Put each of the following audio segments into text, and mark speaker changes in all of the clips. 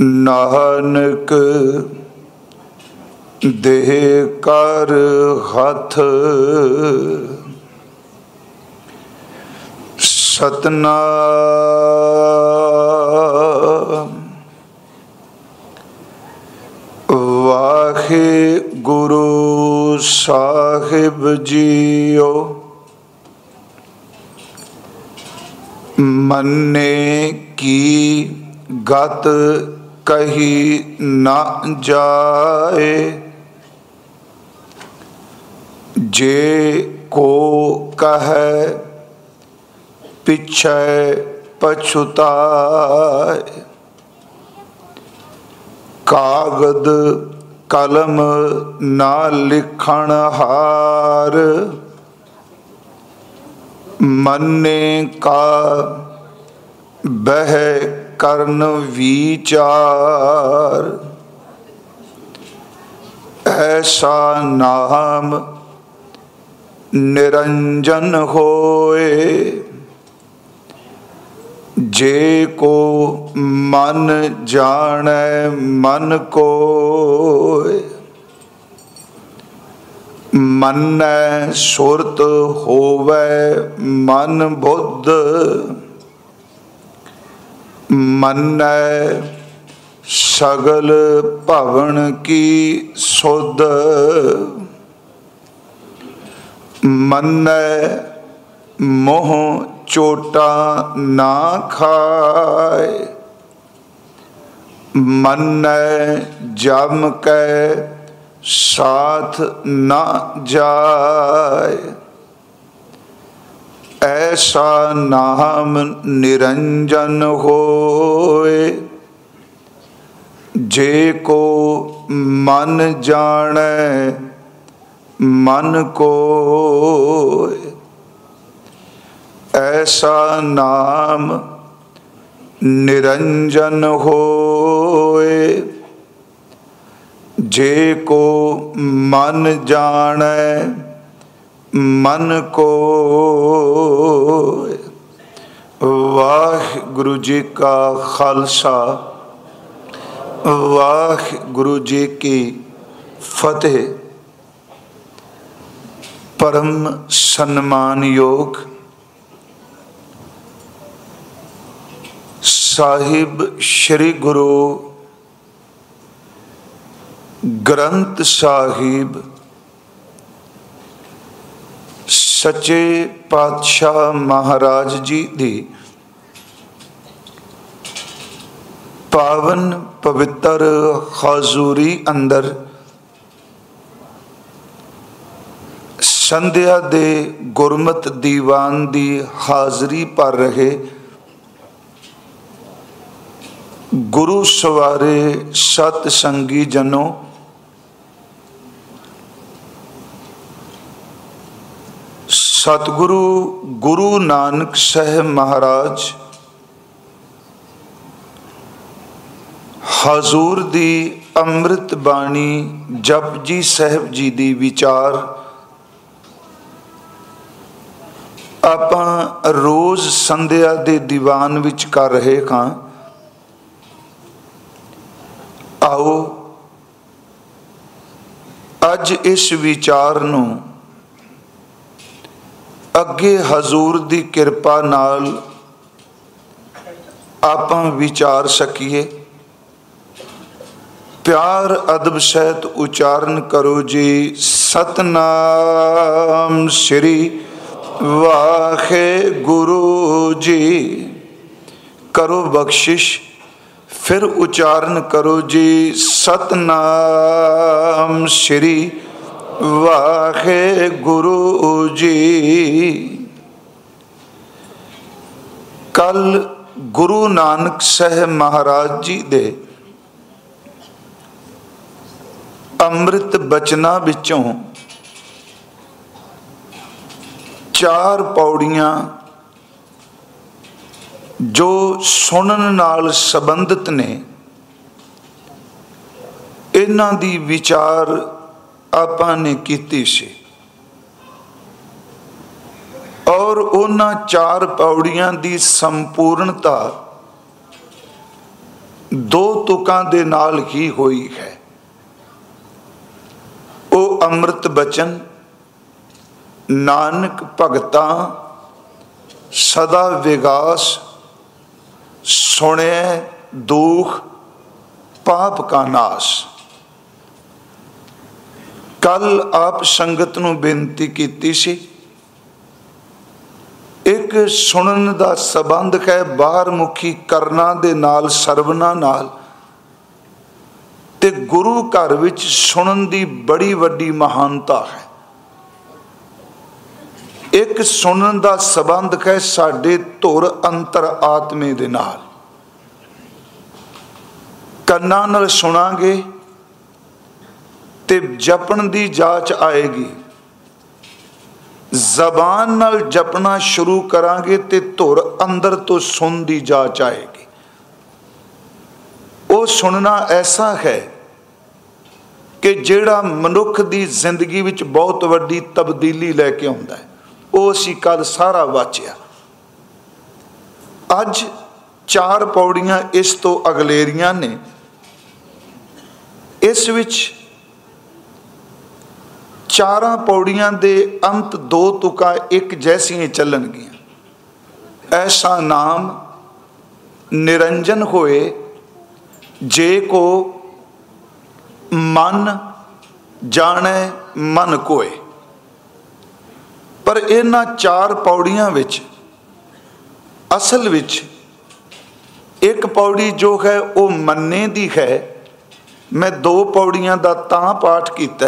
Speaker 1: ਨਾਨਕ ਦੇਹ ਕਰ ਹੱਥ। ਸਤਨਾਮ। ਵਾਖੇ ਗੁਰੂ ਸਾਹਿਬ ਜੀਓ। ਮੰਨੇ ਕੀ ਗਤ ਕਹੀ ਨਾ ਜਾਏ। ਜੇ ਕੋ ਕਹੈ, ਪਿਛੈ ਪਛੁਤਾਏ। ਕਾਗਦ ਕਲਮ ਨਾ ਲਿਖਣ ਹਾਰ। ਮੰਨੇ ਕਾ ਬਹਿ ਕਰਨ ਵਿਚਾਰ। ਐਸਾ ਨਾਮ ਨਿਰੰਜਨ ਹੋਏ, ਜੇ ਕੋ ਮਨ ਜਾਣੈ ਮਨ ਕੋਇ ਮਨੈ ਸੁਰਤ ਹੋਵੇ ਮਨ ਬੁੱਧ। ਮੰਨੈ ਸਗਲ ਭਵਨ ਕੀ ਸੁਧ। ਮੰਨੈ ਮੋਹ ਚੋਟਾ ਨਾ ਖਾਏ ਮੰਨੈ ਜਮ ਕੈ ਸਾਥ ਨਾ ਜਾਏ ਐਸਾ ਨਾਮ ਨਿਰੰਜਨ ਹੋਏ ਜੇ ਕੋ ਮਨ ਜਾਣੈ, ਮਨ ਕੋਇ। ਐਸਾ ਨਾਮ ਨਿਰੰਜਨ ਹੋਏ ਜੇ ਕੋ ਮਨ ਜਾਣੈ ਮਨ ਕੋ ਵਾਹਿਗੁਰੂ ਜੀ ਕਾ ਖਾਲਸਾ, ਵਾਹਿਗੁਰੂ ਜੀ ਕੀ ਫਤਿਹ। ਪਰਮ ਸਨਮਾਨਯੋਗ ਸਾਹਿਬ ਸ੍ਰੀ ਗੁਰੂ ਗ੍ਰੰਥ ਸਾਹਿਬ ਸੱਚੇ ਪਾਤਸ਼ਾਹ ਮਹਾਰਾਜ ਜੀ ਦੀ ਪਾਵਨ ਪਵਿੱਤਰ ਹਜ਼ੂਰੀ ਅੰਦਰ ਸੰਧਿਆ ਦੇ ਗੁਰਮਤ ਦੀਵਾਨ ਦੀ ਹਾਜ਼ਰੀ ਭਰ ਰਹੇ ਗੁਰੂ ਸਵਾਰੇ ਸਤ ਸੰਗੀ ਜਨੋ ਸਤਿਗੁਰੂ ਗੁਰੂ ਨਾਨਕ ਸਾਹਿਬ ਮਹਾਰਾਜ ਹਜ਼ੂਰ ਦੀ ਅੰਮ੍ਰਿਤ ਬਾਣੀ ਜਪਜੀ ਸਾਹਿਬ ਜੀ ਦੀ ਵਿਚਾਰ ਆਪਾਂ ਰੋਜ਼ ਸੰਧਿਆ ਦੇ ਦੀਵਾਨ ਵਿੱਚ ਕਰ ਰਹੇ ਹਾਂ। ਆਓ ਅੱਜ ਇਸ ਵਿਚਾਰ ਨੂੰ ਅੱਗੇ ਹਜ਼ੂਰ ਦੀ ਕਿਰਪਾ ਨਾਲ ਆਪਾਂ ਵਿਚਾਰ ਸਕੀਏ। ਪਿਆਰ ਅਦਬ ਸਹਿਤ ਉਚਾਰਨ ਕਰੋ ਜੀ। ਸਤਨਾਮ ਸ੍ਰੀ ਵਾਖੇ ਗੁਰੂ ਜੀ। ਕਰੋ ਬਖਸ਼ਿਸ਼, ਫਿਰ ਉਚਾਰਨ ਕਰੋ ਜੀ। ਸਤਨਾਮ ਸ੍ਰੀ ਵਾਖੇ ਗੁਰੂ ਜੀ। ਕੱਲ ਗੁਰੂ ਨਾਨਕ ਸਾਹਿਬ ਮਹਾਰਾਜ ਜੀ ਦੇ ਅੰਮ੍ਰਿਤ ਬਚਨਾਂ ਵਿੱਚੋਂ ਚਾਰ ਪੌੜੀਆਂ ਜੋ ਸੁਣਨ ਨਾਲ ਸੰਬੰਧਿਤ ਨੇ, ਇਹਨਾਂ ਦੀ ਵਿਚਾਰ ਆਪਾਂ ਨੇ ਕੀਤੀ ਸੀ। ਔਰ ਉਹਨਾਂ ਚਾਰ ਪੌੜੀਆਂ ਦੀ ਸੰਪੂਰਨਤਾ ਦੋ ਤੁਕਾਂ ਦੇ ਨਾਲ ਹੀ ਹੋਈ ਹੈ। ਉਹ ਅੰਮ੍ਰਿਤ ਬਚਨ, ਨਾਨਕ ਭਗਤਾਂ, ਸਦਾ ਵਿਗਾਸ ਸੁਣਿਆ ਦੁਖ, ਪਾਪ ਕਾ ਨਾਸ਼। ਕੱਲ ਆਪ ਸੰਗਤ ਨੂੰ ਬੇਨਤੀ ਕੀਤੀ ਸੀ। ਇੱਕ ਸੁਣਨ ਦਾ ਸਬੰਧ ਹੈ, ਬਾਹਰ ਮੁਖੀ ਕਰਨਾ ਦੇ ਨਾਲ, ਸਰਵਨਾ ਨਾਲ। ਤੇ ਗੁਰੂ ਘਰ ਵਿੱਚ ਸੁਣਨ ਦੀ ਬੜੀ ਵੱਡੀ ਮਹਾਨਤਾ ਹੈ। ਇੱਕ ਸੁਣਨ ਦਾ ਸਬੰਧ ਹੈ ਸਾਡੇ ਧੁਰ ਅੰਤਰ ਆਤਮੇ ਦੇ ਨਾਲ। ਕੰਨਾਂ ਨਾਲ ਸੁਣਾਂਗੇ ਤੇ ਜਪਣ ਦੀ ਜਾਂਚ ਆਏਗੀ। ਜ਼ਬਾਨ ਨਾਲ ਜਪਣਾ ਸ਼ੁਰੂ ਕਰਾਂਗੇ ਤੇ ਧੁਰ ਅੰਦਰ ਤੋਂ ਸੁਣ ਦੀ ਜਾਂਚ ਆਏਗੀ। ਉਹ ਸੁਣਨਾ ਐਸਾ ਹੈ ਕਿ ਜਿਹੜਾ ਮਨੁੱਖ ਦੀ ਜ਼ਿੰਦਗੀ ਵਿੱਚ ਬਹੁਤ ਵੱਡੀ ਤਬਦੀਲੀ ਲੈ ਕੇ ਆਉਂਦਾ ਹੈ, ਉਹ ਅਸੀਂ ਕੱਲ ਸਾਰਾ ਵਾਚਿਆ। ਅੱਜ ਚਾਰ ਪੌੜੀਆਂ ਇਸ ਤੋਂ ਅਗਲੇਰੀਆਂ ਨੇ। ਇਸ ਵਿੱਚ ਚਾਰਾਂ ਪੌੜੀਆਂ ਦੇ ਅੰਤ ਦੋ ਤੁਕਾਂ ਇੱਕ ਜੈਸੀਆਂ ਚੱਲਣਗੀਆਂ। ਐਸਾ ਨਾਮ ਨਿਰੰਜਨ ਹੋਏ ਜੇ ਕੋ ਮਨ ਜਾਣੇ ਮਨ ਕੋਏ। ਪਰ ਇਹਨਾਂ ਚਾਰ ਪੌੜੀਆਂ ਵਿੱਚ, ਅਸਲ ਵਿੱਚ ਇੱਕ ਪੌੜੀ ਜੋ ਹੈ ਉਹ ਮੰਨੇ ਦੀ ਹੈ। ਮੈਂ ਦੋ ਪੌੜੀਆਂ ਦਾ ਤਾਂ ਪਾਠ ਕੀਤਾ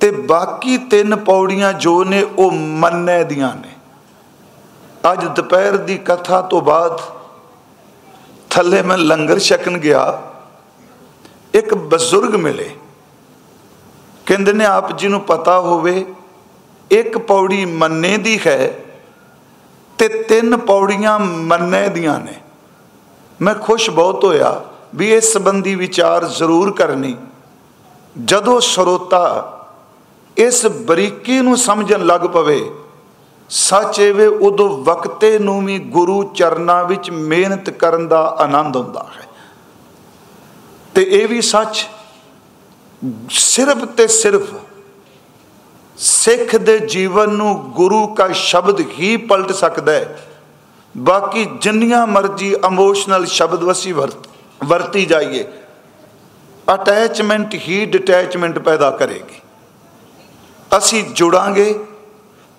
Speaker 1: ਤੇ ਬਾਕੀ ਤਿੰਨ ਪੌੜੀਆਂ ਜੋ ਨੇ ਉਹ ਮੰਨੇ ਦੀਆਂ ਨੇ। ਅੱਜ ਦੁਪਹਿਰ ਦੀ ਕਥਾ ਤੋਂ ਬਾਅਦ ਥੱਲੇ ਮੈਂ ਲੰਗਰ ਛਕਣ ਗਿਆ। ਇੱਕ ਬਜ਼ੁਰਗ ਮਿਲੇ। ਕਹਿੰਦੇ ਨੇ, ਆਪ ਜੀ ਨੂੰ ਪਤਾ ਹੋਵੇ, ਇੱਕ ਪੌੜੀ ਮੰਨੇ ਦੀ ਹੈ ਤੇ ਤਿੰਨ ਪੌੜੀਆਂ ਮੰਨੇ ਦੀਆਂ ਨੇ। ਮੈਂ ਖੁਸ਼ ਬਹੁਤ ਹੋਇਆ ਵੀ ਇਸ ਸੰਬੰਧੀ ਵਿਚਾਰ ਜ਼ਰੂਰ ਕਰਨੀ। ਜਦੋਂ ਸਰੋਤਾ ਇਸ ਬਰੀਕੀ ਨੂੰ ਸਮਝਣ ਲੱਗ ਪਵੇ, ਸੱਚ ਵੇ ਉਦੋਂ ਵਕਤੇ ਨੂੰ ਵੀ ਗੁਰੂ ਚਰਨਾਂ ਵਿੱਚ ਮਿਹਨਤ ਕਰਨ ਦਾ ਆਨੰਦ ਹੁੰਦਾ ਹੈ। ਤੇ ਇਹ ਵੀ ਸੱਚ, ਸਿਰਫ ਤੇ ਸਿਰਫ ਸਿੱਖ ਦੇ ਜੀਵਨ ਨੂੰ ਗੁਰੂ ਦਾ ਸ਼ਬਦ ਹੀ ਪਲਟ ਸਕਦਾ ਹੈ। ਬਾਕੀ ਜਿੰਨੀਆਂ ਮਰਜ਼ੀ ਇਮੋਸ਼ਨਲ ਸ਼ਬਦ ਵਸੀ ਵਰਤ, ਵਰਤੀ ਜਾਈਏ ਅਟੈਚਮੈਂਟ ਹੀ ਡਿਟੈਚਮੈਂਟ ਪੈਦਾ ਕਰੇਗੀ। ਅਸੀਂ ਜੁੜਾਂਗੇ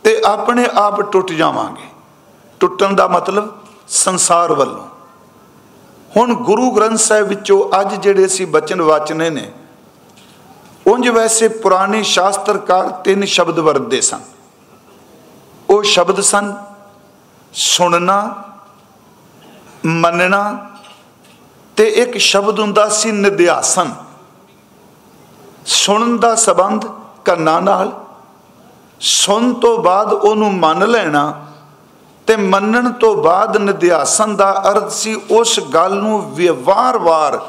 Speaker 1: ਤੇ ਆਪਣੇ ਆਪ ਟੁੱਟ ਜਾਵਾਂਗੇ। ਟੁੱਟਣ ਦਾ ਮਤਲਬ ਸੰਸਾਰ ਵੱਲੋਂ। ਹੁਣ ਗੁਰੂ ਗ੍ਰੰਥ ਸਾਹਿਬ ਵਿੱਚੋਂ ਅੱਜ ਜਿਹੜੇ ਅਸੀਂ ਬਚਨ ਵਾਚਨੇ ਨੇ, ਉਂਝ ਵੈਸੇ ਪੁਰਾਣੇ ਸ਼ਾਸਤਰਕਾਰ ਤਿੰਨ ਸ਼ਬਦ ਵਰਤਦੇ ਸਨ। ਉਹ ਸ਼ਬਦ ਸਨ, ਸੁਣਨਾ, ਮੰਨਣਾ ਤੇ ਇੱਕ ਸ਼ਬਦ ਹੁੰਦਾ ਸੀ ਨਿਧਿਆਸਨ। ਸੁਣਨ ਦਾ ਸਬੰਧ ਕੰਨਾਂ ਨਾਲ ਸੁਣ ਤੋਂ ਬਾਅਦ ਉਹਨੂੰ ਮੰਨ ਲੈਣਾ ਤੇ ਮੰਨਣ ਤੋਂ ਬਾਅਦ ਨਿਧਿਆਸਨ ਦਾ ਅਰਥ ਸੀ ਉਸ ਗੱਲ ਨੂੰ ਵਾਰ-ਵਾਰ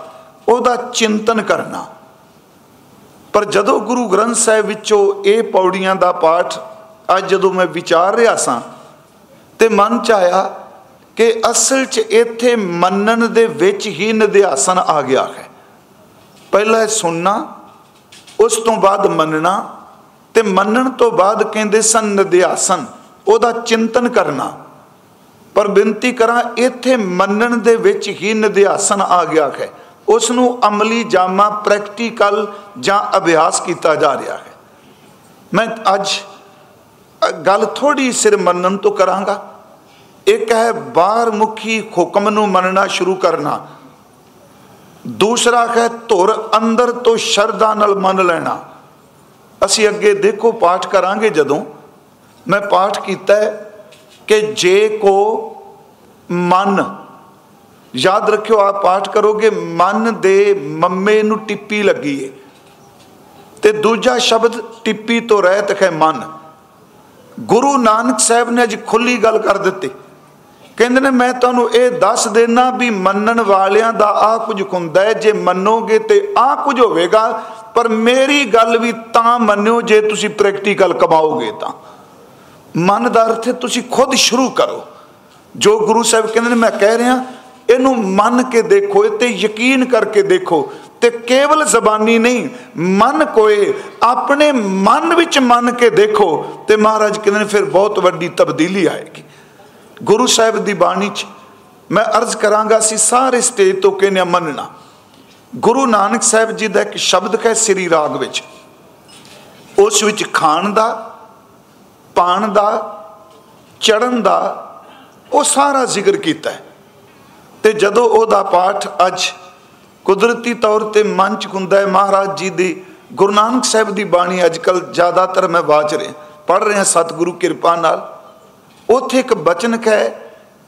Speaker 1: ਉਹਦਾ ਚਿੰਤਨ ਕਰਨਾ। ਪਰ ਜਦੋਂ ਗੁਰੂ ਗ੍ਰੰਥ ਸਾਹਿਬ ਵਿੱਚੋਂ ਇਹ ਪੌੜੀਆਂ ਦਾ ਪਾਠ ਅੱਜ ਜਦੋਂ ਮੈਂ ਵਿਚਾਰ ਰਿਹਾ ਸਾਂ ਤੇ ਮਨ ਚ ਆਇਆ ਕਿ ਅਸਲ 'ਚ ਇੱਥੇ ਮੰਨਣ ਦੇ ਵਿੱਚ ਹੀ ਨਿਧਿਆਸਨ ਆ ਗਿਆ ਹੈ। ਪਹਿਲਾਂ ਸੁਣਨਾ, ਉਸ ਤੋਂ ਬਾਅਦ ਮੰਨਣਾ ਤੇ ਮੰਨਣ ਤੋਂ ਬਾਅਦ ਕਹਿੰਦੇ ਸਨ, ਨਿਧਿਆਸਨ, ਉਹਦਾ ਚਿੰਤਨ ਕਰਨਾ। ਪਰ ਬੇਨਤੀ ਕਰਾਂ, ਇੱਥੇ ਮੰਨਣ ਦੇ ਵਿੱਚ ਹੀ ਨਿਧਿਆਸਨ ਆ ਗਿਆ ਹੈ। ਉਸ ਨੂੰ ਅਮਲੀ ਜਾਮਾ ਪ੍ਰੈਕਟੀਕਲ ਜਾਂ ਅਭਿਆਸ ਕੀਤਾ ਜਾ ਰਿਹਾ ਹੈ। ਮੈਂ ਅੱਜ ਗੱਲ ਥੋੜੀ ਸਿਰ ਮੰਨਣ ਤੋਂ ਕਰਾਂਗਾ। ਇੱਕ ਹੈ ਬਾਹਰ ਮੁਖੀ ਹੁਕਮ ਨੂੰ ਮੰਨਣਾ ਸ਼ੁਰੂ ਕਰਨਾ। ਦੂਸਰਾ ਹੈ ਧੁਰ ਅੰਦਰ ਤੋਂ ਸ਼ਰਧਾ ਨਾਲ ਮੰਨ ਲੈਣਾ। ਅਸੀਂ ਅੱਗੇ ਦੇਖੋ ਪਾਠ ਕਰਾਂਗੇ ਜਦੋਂ। ਮੈਂ ਪਾਠ ਕੀਤਾ ਕਿ ਜੇ ਕੋ ਮਨ, ਯਾਦ ਰੱਖਿਓ ਆ ਪਾਠ ਕਰੋਗੇ, ਮਨ ਦੇ ਮੰਮੇ ਨੂੰ ਟਿੱਪੀ ਲੱਗੀ ਏ। ਤੇ ਦੂਜਾ ਸ਼ਬਦ ਟਿੱਪੀ ਤੋਂ ਰਹਿਤ ਹੈ ਮਨ। ਗੁਰੂ ਨਾਨਕ ਸਾਹਿਬ ਨੇ ਅੱਜ ਖੁੱਲੀ ਗੱਲ ਕਰ ਦਿੱਤੀ। ਕਹਿੰਦੇ ਨੇ, ਮੈਂ ਤੁਹਾਨੂੰ ਇਹ ਦੱਸ ਦੇਣਾ ਵੀ ਮੰਨਣ ਵਾਲਿਆਂ ਦਾ ਆ ਕੁਝ ਹੁੰਦਾ ਹੈ। ਜੇ ਮੰਨੋਗੇ ਤੇ ਆ ਕੁਝ ਹੋਵੇਗਾ ਪਰ ਮੇਰੀ ਗੱਲ ਵੀ ਤਾਂ ਮੰਨਿਓ, ਜੇ ਤੁਸੀਂ ਪ੍ਰੈਕਟੀਕਲ ਕਮਾਓਗੇ ਤਾਂ। ਮਨ ਦਾ ਅਰਥ ਤੁਸੀਂ ਖੁਦ ਸ਼ੁਰੂ ਕਰੋ। ਜੋ ਗੁਰੂ ਸਾਹਿਬ ਕਹਿੰਦੇ ਨੇ, ਮੈਂ ਕਹਿ ਰਿਹਾ, ਇਹਨੂੰ ਮੰਨ ਕੇ ਦੇਖੋ, ਇਹ ਤੇ ਯਕੀਨ ਕਰਕੇ ਦੇਖੋ। ਤੇ ਕੇਵਲ ਜ਼ਬਾਨੀ ਨਹੀਂ, ਮਨ ਕੋਏ, ਆਪਣੇ ਮਨ ਵਿੱਚ ਮੰਨ ਕੇ ਦੇਖੋ। ਤੇ ਮਹਾਰਾਜ ਕਹਿੰਦੇ ਨੇ, ਫਿਰ ਬਹੁਤ ਵੱਡੀ ਤਬਦੀਲੀ ਆਏਗੀ। ਗੁਰੂ ਸਾਹਿਬ ਦੀ ਬਾਣੀ 'ਚ ਮੈਂ ਅਰਜ਼ ਕਰਾਂਗਾ ਸੀ ਸਾਰੇ ਸਟੇਜ ਤੋਂ ਕਹਿੰਦੇ ਮੰਨਣਾ। ਗੁਰੂ ਨਾਨਕ ਸਾਹਿਬ ਜੀ ਦਾ ਇੱਕ ਸ਼ਬਦ ਹੈ ਸ੍ਰੀ ਰਾਗ ਵਿੱਚ। ਉਸ ਵਿੱਚ ਖਾਣ ਦਾ, ਪਾਣ ਦਾ, ਚੜਨ ਦਾ ਉਹ ਸਾਰਾ ਜ਼ਿਕਰ ਕੀਤਾ ਹੈ। ਤੇ ਜਦੋਂ ਉਹਦਾ ਪਾਠ ਅੱਜ ਕੁਦਰਤੀ ਤੌਰ ਤੇ ਮਨ ਚ ਹੁੰਦਾ ਹੈ, ਮਹਾਰਾਜ ਜੀ ਦੀ, ਗੁਰੂ ਨਾਨਕ ਸਾਹਿਬ ਦੀ ਬਾਣੀ ਅੱਜ ਕੱਲ ਜ਼ਿਆਦਾਤਰ ਮੈਂ ਬਾਚ ਰਿਹਾ ਪੜ ਰਿਹਾ ਸਤਿਗੁਰੂ ਕਿਰਪਾ ਨਾਲ। ਉੱਥੇ ਇੱਕ ਬਚਨ ਹੈ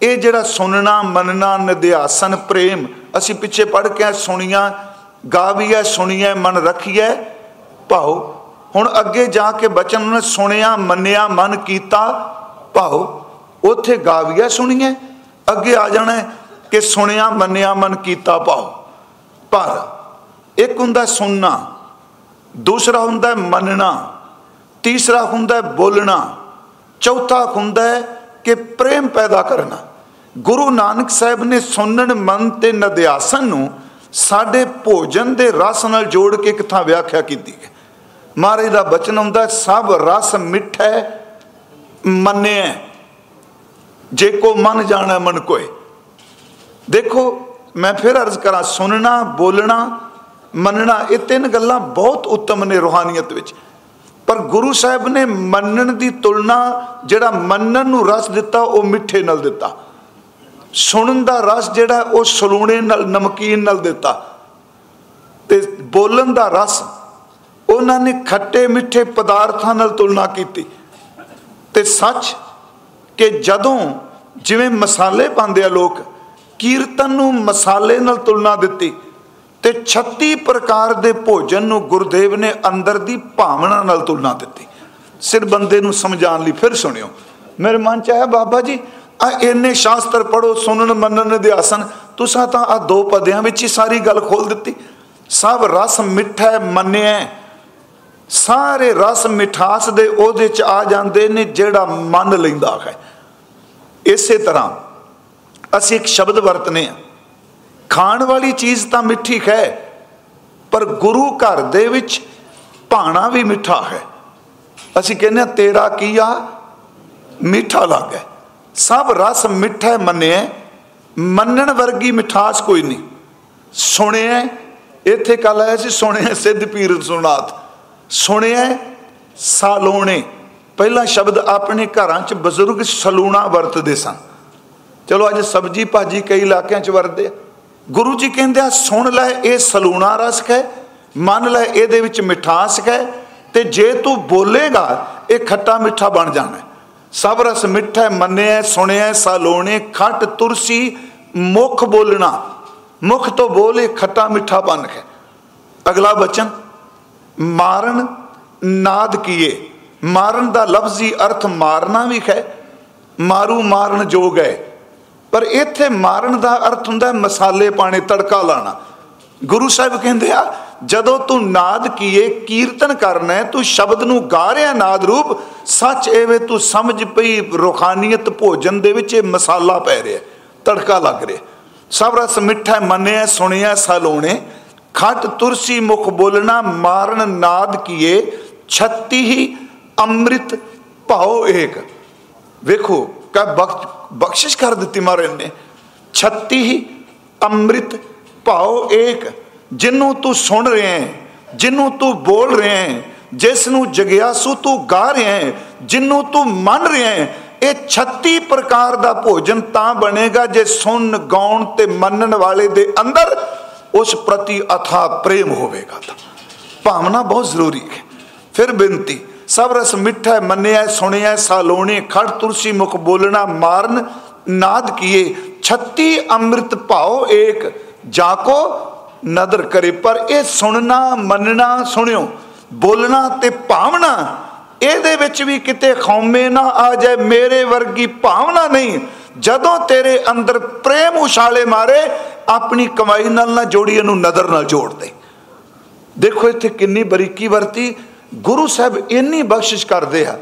Speaker 1: ਇਹ ਜਿਹੜਾ ਸੁਣਨਾ, ਮੰਨਣਾ, ਨਿਧਿਆਸਨ, ਪ੍ਰੇਮ ਅਸੀਂ ਪਿੱਛੇ ਪੜ ਕੇ ਸੁਣੀਆਂ ਗਾਵੀਐ ਸੁਣੀਐ ਮਨ ਰੱਖੀਐ ਭਾਉ, ਹੁਣ ਅੱਗੇ ਜਾ ਕੇ ਬਚਨ ਉਹਨੇ ਸੁਣਿਆ, ਮੰਨਿਆ, ਮਨ ਕੀਤਾ, ਭਾਉ, ਉੱਥੇ ਗਾਵੀਐ ਸੁਣੀਐ ਅੱਗੇ ਆ ਜਾਣਾ ਕਿ ਸੁਣਿਆ, ਮੰਨਿਆ, ਮਨ ਕੀਤਾ, ਭਾਉ। ਪਰ ਇੱਕ ਹੁੰਦਾ ਸੁਣਨਾ, ਦੂਸਰਾ ਹੁੰਦਾ ਮੰਨਣਾ, ਤੀਸਰਾ ਹੁੰਦਾ ਬੋਲਣਾ, ਚੌਥਾ ਹੁੰਦਾ ਕਿ ਪ੍ਰੇਮ ਪੈਦਾ ਕਰਨਾ। ਗੁਰੂ ਨਾਨਕ ਸਾਹਿਬ ਨੇ ਸੁਣਨ ਮਨ ਤੇ ਨਦਿਆਸਨ ਨੂੰ ਸਾਡੇ ਭੋਜਨ ਦੇ ਰਸ ਨਾਲ ਜੋੜ ਕੇ ਕਿਥਾ ਵਿਆਖਿਆ ਕੀਤੀ ਹੈ। ਮਹਾਰਾਜ ਦਾ ਬਚਨ ਹੁੰਦਾ ਸਭ ਰਸ ਮਿੱਠਾ ਮੰਨਿਆ ਜੇ ਕੋ ਮਨ ਜਾਣਾ ਮਨ ਕੋਏ। ਦੇਖੋ, ਮੈਂ ਫਿਰ ਅਰਜ਼ ਕਰਾਂ, ਸੁਣਨਾ, ਬੋਲਣਾ, ਮੰਨਣਾ, ਇਹ ਤਿੰਨ ਗੱਲਾਂ ਬਹੁਤ ਉੱਤਮ ਨੇ ਰੋਹਾਨੀਅਤ ਵਿੱਚ। ਪਰ ਗੁਰੂ ਸਾਹਿਬ ਨੇ ਮੰਨਣ ਦੀ ਤੁਲਨਾ, ਜਿਹੜਾ ਮੰਨਣ ਨੂੰ ਰਸ ਦਿੱਤਾ, ਉਹ ਮਿੱਠੇ ਨਾਲ ਦਿੱਤਾ। ਸੁਣਨ ਦਾ ਰਸ ਜਿਹੜਾ ਉਹ ਸਲੂਣੇ ਨਾਲ, ਨਮਕੀਨ ਨਾਲ ਦਿੱਤਾ। ਤੇ ਬੋਲਣ ਦਾ ਰਸ, ਉਹਨਾਂ ਨੇ ਖੱਟੇ ਮਿੱਠੇ ਪਦਾਰਥਾਂ ਨਾਲ ਤੁਲਨਾ ਕੀਤੀ। ਤੇ ਸੱਚ ਕਿ ਜਦੋਂ ਜਿਵੇਂ ਮਸਾਲੇ ਪਾਉਂਦੇ ਆ ਲੋਕ, ਕੀਰਤਨ ਨੂੰ ਮਸਾਲੇ ਨਾਲ ਤੁਲਨਾ ਦਿੱਤੀ, ਤੇ 36 ਪ੍ਰਕਾਰ ਦੇ ਭੋਜਨ ਨੂੰ ਗੁਰਦੇਵ ਨੇ ਅੰਦਰ ਦੀ ਭਾਵਨਾ ਨਾਲ ਤੁਲਨਾ ਦਿੱਤੀ। ਸਿਰ ਬੰਦੇ ਨੂੰ ਸਮਝਾਉਣ ਲਈ ਫਿਰ ਸੁਣਿਓ। ਮੇਰੇ ਮਨ ਚ ਆਇਆ, ਬਾਬਾ ਜੀ ਆ ਇੰਨੇ ਸ਼ਾਸਤਰ ਪੜੋ ਸੁਣਨ, ਮੰਨਣ ਦੇ ਆਸਨ। ਤੁਸੀਂ ਤਾਂ ਆ ਦੋ ਪਦਿਆਂ ਵਿੱਚ ਹੀ ਸਾਰੀ ਗੱਲ ਖੋਲ ਦਿੱਤੀ। ਸਭ ਰਸ ਮਿੱਠਾ ਮੰਨਿਆ। ਸਾਰੇ ਰਸ ਮਿਠਾਸ ਦੇ ਉਹਦੇ ਚ ਆ ਜਾਂਦੇ ਨੇ ਜਿਹੜਾ ਮੰਨ ਲੈਂਦਾ ਹੈ। ਇਸੇ ਤਰ੍ਹਾਂ ਅਸੀਂ ਇੱਕ ਸ਼ਬਦ ਵਰਤਨੇ ਆ। ਖਾਣ ਵਾਲੀ ਚੀਜ਼ ਤਾਂ ਮਿੱਠੀ ਹੈ, ਪਰ ਗੁਰੂ ਘਰ ਦੇ ਵਿੱਚ ਭਾਣਾ ਵੀ ਮਿੱਠਾ ਹੈ। ਅਸੀਂ ਕਹਿੰਦੇ ਤੇਰਾ ਕੀਆ ਮਿੱਠਾ ਲੱਗੇ ਸਭ ਰਸ ਮਿੱਠਾ ਮੰਨਿਆ ਮੰਨਣ ਵਰਗੀ ਮਿਠਾਸ ਕੋਈ ਨਹੀਂ। ਸੁਣਿਆ ਇੱਥੇ ਕੱਲ ਆਇਆ ਸੀ, ਸੁਣਿਆ ਸਿੱਧ ਪੀਰ ਸੁਣਾਤ ਸੁਣਿਆ ਸਾਲੋਣੇ, ਪਹਿਲਾ ਸ਼ਬਦ ਆਪਣੇ ਘਰਾਂ 'ਚ ਬਜ਼ੁਰਗ ਸਲੂਣਾ ਵਰਤਦੇ ਸਨ। ਚਲੋ ਅੱਜ ਸਬਜੀ ਭਾਜੀ ਕਈ ਇਲਾਕਿਆਂ 'ਚ ਵਰਤਦੇ ਗੁਰੂ ਜੀ ਕਹਿੰਦੇ ਆ, ਸੁਣ ਲੈ, ਇਹ ਸਲੂਣਾ ਰਸ ਹੈ ਮੰਨ ਲੈ, ਇਹਦੇ ਵਿੱਚ ਮਿਠਾਸ ਹੈ ਤੇ ਜੇ ਤੂੰ ਬੋਲੇਗਾ, ਇਹ ਖੱਟਾ ਮਿੱਠਾ ਬਣ ਜਾਣਾ ਸਭ ਰਸ ਮਿੱਠਾ ਮੰਨਿਆ ਸੁਣਿਆ ਸਾਲੋਣੇ, ਖੱਟ ਤੁਰਸੀ, ਮੁਖ ਬੋਲਣਾ। ਮੁਖ ਤੋਂ ਬੋਲੇ ਖੱਟਾ ਮਿੱਠਾ ਬਣ ਕੇ ਅਗਲਾ ਬਚਨ, ਮਾਰਨ ਨਾਦ ਕੀਏ। ਮਾਰਨ ਦਾ ਲਫ਼ਜ਼ੀ ਅਰਥ ਮਾਰਨਾ ਵੀ ਹੈ, ਮਾਰੂ ਮਾਰਨ ਜੋਗ ਹੈ। ਪਰ ਇੱਥੇ ਮਾਰਨ ਦਾ ਅਰਥ ਹੁੰਦਾ ਮਸਾਲੇ ਪਾਣੇ, ਤੜਕਾ ਲਾਣਾ। ਗੁਰੂ ਸਾਹਿਬ ਕਹਿੰਦੇ ਆ, ਜਦੋਂ ਤੂੰ ਨਾਦ ਕੀਏ, ਕੀਰਤਨ ਕਰਨਾ, ਤੂੰ ਸ਼ਬਦ ਨੂੰ ਗਾ ਰਿਹਾ ਨਾਦ ਰੂਪ ਸੱਚ ਐਵੇਂ ਤੂੰ ਸਮਝ ਪਈ ਰੋਖਾਨੀਅਤ ਭੋਜਨ ਦੇ ਵਿੱਚ ਇਹ ਮਸਾਲਾ ਪੈ ਰਿਹਾ, ਤੜਕਾ ਲੱਗ ਰਿਹਾ। ਸਭ ਰਸ ਮਿੱਠਾ ਮੰਨਿਆ, ਸੁਣਿਆ ਸਲੋਣੇ ਖੱਟ ਤੁਰਸੀ ਮੁਖ ਬੋਲਣਾ, ਮਾਰਨ ਨਾਦ ਕੀਏ 36 ਹੀ ਅੰਮ੍ਰਿਤ ਭਾਉ ਏਕ। ਵੇਖੋ, ਕਾ ਬਖਸ਼ਿਸ਼ ਕਰ ਦਿੱਤੀ ਮਾਰੇ ਨੇ। 36 ਹੀ ਅੰਮ੍ਰਿਤ ਭਾਉ ਏਕ। ਜਿੰਨੂੰ ਤੂੰ ਸੁਣ ਰਿਹਾ ਹੈ, ਜਿੰਨੂੰ ਤੂੰ ਬੋਲ ਰਿਹਾ ਹੈ ਜਿਸ ਨੂੰ ਜਗਿਆਸੂ ਤੂੰ ਗਾ ਰਿਹਾ ਹੈ, ਜਿੰਨੂੰ ਤੂੰ ਮੰਨ ਰਿਹਾ ਹੈ, ਇਹ 36 ਪ੍ਰਕਾਰ ਦਾ ਭੋਜਨ ਤਾਂ ਬਣੇਗਾ ਜੇ ਸੁਣ, ਗਾਉਣ ਤੇ ਮੰਨਣ ਵਾਲੇ ਦੇ ਅੰਦਰ ਉਸ ਪ੍ਰਤੀ ਅਥਾ ਪ੍ਰੇਮ ਹੋਵੇਗਾ ਤਾਂ। ਭਾਵਨਾ ਬਹੁਤ ਜ਼ਰੂਰੀ ਹੈ। ਫਿਰ ਬੇਨਤੀ, ਸਭ ਰਸ ਮਿੱਠਾ ਮੰਨਿਆ ਸੁਣਿਆ ਸਾਲੋਣੇ, ਖੜ ਤੁਰਸੀ, ਮੁਖ ਬੋਲਣਾ, ਮਾਰਨ, ਨਾਦ ਕੀਏ 36 ਅੰਮ੍ਰਿਤ ਭਾਉ ਏਕ ਜਾਕੋ, ਨਦਰ ਕਰੇ, ਪਰ ਇਹ ਸੁਣਨਾ, ਮੰਨਣਾ ਸੁਣਿਓ। ਬੋਲਣਾ ਤੇ ਭਾਵਨਾ, ਇਹਦੇ ਵਿੱਚ ਵੀ ਕਿਤੇ ਖੌਮੇ ਨਾ ਆ ਜਾਏ, ਮੇਰੇ ਵਰਗੀ ਭਾਵਨਾ ਨਹੀਂ। ਜਦੋਂ ਤੇਰੇ ਅੰਦਰ ਪ੍ਰੇਮ ਉਛਾਲੇ ਮਾਰੇ, ਆਪਣੀ ਕਮਾਈ ਨਾਲ ਨਾ ਜੋੜੀ, ਇਹਨੂੰ ਨਦਰ ਨਾਲ ਜੋੜ ਦੇ। ਦੇਖੋ ਇੱਥੇ ਕਿੰਨੀ ਬਰੀਕੀ ਵਰਤੀ। ਗੁਰੂ ਸਾਹਿਬ ਇੰਨੀ ਬਖਸ਼ਿਸ਼ ਕਰਦੇ ਆ।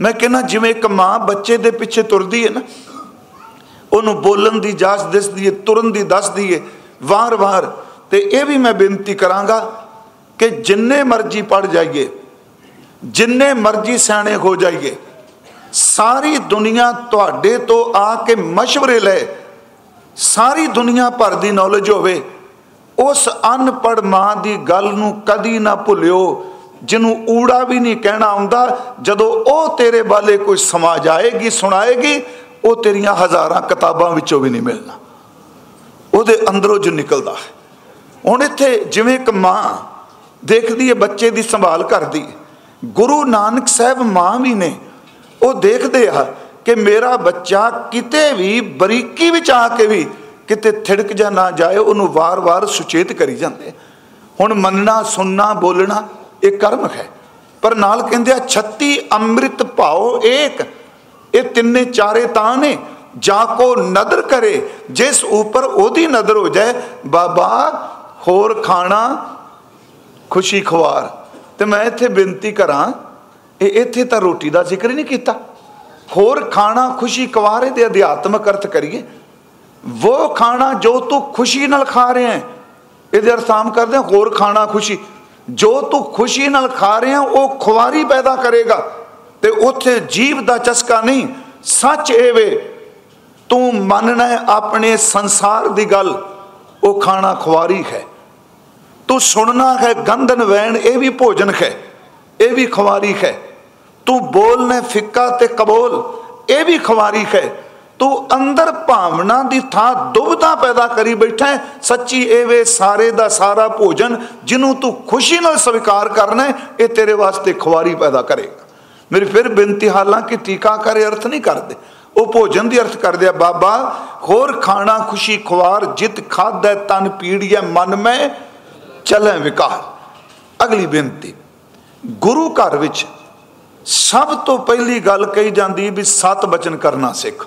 Speaker 1: ਮੈਂ ਕਹਿੰਦਾ, ਜਿਵੇਂ ਇੱਕ ਮਾਂ ਬੱਚੇ ਦੇ ਪਿੱਛੇ ਤੁਰਦੀ ਹੈ ਨਾ, ਉਹਨੂੰ ਬੋਲਣ ਦੀ ਜਾਚ ਦਿਸਦੀ ਹੈ, ਤੁਰਨ ਦੀ ਦੱਸਦੀ ਹੈ, ਵਾਰ-ਵਾਰ। ਤੇ ਇਹ ਵੀ ਮੈਂ ਬੇਨਤੀ ਕਰਾਂਗਾ ਕਿ ਜਿੰਨੇ ਮਰਜ਼ੀ ਪੜ ਜਾਈਏ, ਜਿੰਨੇ ਮਰਜ਼ੀ ਸਿਆਣੇ ਹੋ ਜਾਈਏ, ਸਾਰੀ ਦੁਨੀਆ ਤੁਹਾਡੇ ਤੋਂ ਆ ਕੇ مشਵਰੇ ਲੈ ਸਾਰੀ ਦੁਨੀਆ ਭਰ ਦੀ ਨੌਲੇਜ ਹੋਵੇ, ਉਸ ਅਨਪੜ ਮਾਂ ਦੀ ਗੱਲ ਨੂੰ ਕਦੀ ਨਾ ਭੁੱਲਿਓ, ਜਿਹਨੂੰ ਊੜਾ ਵੀ ਨਹੀਂ ਕਹਿਣਾ ਆਉਂਦਾ, ਜਦੋਂ ਉਹ ਤੇਰੇ ਬਾਲੇ ਕੋਈ ਸਮਾਜ ਆਏਗੀ, ਸੁਣਾਏਗੀ, ਉਹ ਤੇਰੀਆਂ ਹਜ਼ਾਰਾਂ ਕਿਤਾਬਾਂ ਵਿੱਚੋਂ ਵੀ ਨਹੀਂ ਮਿਲਣਾ। ਉਹਦੇ ਅੰਦਰੋਂ ਜੋ ਨਿਕਲਦਾ ਹੈ। ਹੁਣ ਇੱਥੇ ਜਿਵੇਂ ਇੱਕ ਮਾਂ ਦੇਖਦੀ ਹੈ, ਬੱਚੇ ਦੀ ਸੰਭਾਲ ਕਰਦੀ ਗੁਰੂ ਨਾਨਕ ਸਾਹਿਬ ਮਾਂ ਵੀ ਨੇ, ਉਹ ਦੇਖਦੇ ਆ ਕਿ ਮੇਰਾ ਬੱਚਾ ਕਿਤੇ ਵੀ, ਬਰੀਕੀ ਵਿੱਚ ਆ ਕੇ ਵੀ ਕਿਤੇ ਥਿੜਕ ਜਾ ਨਾ ਜਾਏ, ਉਹਨੂੰ ਵਾਰ-ਵਾਰ ਸੁਚੇਤ ਕਰੀ ਜਾਂਦੇ ਹੁਣ ਮੰਨਣਾ, ਸੁਣਨਾ, ਬੋਲਣਾ, ਇਹ ਕਰਮ ਹੈ। ਪਰ ਨਾਲ ਕਹਿੰਦੇ ਆ 36 ਅੰਮ੍ਰਿਤ ਭਾਉ ਏਕ, ਇਹ ਤਿੰਨੇ ਚਾਰੇ ਤਾਂ ਨੇ। ਜਾ ਕੋ ਨਦਰ ਕਰੇ, ਜਿਸ ਉੱਪਰ ਉਹਦੀ ਨਜ਼ਰ ਹੋ ਜਾਏ, ਬਾਬਾ, ਹੋਰ ਖਾਣਾ ਖੁਸ਼ੀ ਖਵਾਰ ਤੇ ਮੈਂ ਇੱਥੇ ਬੇਨਤੀ ਕਰਾਂ, ਇਹ ਇੱਥੇ ਤਾਂ ਰੋਟੀ ਦਾ ਜ਼ਿਕਰ ਹੀ ਨਹੀਂ ਕੀਤਾ। ਹੋਰ ਖਾਣਾ ਖੁਸ਼ੀ ਕਵਾਰੇ ਦੇ ਅਧਿਆਤਮਕ ਅਰਥ ਕਰੀਏ। ਉਹ ਖਾਣਾ ਜੋ ਤੂੰ ਖੁਸ਼ੀ ਨਾਲ ਖਾ ਰਿਹਾ ਹੈ, ਇਹਦੇ ਅਰਥ ਆਮ ਕਰਦੇ ਹੋਰ ਖਾਣਾ ਖੁਸ਼ੀ। ਜੋ ਤੂੰ ਖੁਸ਼ੀ ਨਾਲ ਖਾ ਰਿਹਾ ਉਹ ਖੁਆਰੀ ਪੈਦਾ ਕਰੇਗਾ। ਤੇ ਉੱਥੇ ਜੀਵ ਦਾ ਚਸਕਾ ਨਹੀਂ, ਸੱਚ ਇਹ ਵੇ, ਤੂੰ ਮੰਨਣਾ ਆਪਣੇ ਸੰਸਾਰ ਦੀ ਗੱਲ, ਉਹ ਖਾਣਾ ਖੁਆਰੀ ਹੈ। ਤੂੰ ਸੁਣਨਾ ਹੈ, ਗੰਧਨ ਵੈਣ, ਇਹ ਵੀ ਭੋਜਨ ਹੈ, ਇਹ ਵੀ ਖੁਆਰੀ ਹੈ। ਤੂੰ ਬੋਲਨੇ ਫਿੱਕਾ ਤੇ ਕਬੋਲ, ਇਹ ਵੀ ਖੁਆਰੀ ਹੈ। ਤੂੰ ਅੰਦਰ ਭਾਵਨਾ ਦੀ ਥਾਂ ਦੁਬਦਾ ਪੈਦਾ ਕਰੀ ਬੈਠਾ ਸੱਚੀ ਇਹ ਵੇ ਸਾਰੇ ਦਾ ਸਾਰਾ ਭੋਜਨ ਜਿਹਨੂੰ ਤੂੰ ਖੁਸ਼ੀ ਨਾਲ ਸਵੀਕਾਰ ਕਰਨਾ ਇਹ ਤੇਰੇ ਵਾਸਤੇ ਖੁਆਰੀ ਪੈਦਾ ਕਰੇਗਾ। ਮੇਰੀ ਫਿਰ ਬੇਨਤੀ ਹਾਲਾਂਕਿ ਕਿ ਟੀਕਾਕਾਰ ਅਰਥ ਨਹੀਂ ਕਰਦੇ। ਉਹ ਭੋਜਨ ਦੀ ਅਰਥ ਕਰਦੇ ਆ, ਬਾਬਾ, ਹੋਰ ਖਾਣਾ ਖੁਸ਼ੀ ਖੁਆਰ, ਜਿਤ ਖਾਦਾ ਤਨ ਪੀੜੀਏ ਮਨ ਮੈਂ ਚਲੇ ਵਿਕਾਰ। ਅਗਲੀ ਬੇਨਤੀ, ਗੁਰੂ ਘਰ ਵਿੱਚ ਸਭ ਤੋਂ ਪਹਿਲੀ ਗੱਲ ਕਹੀ ਜਾਂਦੀ ਵੀ ਸਤ ਬਚਨ ਕਰਨਾ ਸਿੱਖ।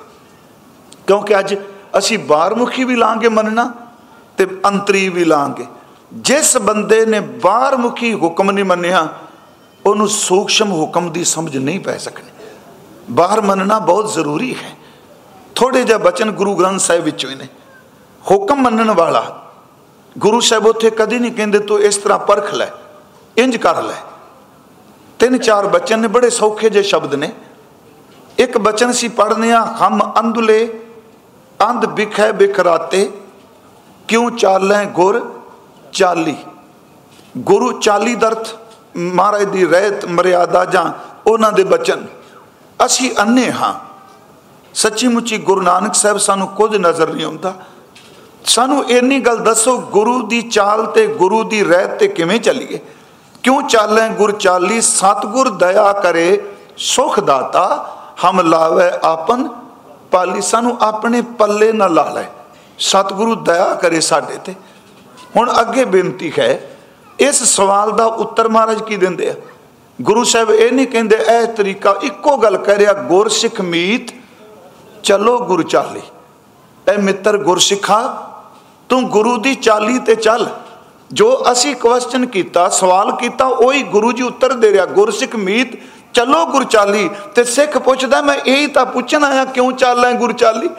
Speaker 1: ਕਿਉਂਕਿ ਅੱਜ ਅਸੀਂ ਬਾਹਰਮੁਖੀ ਵੀ ਲਾਂਗੇ ਮੰਨਣਾ ਤੇ ਅੰਤਰੀ ਵੀ ਲਾਂਗੇ। ਜਿਸ ਬੰਦੇ ਨੇ ਬਾਹਰਮੁਖੀ ਹੁਕਮ ਨਹੀਂ ਮੰਨਿਆ, ਉਹਨੂੰ ਸੂਖਸ਼ਮ ਹੁਕਮ ਦੀ ਸਮਝ ਨਹੀਂ ਪੈ ਸਕਣੀ। ਬਾਹਰ ਮੰਨਣਾ ਬਹੁਤ ਜ਼ਰੂਰੀ ਹੈ। ਥੋੜੇ ਜਿਹਾ ਬਚਨ ਗੁਰੂ ਗ੍ਰੰਥ ਸਾਹਿਬ ਵਿੱਚੋਂ ਹੀ ਨੇ। ਹੁਕਮ ਮੰਨਣ ਵਾਲਾ ਗੁਰੂ ਸਾਹਿਬ ਉੱਥੇ ਕਦੀ ਨਹੀਂ ਕਹਿੰਦੇ, ਤੂੰ ਇਸ ਤਰ੍ਹਾਂ ਪਰਖ ਲੈ, ਇੰਜ ਕਰ ਲੈ। ਤਿੰਨ ਚਾਰ ਬਚਨ ਨੇ, ਬੜੇ ਸੌਖੇ ਜਿਹੇ ਸ਼ਬਦ ਨੇ। ਇੱਕ ਬਚਨ ਸੀ ਪੜ੍ਹਨੇ ਆ ਹਮ ਅੰਧਲੇ, ਅੰਧ ਬਿਖੈ ਬਿਖਰਾਤੇ, ਕਿਉਂ ਚਾਲੈ ਗੁਰ ਚਾਲੀ? ਗੁਰੂ ਚਾਲੀ ਦਰਥ ਮਹਾਰਾਜ ਦੀ ਰਹਿਤ, ਮਰਿਆਦਾ ਜਾਂ ਉਹਨਾਂ ਦੇ ਬਚਨ। ਅਸੀਂ ਅੰਨੇ ਹਾਂ। ਸੱਚੀ ਮੁੱਚੀ ਗੁਰੂ ਨਾਨਕ ਸਾਹਿਬ ਸਾਨੂੰ ਕੁਝ ਨਜ਼ਰ ਨਹੀਂ ਆਉਂਦਾ। ਸਾਨੂੰ ਇੰਨੀ ਗੱਲ ਦੱਸੋ, ਗੁਰੂ ਦੀ ਚਾਲ ਤੇ ਗੁਰੂ ਦੀ ਰਹਿਤ ਤੇ ਕਿਵੇਂ ਚੱਲੀਏ? ਕਿਉਂ ਚਾਲੈ ਗੁਰ ਚਾਲੀ, ਸਤਗੁਰ ਦਇਆ ਕਰੇ, ਸੁਖ ਦਾਤਾ, ਹਮ ਲਾਵੇ ਆਪਨ ਪਾਲੀ, ਸਾਨੂੰ ਆਪਣੇ ਪੱਲੇ ਨਾ ਲਾ ਲੈ। ਸਤਿਗੁਰੂ ਦਇਆ ਕਰੇ ਸਾਡੇ ਤੇ। ਹੁਣ ਅੱਗੇ ਬੇਨਤੀ ਹੈ, ਇਸ ਸਵਾਲ ਦਾ ਉੱਤਰ ਮਹਾਰਾਜ ਕੀ ਦਿੰਦੇ ਆ? ਗੁਰੂ ਸਾਹਿਬ ਇਹ ਨਹੀਂ ਕਹਿੰਦੇ, ਇਹ ਤਰੀਕਾ ਇੱਕੋ ਗੱਲ ਕਹਿ ਰਿਹਾ, ਗੁਰਸਿੱਖ ਮੀਤ, ਚਲੋ ਗੁਰੂ ਚਾਲੀ। ਐ ਮਿੱਤਰ ਗੁਰਸਿੱਖਾ ਤੂੰ ਗੁਰੂ ਦੀ ਚਾਲੀ ਤੇ ਚੱਲ। ਜੋ ਅਸੀਂ ਕੁਐਸਚਨ ਕੀਤਾ, ਸਵਾਲ ਕੀਤਾ, ਉਹੀ ਗੁਰੂ ਜੀ ਉੱਤਰ ਦੇ ਰਿਹਾ, ਗੁਰਸਿੱਖ ਮੀਤ, ਚਲੋ ਗੁਰਚਾਲੀ ਤੇ ਸਿੱਖ ਪੁੱਛਦਾ, ਮੈਂ ਇਹੀ ਤਾਂ ਪੁੱਛਣ ਆਇਆ, ਕਿਉਂ ਚੱਲਣਾ ਗੁਰ ਚਾਲੀ?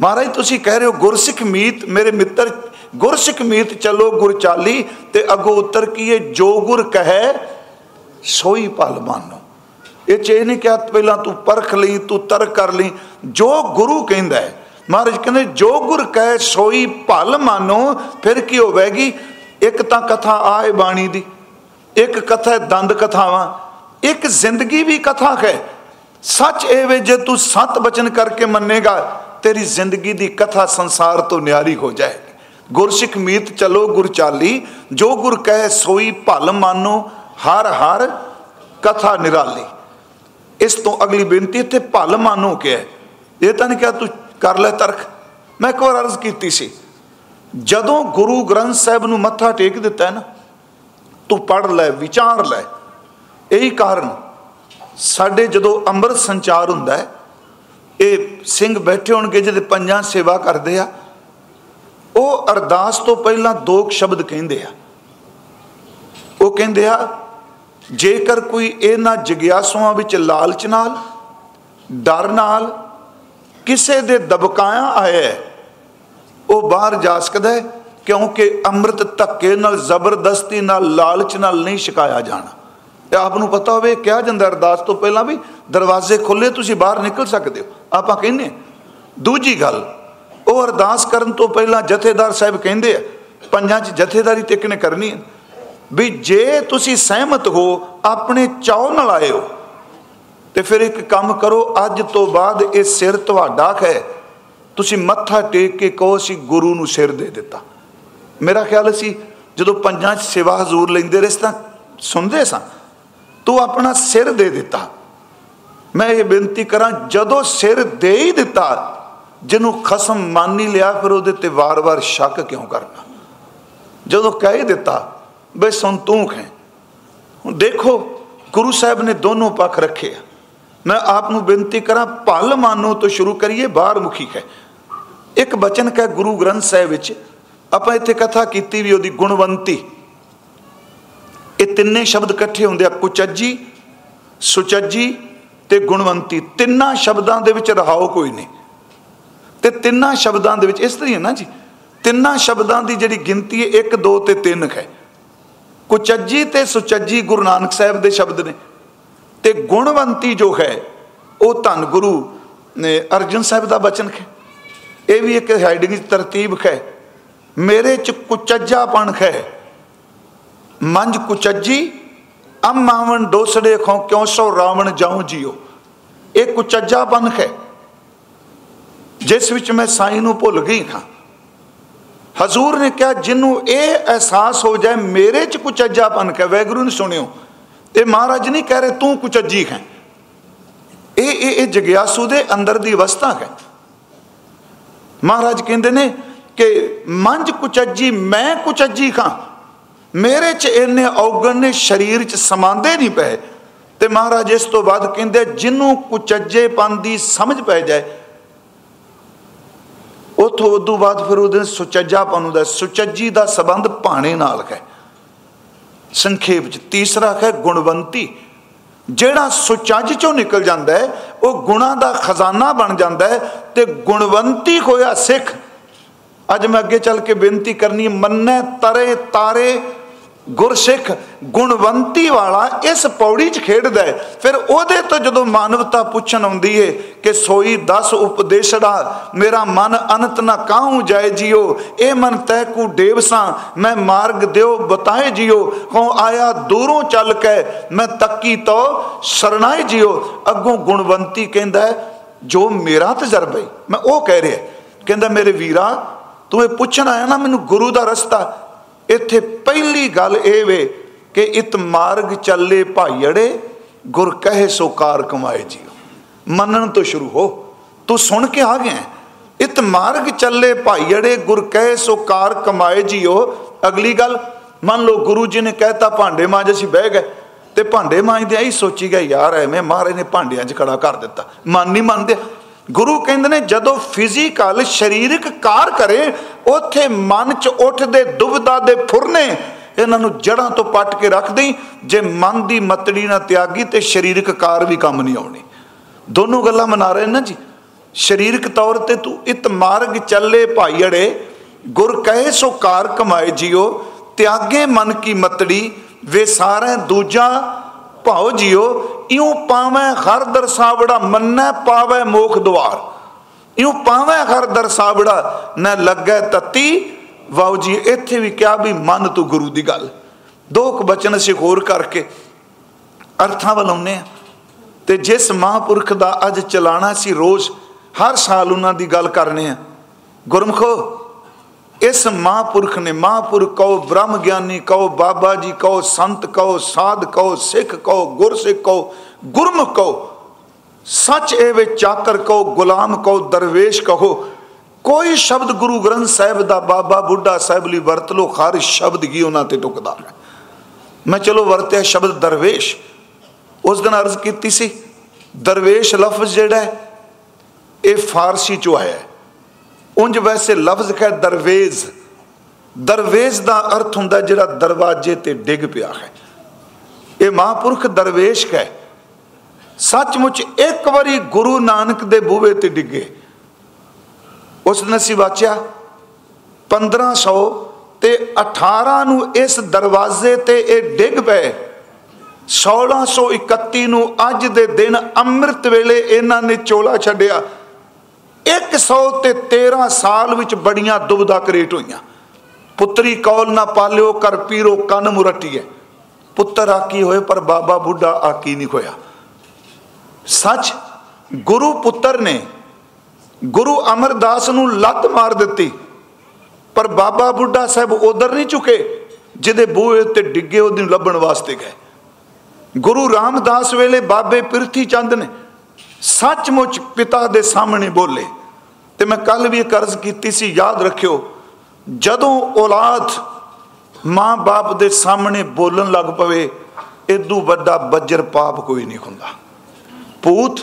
Speaker 1: ਮਹਾਰਾਜ, ਤੁਸੀਂ ਕਹਿ ਰਹੇ ਹੋ, ਗੁਰਸਿੱਖ ਮੀਤ, ਮੇਰੇ ਮਿੱਤਰ, ਗੁਰਸਿੱਖ ਮੀਤ, ਚਲੋ ਗੁਰਚਾਲੀ ਤੇ ਅਗੋ ਉੱਤਰ ਕੀਏ, ਜੋ ਗੁਰ ਕਹੈ, ਸੋਈ ਭਲ ਮਾਨੋ। ਇਹ 'ਚ ਇਹ ਨਹੀਂ ਕਿਹਾ, ਪਹਿਲਾਂ ਤੂੰ ਪਰਖ ਲਈ, ਤੂੰ ਤਰਕ ਕਰ ਲਈ। ਜੋ ਗੁਰੂ ਕਹਿੰਦਾ ਹੈ ਮਹਾਰਾਜ ਕਹਿੰਦੇ, ਜੋ ਗੁਰ ਕਹੇ ਸੋਈ ਭਲ ਮਾਨੋ, ਫਿਰ ਕੀ ਹੋਵੇਗੀ ਇੱਕ ਤਾਂ ਕਥਾ ਆਏ ਬਾਣੀ ਦੀ, ਇੱਕ ਕਥਾ ਦੰਦ ਕਥਾਵਾਂ, ਇੱਕ ਜ਼ਿੰਦਗੀ ਵੀ ਕਥਾ ਹੈ ਸੱਚ ਇਹ ਵੇ ਜੇ ਤੂੰ ਸਤ ਬਚਨ ਕਰਕੇ ਮੰਨੇਗਾ, ਤੇਰੀ ਜ਼ਿੰਦਗੀ ਦੀ ਕਥਾ ਸੰਸਾਰ ਤੋਂ ਨਿਆਰੀ ਹੋ ਜਾਏਗੀ। ਗੁਰਸਿੱਖ ਮੀਤ ਚਲੋ ਗੁਰ ਚਾਲੀ, ਜੋ ਗੁਰ ਕਹੇ ਸੋਈ ਭਲ ਮਾਨੋ, ਹਰ ਹਰ ਕਥਾ ਨਿਰਾਲੀ। ਇਸ ਤੋਂ ਅਗਲੀ ਬੇਨਤੀ, ਇੱਥੇ ਭਲ ਮਾਨੋ ਕਿ ਇਹ ਤਾਂ ਨਹੀਂ ਕਿਹਾ ਤੂੰ ਕਰ ਲੈ ਤਰਕ। ਮੈਂ ਇੱਕ ਵਾਰ ਅਰਜ਼ ਕੀਤੀ ਸੀ, ਜਦੋਂ ਗੁਰੂ ਗ੍ਰੰਥ ਸਾਹਿਬ ਨੂੰ ਮੱਥਾ ਟੇਕ ਦਿੱਤਾ ਹੈ ਨਾ, ਤੂੰ ਪੜ ਲੈ, ਵਿਚਾਰ ਲੈ। ਇਹੀ ਕਾਰਨ ਸਾਡੇ ਜਦੋਂ ਅੰਮ੍ਰਿਤ ਸੰਚਾਰ ਹੁੰਦਾ ਹੈ, ਇਹ ਸਿੰਘ ਬੈਠੇ ਹੋਣਗੇ ਜਿਹਦੇ ਪੰਜਾਂ ਸੇਵਾ ਕਰਦੇ ਆ, ਉਹ ਅਰਦਾਸ ਤੋਂ ਪਹਿਲਾਂ ਦੋ ਸ਼ਬਦ ਕਹਿੰਦੇ ਆ। ਉਹ ਕਹਿੰਦੇ ਆ, ਜੇਕਰ ਕੋਈ ਇਹਨਾਂ ਜਗਿਆਸੂਆਂ ਵਿੱਚ ਲਾਲਚ ਨਾਲ, ਡਰ ਨਾਲ ਕਿਸੇ ਦੇ ਦਬਕਾਇਆ ਆਇਆ ਉਹ ਬਾਹਰ ਜਾ ਸਕਦਾ ਹੈ, ਕਿਉਂਕਿ ਅੰਮ੍ਰਿਤ ਧੱਕੇ ਨਾਲ, ਜ਼ਬਰਦਸਤੀ ਨਾਲ, ਲਾਲਚ ਨਾਲ ਨਹੀਂ ਛਕਾਇਆ ਜਾਣਾ। ਤੇ ਆਪ ਨੂੰ ਪਤਾ ਹੋਵੇ ਕਿਹਾ ਜਾਂਦਾ ਅਰਦਾਸ ਤੋਂ ਪਹਿਲਾਂ ਵੀ, ਦਰਵਾਜ਼ੇ ਖੁੱਲੇ ਤੁਸੀਂ ਬਾਹਰ ਨਿਕਲ ਸਕਦੇ ਹੋ। ਆਪਾਂ ਕਹਿੰਨੇ ਦੂਜੀ ਗੱਲ, ਉਹ ਅਰਦਾਸ ਕਰਨ ਤੋਂ ਪਹਿਲਾਂ ਜਥੇਦਾਰ ਸਾਹਿਬ ਕਹਿੰਦੇ ਆ, ਪੰਜਾਂ 'ਚ ਜਥੇਦਾਰੀ ਤੇ ਕਿਨੇ ਕਰਨੀ ਹੈ, ਵੀ ਜੇ ਤੁਸੀਂ ਸਹਿਮਤ ਹੋ, ਆਪਣੇ ਚਾਉ ਨਾਲ ਆਏ ਹੋ ਤੇ ਫਿਰ ਇੱਕ ਕੰਮ ਕਰੋ, ਅੱਜ ਤੋਂ ਬਾਅਦ ਇਹ ਸਿਰ ਤੁਹਾਡਾ ਹੈ। ਤੁਸੀਂ ਮੱਥਾ ਟੇਕ ਕੇ ਕਹੋ, ਅਸੀਂ ਗੁਰੂ ਨੂੰ ਸਿਰ ਦੇ ਦਿੱਤਾ। ਮੇਰਾ ਖਿਆਲ ਸੀ, ਜਦੋਂ ਪੰਜਾਂ 'ਚ ਸੇਵਾ ਹਜ਼ੂਰ ਲੈਂਦੇ ਰਹੇ ਤਾਂ ਸੁਣਦੇ ਸਾਂ, ਤੂੰ ਆਪਣਾ ਸਿਰ ਦੇ ਦਿੱਤਾ। ਮੈਂ ਇਹ ਬੇਨਤੀ ਕਰਾਂ, ਜਦੋਂ ਸਿਰ ਦੇ ਹੀ ਦਿੱਤਾ, ਜਿਹਨੂੰ ਖਸਮ ਮੰਨ ਨਹੀਂ ਲਿਆ, ਫਿਰ ਉਹਦੇ ਤੇ ਵਾਰ-ਵਾਰ ਸ਼ੱਕ ਕਿਉਂ ਕਰਨਾ? ਜਦੋਂ ਕਹਿ ਦਿੱਤਾ, ਬਈ ਸੰਤੂਖ ਹੈ। ਹੁਣ ਦੇਖੋ, ਗੁਰੂ ਸਾਹਿਬ ਨੇ ਦੋਨੋਂ ਪੱਖ ਰੱਖੇ ਆ। ਮੈਂ ਆਪ ਨੂੰ ਬੇਨਤੀ ਕਰਾਂ, ਭਲ ਮਾਨੋ ਤੋਂ ਸ਼ੁਰੂ ਕਰੀਏ ਬਾਹਰ ਮੁਖੀ ਹੈ। ਇੱਕ ਬਚਨ ਹੈ ਗੁਰੂ ਗ੍ਰੰਥ ਸਾਹਿਬ ਵਿੱਚ, ਆਪਾਂ ਇੱਥੇ ਕਥਾ ਕੀਤੀ ਵੀ ਉਹਦੀ ਗੁਣਵੰਤੀ। ਇਹ ਤਿੰਨੇ ਸ਼ਬਦ ਇਕੱਠੇ ਹੁੰਦੇ ਆ, ਕੁਚੱਜੀ, ਸੁਚੱਜੀ ਤੇ ਗੁਣਵੰਤੀ। ਤਿੰਨਾਂ ਸ਼ਬਦਾਂ ਦੇ ਵਿੱਚ ਰਹਾਓ ਕੋਈ ਨਹੀਂ। ਤੇ ਤਿੰਨਾਂ ਸ਼ਬਦਾਂ ਦੇ ਵਿੱਚ, ਇਸ ਤਰ੍ਹਾਂ ਹੈ ਨਾ ਜੀ? ਤਿੰਨਾਂ ਸ਼ਬਦਾਂ ਦੀ ਜਿਹੜੀ ਗਿਣਤੀ ਹੈ 1 2 ਤੇ 3 ਹੈ। ਕੁਚੱਜੀ ਤੇ ਸੁਚੱਜੀ ਗੁਰੂ ਨਾਨਕ ਸਾਹਿਬ ਦੇ ਸ਼ਬਦ ਨੇ। ਤੇ ਗੁਣਵੰਤੀ ਜੋ ਹੈ, ਉਹ ਧੰਨ ਗੁਰੂ ਨੇ ਅਰਜਨ ਸਾਹਿਬ ਦਾ ਬਚਨ ਹੈ। ਇਹ ਵੀ ਇੱਕ ਹੈਡਿੰਗ ਤਰਤੀਬ ਹੈ। ਮੇਰੇ ਚ ਕੁਚੱਜਾਪਣ ਹੈ। ਮੰਜ ਕੁਚੱਜੀ ਅਮ ਅਮਾਵਨ ਡੋਸੜੇ ਖੋ ਕਿਉਂ ਸੋ ਰਾਵਣ ਜਾਉ ਜਿਓ। ਇਹ ਕੁਚੱਜਾਪਨ ਹੈ। ਜਿਸ ਵਿੱਚ ਮੈਂ ਸਾਈਂ ਨੂੰ ਭੁੱਲ ਗਈ ਹਾਂ। ਹਜ਼ੂਰ ਨੇ ਕਿਹਾ, ਜਿੰਨੂੰ ਇਹ ਅਹਿਸਾਸ ਹੋ ਜਾਏ, ਮੇਰੇ ਚ ਕੁਚੱਜਾਪਨ ਹੈ। ਵੈਗੁਰੂ ਨੇ ਸੁਣਿਓ। ਇਹ ਮਹਾਰਾਜ ਨਹੀਂ ਕਹਿ ਰਹੇ, ਤੂੰ ਕੁਚੱਜੀ ਹੈ। ਇਹ ਇਹ ਇਹ ਜਗਿਆਸੂ ਦੇ ਅੰਦਰ ਦੀ ਅਵਸਥਾ ਹੈ। ਮਹਾਰਾਜ ਕਹਿੰਦੇ ਨੇ ਕਿ ਮੰਜ ਕੁਚੱਜੀ ਮੈਂ ਕੁਚੱਜੀ ਖਾਂ। ਮੇਰੇ ਚ ਇੰਨੇ ਔਗਣ ਨੇ, ਸਰੀਰ ਚ ਸਮਾਂਦੇ ਨਹੀਂ ਪਏ। ਤੇ ਮਹਾਰਾਜ ਇਸ ਤੋਂ ਬਾਅਦ ਕਹਿੰਦੇ, ਜਿੰਨੂੰ ਕੁਚੱਜੇਪਨ ਦੀ ਸਮਝ ਪੈ ਜਾਏ। ਉਥੋਂ, ਉਦੋਂ ਬਾਅਦ ਫਿਰ ਉਹਦੇ ਸੁਚੱਜਾਪਨ ਹੁੰਦਾ ਸੁਚੱਜੀ ਦਾ ਸਬੰਧ ਭਾਣੇ ਨਾਲ ਹੈ। ਸੰਖੇਪ ਚ ਤੀਸਰਾ ਹੈ ਗੁਣਵੰਤੀ। ਜਿਹੜਾ ਸੁਚੱਜ ਚੋਂ ਨਿਕਲ ਜਾਂਦਾ ਹੈ, ਉਹ ਗੁਣਾ ਦਾ ਖਜ਼ਾਨਾ ਬਣ ਜਾਂਦਾ ਹੈ ਤੇ ਗੁਣਵੰਤੀ ਹੋਇਆ ਸਿੱਖ। ਅੱਜ ਮੈਂ ਅੱਗੇ ਚੱਲ ਕੇ ਬੇਨਤੀ ਕਰਨੀ ਮੰਨੇ ਤਰੇ ਤਾਰੇ ਗੁਰਸਿੱਖ ਗੁਣਵੰਤੀ ਵਾਲਾ ਇਸ ਪੌੜੀ 'ਚ ਖੇਡਦਾ ਹੈ। ਫਿਰ ਉਹਦੇ ਤੋਂ ਜਦੋਂ ਮਾਨਵਤਾ ਪੁੱਛਣ ਆਉਂਦੀ ਏ ਕਿ ਸੋਈ 10 ਉਪਦੇਸ਼ੜਾ, ਮੇਰਾ ਮਨ ਅਨੰਤ ਨਾ ਕਾਹੂ ਜਾਏ ਜਿਓ, ਇਹ ਮਨ ਤੈ ਕੂ ਦੇਵਸਾਂ ਮੈਂ ਮਾਰਗ ਦਿਓ ਬਤਾਏ ਜਿਓ ਹੋ ਆਇਆ ਦੂਰੋਂ ਚੱਲ ਕੇ, ਮੈਂ ਤੱਕੀ ਤੋ ਸਰਣਾਏ ਜਿਓ। ਅੱਗੋਂ ਗੁਣਵੰਤੀ ਕਹਿੰਦਾ ਜੋ ਮੇਰਾ ਤਜਰਬਾ ਮੈਂ ਉਹ ਕਹਿ ਰਿਹਾ ਕਹਿੰਦਾ, ਮੇਰੇ ਵੀਰਾ, ਤੂੰ ਇਹ ਪੁੱਛਣ ਆਇਆ ਨਾ, ਮੈਨੂੰ ਗੁਰੂ ਦਾ ਰਸਤਾ ਇੱਥੇ ਪਹਿਲੀ ਗੱਲ ਇਹ ਵੇ ਕਿ ਇਤ ਮਾਰਗ ਚੱਲੇ ਭਾਈੜੇ ਗੁਰ ਕਹੇ ਸੋ ਕਾਰ ਕਮਾਏ ਜੀਓ। ਮੰਨਣ ਤੋਂ ਸ਼ੁਰੂ ਹੋ। ਤੂੰ ਸੁਣ ਕੇ ਆ ਗਿਆ ਇਤ ਮਾਰਗ ਚੱਲੇ ਭਾਈੜੇ ਗੁਰ ਕਹੇ ਸੋ ਕਾਰ ਕਮਾਏ ਜੀਓ। ਅਗਲੀ ਗੱਲ, ਮੰਨ ਲਓ ਗੁਰੂ ਜੀ ਨੇ ਕਹਿਤਾ, ਭਾਂਡੇ ਮਾਂਜ, ਅਸੀਂ ਬਹਿ ਗਏ। ਤੇ ਭਾਂਡੇ ਮਾਂਜਦੇ ਆਈ ਸੋਚੀ ਗਿਆ, ਯਾਰ, ਐਵੇਂ ਮਹਾਰਾਜ ਨੇ ਭਾਂਡਿਆਂ 'ਚ ਖੜਾ ਕਰ ਦਿੱਤਾ। ਮਨ ਨਹੀਂ ਮੰਨਦੇ ਗੁਰੂ ਕਹਿੰਦੇ ਨੇ, ਜਦੋਂ ਫਿਜ਼ੀਕਲ ਸਰੀਰਕ ਕਾਰ ਕਰੇ, ਉੱਥੇ ਮਨ 'ਚ ਉੱਠਦੇ ਦੁਬਦਾ ਦੇ ਫੁਰਨੇ ਇਹਨਾਂ ਨੂੰ ਜੜਾਂ ਤੋਂ ਪੱਟ ਕੇ ਰੱਖ ਦੇਈ। ਜੇ ਮਨ ਦੀ ਮਤੜੀ ਨਾ ਤਿਆਗੀ ਤੇ ਸਰੀਰਕ ਕਾਰ ਵੀ ਕੰਮ ਨਹੀਂ ਆਉਣੀ। ਦੋਨੋਂ ਗੱਲਾਂ ਮਨਾ ਰਹੇ ਨਾ ਜੀ। ਸਰੀਰਕ ਤੌਰ ਤੇ ਤੂੰ ਇਤ ਮਾਰਗ ਚੱਲੇ ਭਾਈੜੇ ਗੁਰ ਕਹੇ ਸੋ ਕਾਰ ਕਮਾਏ ਜਿਓ, ਤਿਆਗੇ ਮਨ ਕੀ ਮਤੜੀ, ਵੇ ਸਾਰੇ ਦੂਜਾ ਭਾਉ ਜਿਓ, ਇਉ ਪਾਵੇਂ ਹਰ ਦਰਸਾਵੜਾ ਮੰਨੈ, ਪਾਵੇ ਮੋਖ ਦਵਾਰ ਇਉ ਪਾਵੇਂ ਹਰ ਦਰਸਾਵੜਾ ਨਾ ਲੱਗੇ ਤਤੀ। ਵਾਉ ਜੀ, ਇੱਥੇ ਵੀ ਕਿਹਾ ਵੀ ਮੰਨ ਤੂੰ ਗੁਰੂ ਦੀ ਗੱਲ। ਦੋ ਕੁ ਬਚਨ ਅਸੀਂ ਹੋਰ ਕਰਕੇ ਅਰਥਾਂ ਵੱਲ ਆਉਨੇ ਆ ਤੇ ਜਿਸ ਮਹਾਪੁਰਖ ਦਾ ਅੱਜ ਚਲਾਣਾ ਸੀ ਰੋਜ਼, ਹਰ ਸਾਲ ਉਹਨਾਂ ਦੀ ਗੱਲ ਕਰਨੇ ਆ ਗੁਰਮਖੋ ਇਸ ਮਹਾਪੁਰਖ ਨੇ ਮਹਾਪੁਰਖ ਕਹੋ ਬ੍ਰਹਮ ਗਿਆਨੀ ਕਹੋ ਬਾਬਾ ਜੀ ਕਹੋ, ਸੰਤ ਕਹੋ, ਸਾਧ ਕਹੋ, ਸਿੱਖ ਕਹੋ, ਗੁਰਸਿੱਖ ਕਹੋ, ਗੁਰਮੁਖ ਕਹੋ, ਸੱਚ ਇਹ ਵਿੱਚ ਚਾਕਰ ਕਹੋ, ਗੁਲਾਮ ਕਹੋ, ਦਰਵੇਸ਼ ਕਹੋ। ਕੋਈ ਸ਼ਬਦ ਗੁਰੂ ਗ੍ਰੰਥ ਸਾਹਿਬ ਦਾ ਬਾਬਾ ਬੁੱਢਾ ਸਾਹਿਬ ਲਈ ਵਰਤ ਲੋ ਹਰ ਸ਼ਬਦ ਹੀ ਉਹਨਾਂ ਤੇ ਟੁਕਦਾ ਮੈਂ ਚਲੋ ਵਰਤਿਆ ਸ਼ਬਦ ਦਰਵੇਸ਼, ਉਸ ਦਿਨ ਅਰਜ਼ ਕੀਤੀ ਸੀ, ਦਰਵੇਸ਼ ਲਫ਼ਜ਼ ਜਿਹੜਾ ਇਹ ਫਾਰਸੀ ਚੋਂ ਆਇਆ ਹੈ। ਉੰਜ ਵੈਸੇ ਲਫ਼ਜ਼ ਹੈ ਦਰਵੇਜ਼ ਦਰਵੇਜ਼ ਦਾ ਅਰਥ ਹੁੰਦਾ ਜਿਹੜਾ ਦਰਵਾਜ਼ੇ ਤੇ ਡਿੱਗ ਪਿਆ ਹੈ। ਇਹ ਮਹਾਪੁਰਖ ਦਰਵੇਸ਼ ਹੈ। ਸੱਚਮੁੱਚ ਇੱਕ ਵਾਰੀ ਗੁਰੂ ਨਾਨਕ ਦੇ ਬੂਵੇ ਤੇ ਡਿੱਗੇ। ਉਸ ਦਿਨ ਅਸੀਂ ਵਾਚਿਆ 1500 ਤੇ 18 ਨੂੰ ਇਸ ਦਰਵਾਜ਼ੇ ਤੇ ਇਹ ਡਿੱਗ ਪਏ। 1631 ਨੂੰ ਅੱਜ ਦੇ ਦਿਨ ਅੰਮ੍ਰਿਤ ਵੇਲੇ ਇਹਨਾਂ ਨੇ ਚੋਲਾ ਛੱਡਿਆ। 100 ਤੇ 13 ਸਾਲ ਵਿੱਚ ਬੜੀਆਂ ਦੁਬਦਾ ਕਰੇਟ ਹੋਈਆਂ। ਪੁੱਤਰੀ ਕੌਲ ਨਾ ਪਾਲਿਓ ਕਰ ਪੀਰੋ, ਕੰਨ ਮੁਰਟੀਏ। ਪੁੱਤਰ ਆਕੀ ਹੋਏ, ਪਰ ਬਾਬਾ ਬੁੱਢਾ ਆਕੀ ਨਹੀਂ ਹੋਇਆ। ਸੱਚ, ਗੁਰੂ ਪੁੱਤਰ ਨੇ ਗੁਰੂ ਅਮਰਦਾਸ ਨੂੰ ਲੱਤ ਮਾਰ ਦਿੱਤੀ, ਪਰ ਬਾਬਾ ਬੁੱਢਾ ਸਾਹਿਬ ਉਧਰ ਨਹੀਂ ਝੁਕੇ, ਜਿਹਦੇ ਬੂਹੇ ਤੇ ਡਿੱਗੇ ਉਹਨੂੰ ਲੱਭਣ ਵਾਸਤੇ ਗਏ। ਗੁਰੂ ਰਾਮਦਾਸ ਵੇਲੇ ਬਾਬੇ ਪਿਰਥੀ ਚੰਦ ਨੇ ਸੱਚਮੁੱਚ ਪਿਤਾ ਦੇ ਸਾਹਮਣੇ ਬੋਲੇ। ਤੇ ਮੈਂ ਕੱਲ ਵੀ ਇੱਕ ਅਰਜ਼ ਕੀਤੀ ਸੀ, ਯਾਦ ਰੱਖਿਓ, ਜਦੋਂ ਔਲਾਦ ਮਾਂ-ਬਾਪ ਦੇ ਸਾਹਮਣੇ ਬੋਲਣ ਲੱਗ ਪਵੇ ਇਦੋਂ ਵੱਡਾ ਬੱਜਰ ਪਾਪ ਕੋਈ ਨਹੀਂ ਹੁੰਦਾ। ਪੂਤ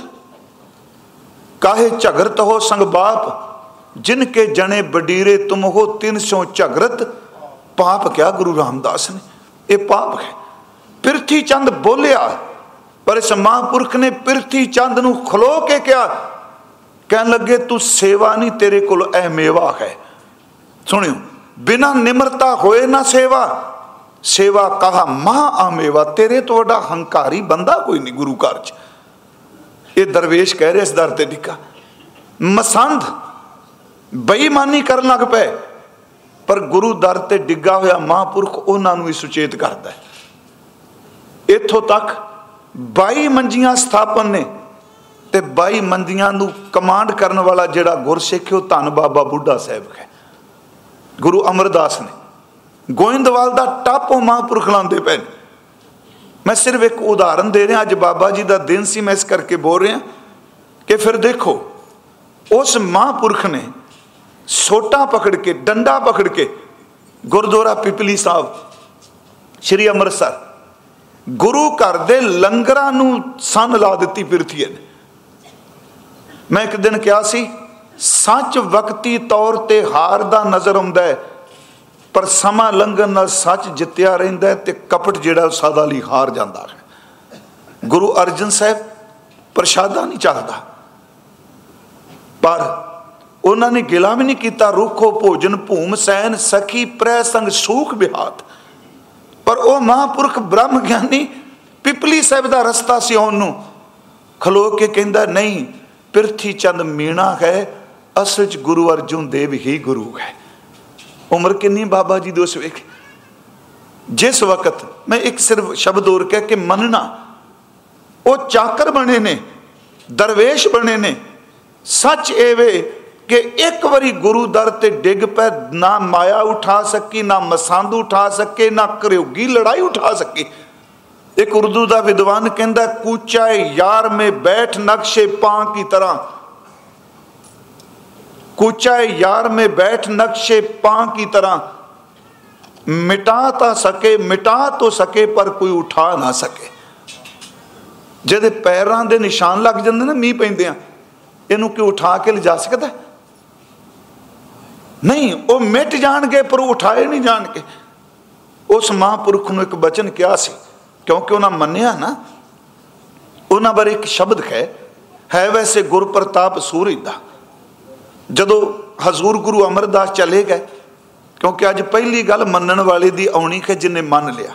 Speaker 1: ਕਾਹੇ ਝਗਰਤ ਹੋ ਸੰਗ ਬਾਪ, ਜਿਨ ਕੇ ਜਣੇ ਬਡੀਰੇ ਤੁਮ ਹੋ 300 ਝਗਰਤ, ਪਾਪ ਕਿਆ ਗੁਰੂ ਰਾਮਦਾਸ ਨੇ? ਇਹ ਪਾਪ ਹੈ। ਪਿਰਥੀ ਚੰਦ ਬੋਲਿਆ ਪਰ ਇਸ ਮਹਾਂਪੁਰਖ ਨੇ ਪਿਰਥੀ ਚੰਦ ਨੂੰ ਖਲੋ ਕੇ ਕਿਹਾ, ਕਹਿਣ ਲੱਗੇ, ਤੂੰ ਸੇਵਾ ਨਹੀਂ ਤੇਰੇ ਕੋਲ, ਇਹ ਮੇਵਾ ਹੈ। ਸੁਣਿਓ, ਬਿਨਾ ਨਿਮਰਤਾ ਹੋਏ ਨਾ ਸੇਵਾ। ਸੇਵਾ ਕਹਾ, ਮਹਾ ਆਮੇਵਾ ਤੇਰੇ ਤੋਂ ਵੱਡਾ ਹੰਕਾਰੀ ਬੰਦਾ ਕੋਈ ਨਹੀਂ ਗੁਰੂ ਘਰ ਚ। ਇਹ ਦਰਵੇਸ਼ ਕਹਿ ਰਿਹਾ ਇਸ ਦਰ ਤੇ ਡਿੱਕਾ ਮਸੰਦ ਬੇਈਮਾਨੀ ਕਰਨ ਲੱਗ ਪਏ, ਪਰ ਗੁਰੂ ਦਰ ਤੇ ਡਿੱਗਾ ਹੋਇਆ ਮਹਾਂਪੁਰਖ ਉਹਨਾਂ ਨੂੰ ਹੀ ਸੁਚੇਤ ਕਰਦਾ ਹੈ। ਇੱਥੋਂ ਤੱਕ 22 ਮੰਜੀਆਂ ਸਥਾਪਨ ਨੇ ਤੇ 22 ਮੰਜੀਆਂ ਨੂੰ ਕਮਾਂਡ ਕਰਨ ਵਾਲਾ ਜਿਹੜਾ ਗੁਰਸਿੱਖ ਉਹ ਧੰਨ ਬਾਬਾ ਬੁੱਢਾ ਸਾਹਿਬ ਹੈ। ਗੁਰੂ ਅਮਰਦਾਸ ਨੇ। ਗੋਇੰਦਵਾਲ ਦਾ ਟਾਪੋ ਮਹਾਂਪੁਰਖ ਲਾਉਂਦੇ ਪਏ ਮੈਂ ਸਿਰਫ ਇੱਕ ਉਦਾਹਰਨ ਦੇ ਰਿਹਾ, ਅੱਜ ਬਾਬਾ ਜੀ ਦਾ ਦਿਨ ਸੀ, ਮੈਂ ਇਸ ਕਰਕੇ ਬੋਲ ਰਿਹਾ ਕਿ ਫਿਰ ਦੇਖੋ, ਉਸ ਮਹਾਂਪੁਰਖ ਨੇ ਸੋਟਾ ਪਕੜ ਕੇ, ਡੰਡਾ ਪਕੜ ਕੇ ਗੁਰਦੁਆਰਾ ਪਿਪਲੀ ਸਾਹਿਬ, ਸ਼੍ਰੀ ਅੰਮ੍ਰਿਤਸਰ ਗੁਰੂ ਘਰ ਦੇ ਲੰਗਰਾਂ ਨੂੰ ਸੰਨ ਲਾ ਦਿੱਤੀ ਫਿਰਤੀ ਨੇ ਮੈਂ ਇੱਕ ਦਿਨ ਕਿਹਾ ਸੀ, ਸੱਚ ਵਕਤੀ ਤੌਰ ਤੇ ਹਾਰ ਦਾ ਨਜ਼ਰ ਆਉਂਦਾ ਹੈ, ਪਰ ਸਮਾਂ ਲੰਘਣ ਨਾਲ ਸੱਚ ਜਿੱਤਿਆ ਰਹਿੰਦਾ ਤੇ ਕਪਟ ਜਿਹੜਾ ਸਦਾ ਲਈ ਹਾਰ ਜਾਂਦਾ ਹੈ। ਗੁਰੂ ਅਰਜਨ ਸਾਹਿਬ ਪ੍ਰਸ਼ਾਦਾ ਨਹੀਂ ਚੱਲਦਾ ਪਰ ਉਹਨਾਂ ਨੇ ਗਿਲਾ ਵੀ ਨਹੀਂ ਕੀਤਾ, ਰੁਖੋ ਭੋਜਨ ਭੂਮ ਸੈਨ ਸਖੀ ਪ੍ਰੈ ਸੰਗ ਸੂਖ ਬਿਹਾਤ। ਪਰ ਉਹ ਮਹਾਂਪੁਰਖ ਬ੍ਰਹਮ ਗਿਆਨੀ ਪਿਪਲੀ ਸਾਹਿਬ ਦਾ ਰਸਤਾ ਸੀ ਉਹਨੂੰ ਖਲੋ ਕੇ ਕਹਿੰਦਾ, ਨਹੀਂ, ਪਿਰਥੀ ਚੰਦ ਮੀਣਾ ਹੈ, ਅਸਲ ਚ ਗੁਰੂ ਅਰਜੁਨ ਦੇਵ ਹੀ ਗੁਰੂ ਹੈ। ਉਮਰ ਕਿੰਨੀ ਬਾਬਾ ਜੀ ਦੋਸ ਵੇਖ? ਜਿਸ ਵਕਤ ਮੈਂ ਇੱਕ ਸਿਰਫ ਸ਼ਬਦ ਹੋਰ ਕਹਿ ਕੇ ਮੰਨਣਾ, ਉਹ ਚਾਕਰ ਬਣੇ ਨੇ, ਦਰਵੇਸ਼ ਬਣੇ ਨੇ। ਸੱਚ ਏਵੇ ਕਿ ਇੱਕ ਵਾਰੀ ਗੁਰੂ ਦਰ ਤੇ ਡਿੱਗ ਪੈ, ਨਾ ਮਾਇਆ ਉਠਾ ਸਕੀ, ਨਾ ਮਸੰਦ ਉਠਾ ਸਕੇ, ਨਾ ਘਰਿਓਗੀ ਲੜਾਈ ਉਠਾ ਸਕੀ। ਇੱਕ ਉਰਦੂ ਦਾ ਵਿਦਵਾਨ ਕਹਿੰਦਾ ਕੂਚਾਏ ਯਾਰ ਮੇ ਬੈਠ ਨਕਸ਼ੇ ਪਾਂ ਕੀ ਤਰ੍ਹਾਂ? ਕੂਚਾਏ ਯਾਰ ਮੇ ਬੈਠ ਨਕਸ਼ੇ ਪਾਂ ਕੀ ਤਰ੍ਹਾਂ? ਮਿਟਾ ਤਾਂ ਸਕੇ, ਮਿਟਾ ਤੋ ਸਕੇ, ਪਰ ਕੋਈ ਉਠਾ ਨਾ ਸਕੇ। ਜਿਹਦੇ ਪੈਰਾਂ ਦੇ ਨਿਸ਼ਾਨ ਲੱਗ ਜਾਂਦੇ ਨੇ, ਮੀਂਹ ਪੈਂਦੇ ਆ। ਇਹਨੂੰ ਕਿ ਉਠਾ ਕੇ ਲਿਜਾ ਸਕਦਾ? ਨਹੀਂ, ਉਹ ਮਿਟ ਜਾਣਗੇ, ਪਰ ਉਹ ਉਠਾਏ ਨਹੀਂ ਜਾਣਗੇ। ਉਸ ਮਹਾਂਪੁਰਖ ਨੂੰ ਇੱਕ ਬਚਨ ਕਿਹਾ ਸੀ, ਕਿਉਂਕਿ ਉਹਨਾਂ ਮੰਨਿਆ ਨਾ, ਉਹਨਾਂ ਬਾਰੇ ਇੱਕ ਸ਼ਬਦ ਹੈ ਹੈ ਵੈਸੇ ਗੁਰ ਪ੍ਰਤਾਪ ਸੂਰੀ ਦਾ। ਜਦੋਂ ਹਜ਼ੂਰ ਗੁਰੂ ਅਮਰਦਾਸ ਚਲੇ ਗਏ, ਕਿਉਂਕਿ ਅੱਜ ਪਹਿਲੀ ਗੱਲ ਮੰਨਣ ਵਾਲੇ ਦੀ ਆਉਣੀ ਹੈ ਜਿਨੇ ਮੰਨ ਲਿਆ।